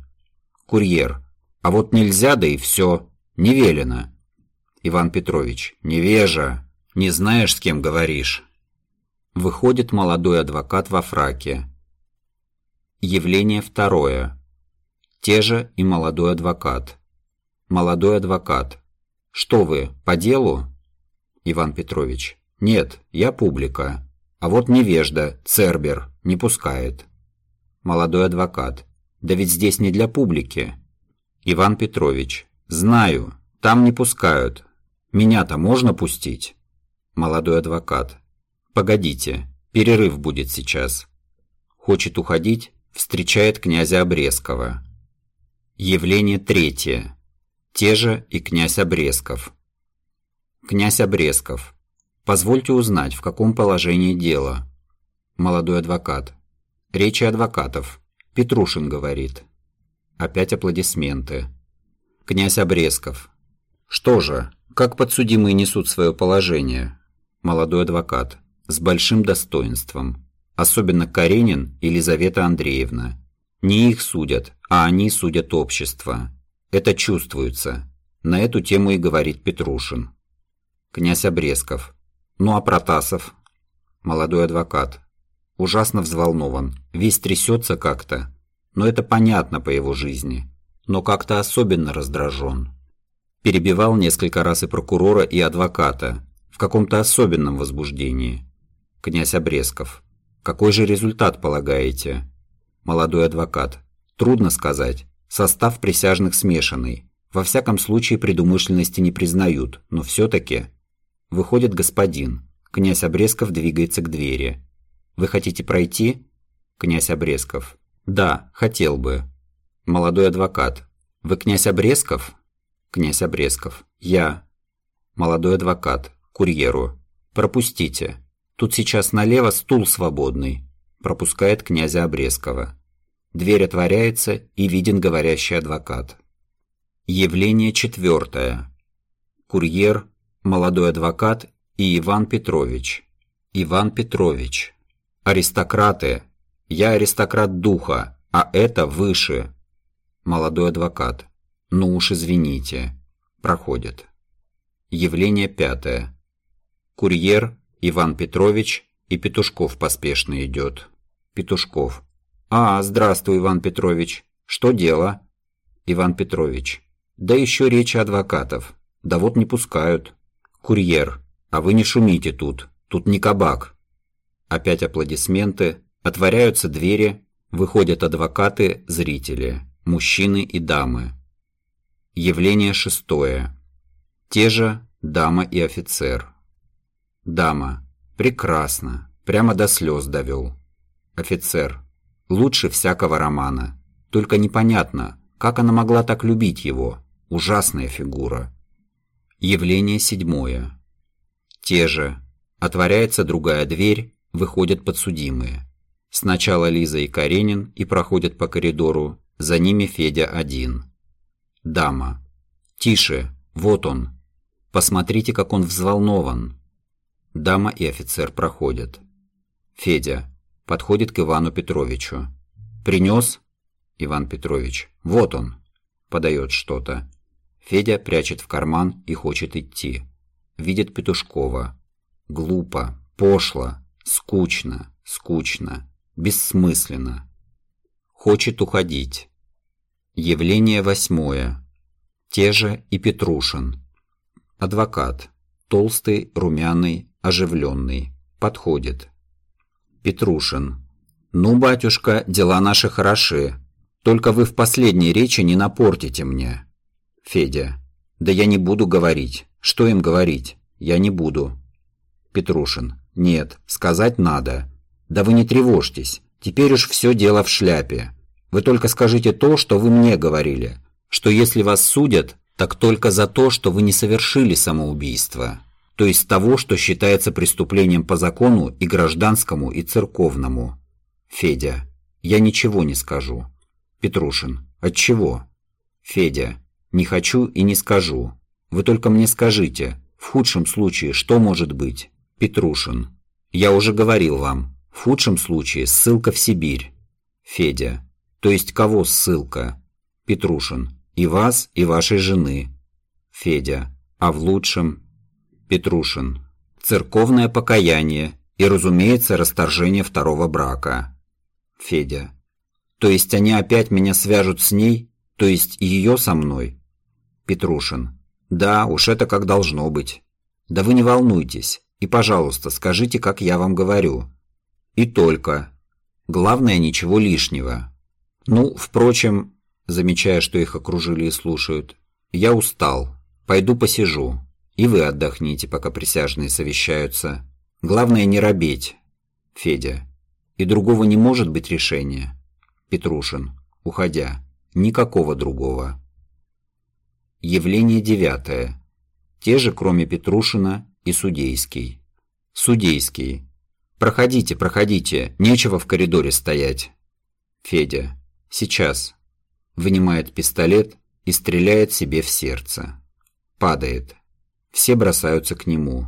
Курьер. «А вот нельзя, да и все. Не велено». Иван Петрович. «Невежа! Не знаешь, с кем говоришь». Выходит молодой адвокат во фраке. Явление второе. Те же и молодой адвокат. Молодой адвокат. «Что вы, по делу?» Иван Петрович. «Нет, я публика. А вот невежда, Цербер, не пускает». Молодой адвокат. «Да ведь здесь не для публики». Иван Петрович. «Знаю, там не пускают. Меня-то можно пустить?» Молодой адвокат. «Погодите, перерыв будет сейчас». Хочет уходить, встречает князя Обрезкова. Явление третье. Те же и князь Обрезков. Князь Обрезков. Позвольте узнать, в каком положении дело. Молодой адвокат. Речи адвокатов. Петрушин говорит. Опять аплодисменты. Князь Обрезков. Что же, как подсудимые несут свое положение? Молодой адвокат. С большим достоинством. Особенно Каренин и Елизавета Андреевна. Не их судят, а они судят общество. Это чувствуется. На эту тему и говорит Петрушин. Князь Обрезков. Ну а Протасов? Молодой адвокат. Ужасно взволнован. Весь трясется как-то. Но это понятно по его жизни. Но как-то особенно раздражен. Перебивал несколько раз и прокурора, и адвоката. В каком-то особенном возбуждении. Князь Обрезков. Какой же результат полагаете? Молодой адвокат. Трудно сказать. Состав присяжных смешанный. Во всяком случае предумышленности не признают, но все-таки... Выходит господин. Князь Обрезков двигается к двери. «Вы хотите пройти?» Князь Обрезков. «Да, хотел бы». Молодой адвокат. «Вы князь Обрезков?» Князь Обрезков. «Я». Молодой адвокат. Курьеру. «Пропустите. Тут сейчас налево стул свободный». Пропускает князя Обрезкова. Дверь отворяется, и виден говорящий адвокат. Явление четвертое. Курьер, молодой адвокат и Иван Петрович. Иван Петрович. Аристократы. Я аристократ духа, а это выше. Молодой адвокат. Ну уж извините. Проходит. Явление пятое. Курьер, Иван Петрович и Петушков поспешно идет. Петушков. «А, здравствуй, Иван Петрович. Что дело?» Иван Петрович. «Да еще речи адвокатов. Да вот не пускают. Курьер. А вы не шумите тут. Тут не кабак». Опять аплодисменты. Отворяются двери. Выходят адвокаты, зрители. Мужчины и дамы. Явление шестое. Те же дама и офицер. Дама. Прекрасно. Прямо до слез довел. Офицер лучше всякого романа. Только непонятно, как она могла так любить его. Ужасная фигура. Явление седьмое. Те же. Отворяется другая дверь, выходят подсудимые. Сначала Лиза и Каренин и проходят по коридору, за ними Федя один. Дама. «Тише, вот он. Посмотрите, как он взволнован». Дама и офицер проходят. Федя. Подходит к Ивану Петровичу. «Принес?» Иван Петрович. «Вот он». Подает что-то. Федя прячет в карман и хочет идти. Видит Петушкова. Глупо, пошло, скучно, скучно, бессмысленно. Хочет уходить. Явление восьмое. Те же и Петрушин. Адвокат. Толстый, румяный, оживленный. Подходит. Петрушин. «Ну, батюшка, дела наши хороши. Только вы в последней речи не напортите мне». Федя. «Да я не буду говорить. Что им говорить? Я не буду». Петрушин. «Нет, сказать надо. Да вы не тревожьтесь. Теперь уж все дело в шляпе. Вы только скажите то, что вы мне говорили. Что если вас судят, так только за то, что вы не совершили самоубийство то есть того, что считается преступлением по закону и гражданскому, и церковному. Федя. Я ничего не скажу. Петрушин. От чего? Федя. Не хочу и не скажу. Вы только мне скажите, в худшем случае что может быть? Петрушин. Я уже говорил вам, в худшем случае ссылка в Сибирь. Федя. То есть кого ссылка? Петрушин. И вас, и вашей жены. Федя. А в лучшем Петрушин. Церковное покаяние и, разумеется, расторжение второго брака. Федя. То есть они опять меня свяжут с ней? То есть ее со мной? Петрушин. Да, уж это как должно быть. Да вы не волнуйтесь. И, пожалуйста, скажите, как я вам говорю. И только. Главное, ничего лишнего. Ну, впрочем, замечая, что их окружили и слушают, я устал. Пойду посижу. И вы отдохните, пока присяжные совещаются. Главное не робеть. Федя. И другого не может быть решения. Петрушин. Уходя. Никакого другого. Явление девятое. Те же, кроме Петрушина и Судейский. Судейский. «Проходите, проходите, нечего в коридоре стоять». Федя. «Сейчас». Вынимает пистолет и стреляет себе в сердце. Падает. Все бросаются к нему.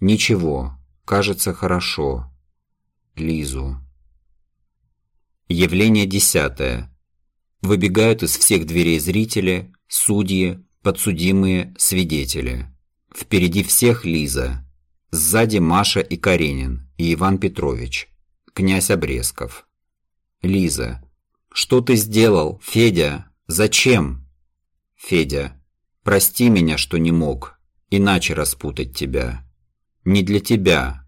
Ничего, кажется хорошо. Лизу. Явление десятое. Выбегают из всех дверей зрители, судьи, подсудимые, свидетели. Впереди всех Лиза. Сзади Маша и Каренин, и Иван Петрович. Князь Обрезков. Лиза. «Что ты сделал, Федя? Зачем?» Федя. «Прости меня, что не мог, иначе распутать тебя. Не для тебя.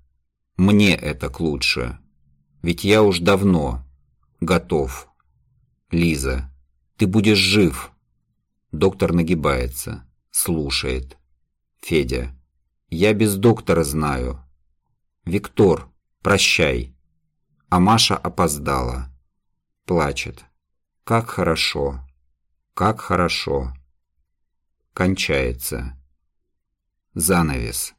Мне это к лучше. Ведь я уж давно готов. Лиза. Ты будешь жив». Доктор нагибается, слушает. Федя. «Я без доктора знаю. Виктор, прощай». А Маша опоздала. Плачет. Как хорошо. Как хорошо. Кончается. Занавес.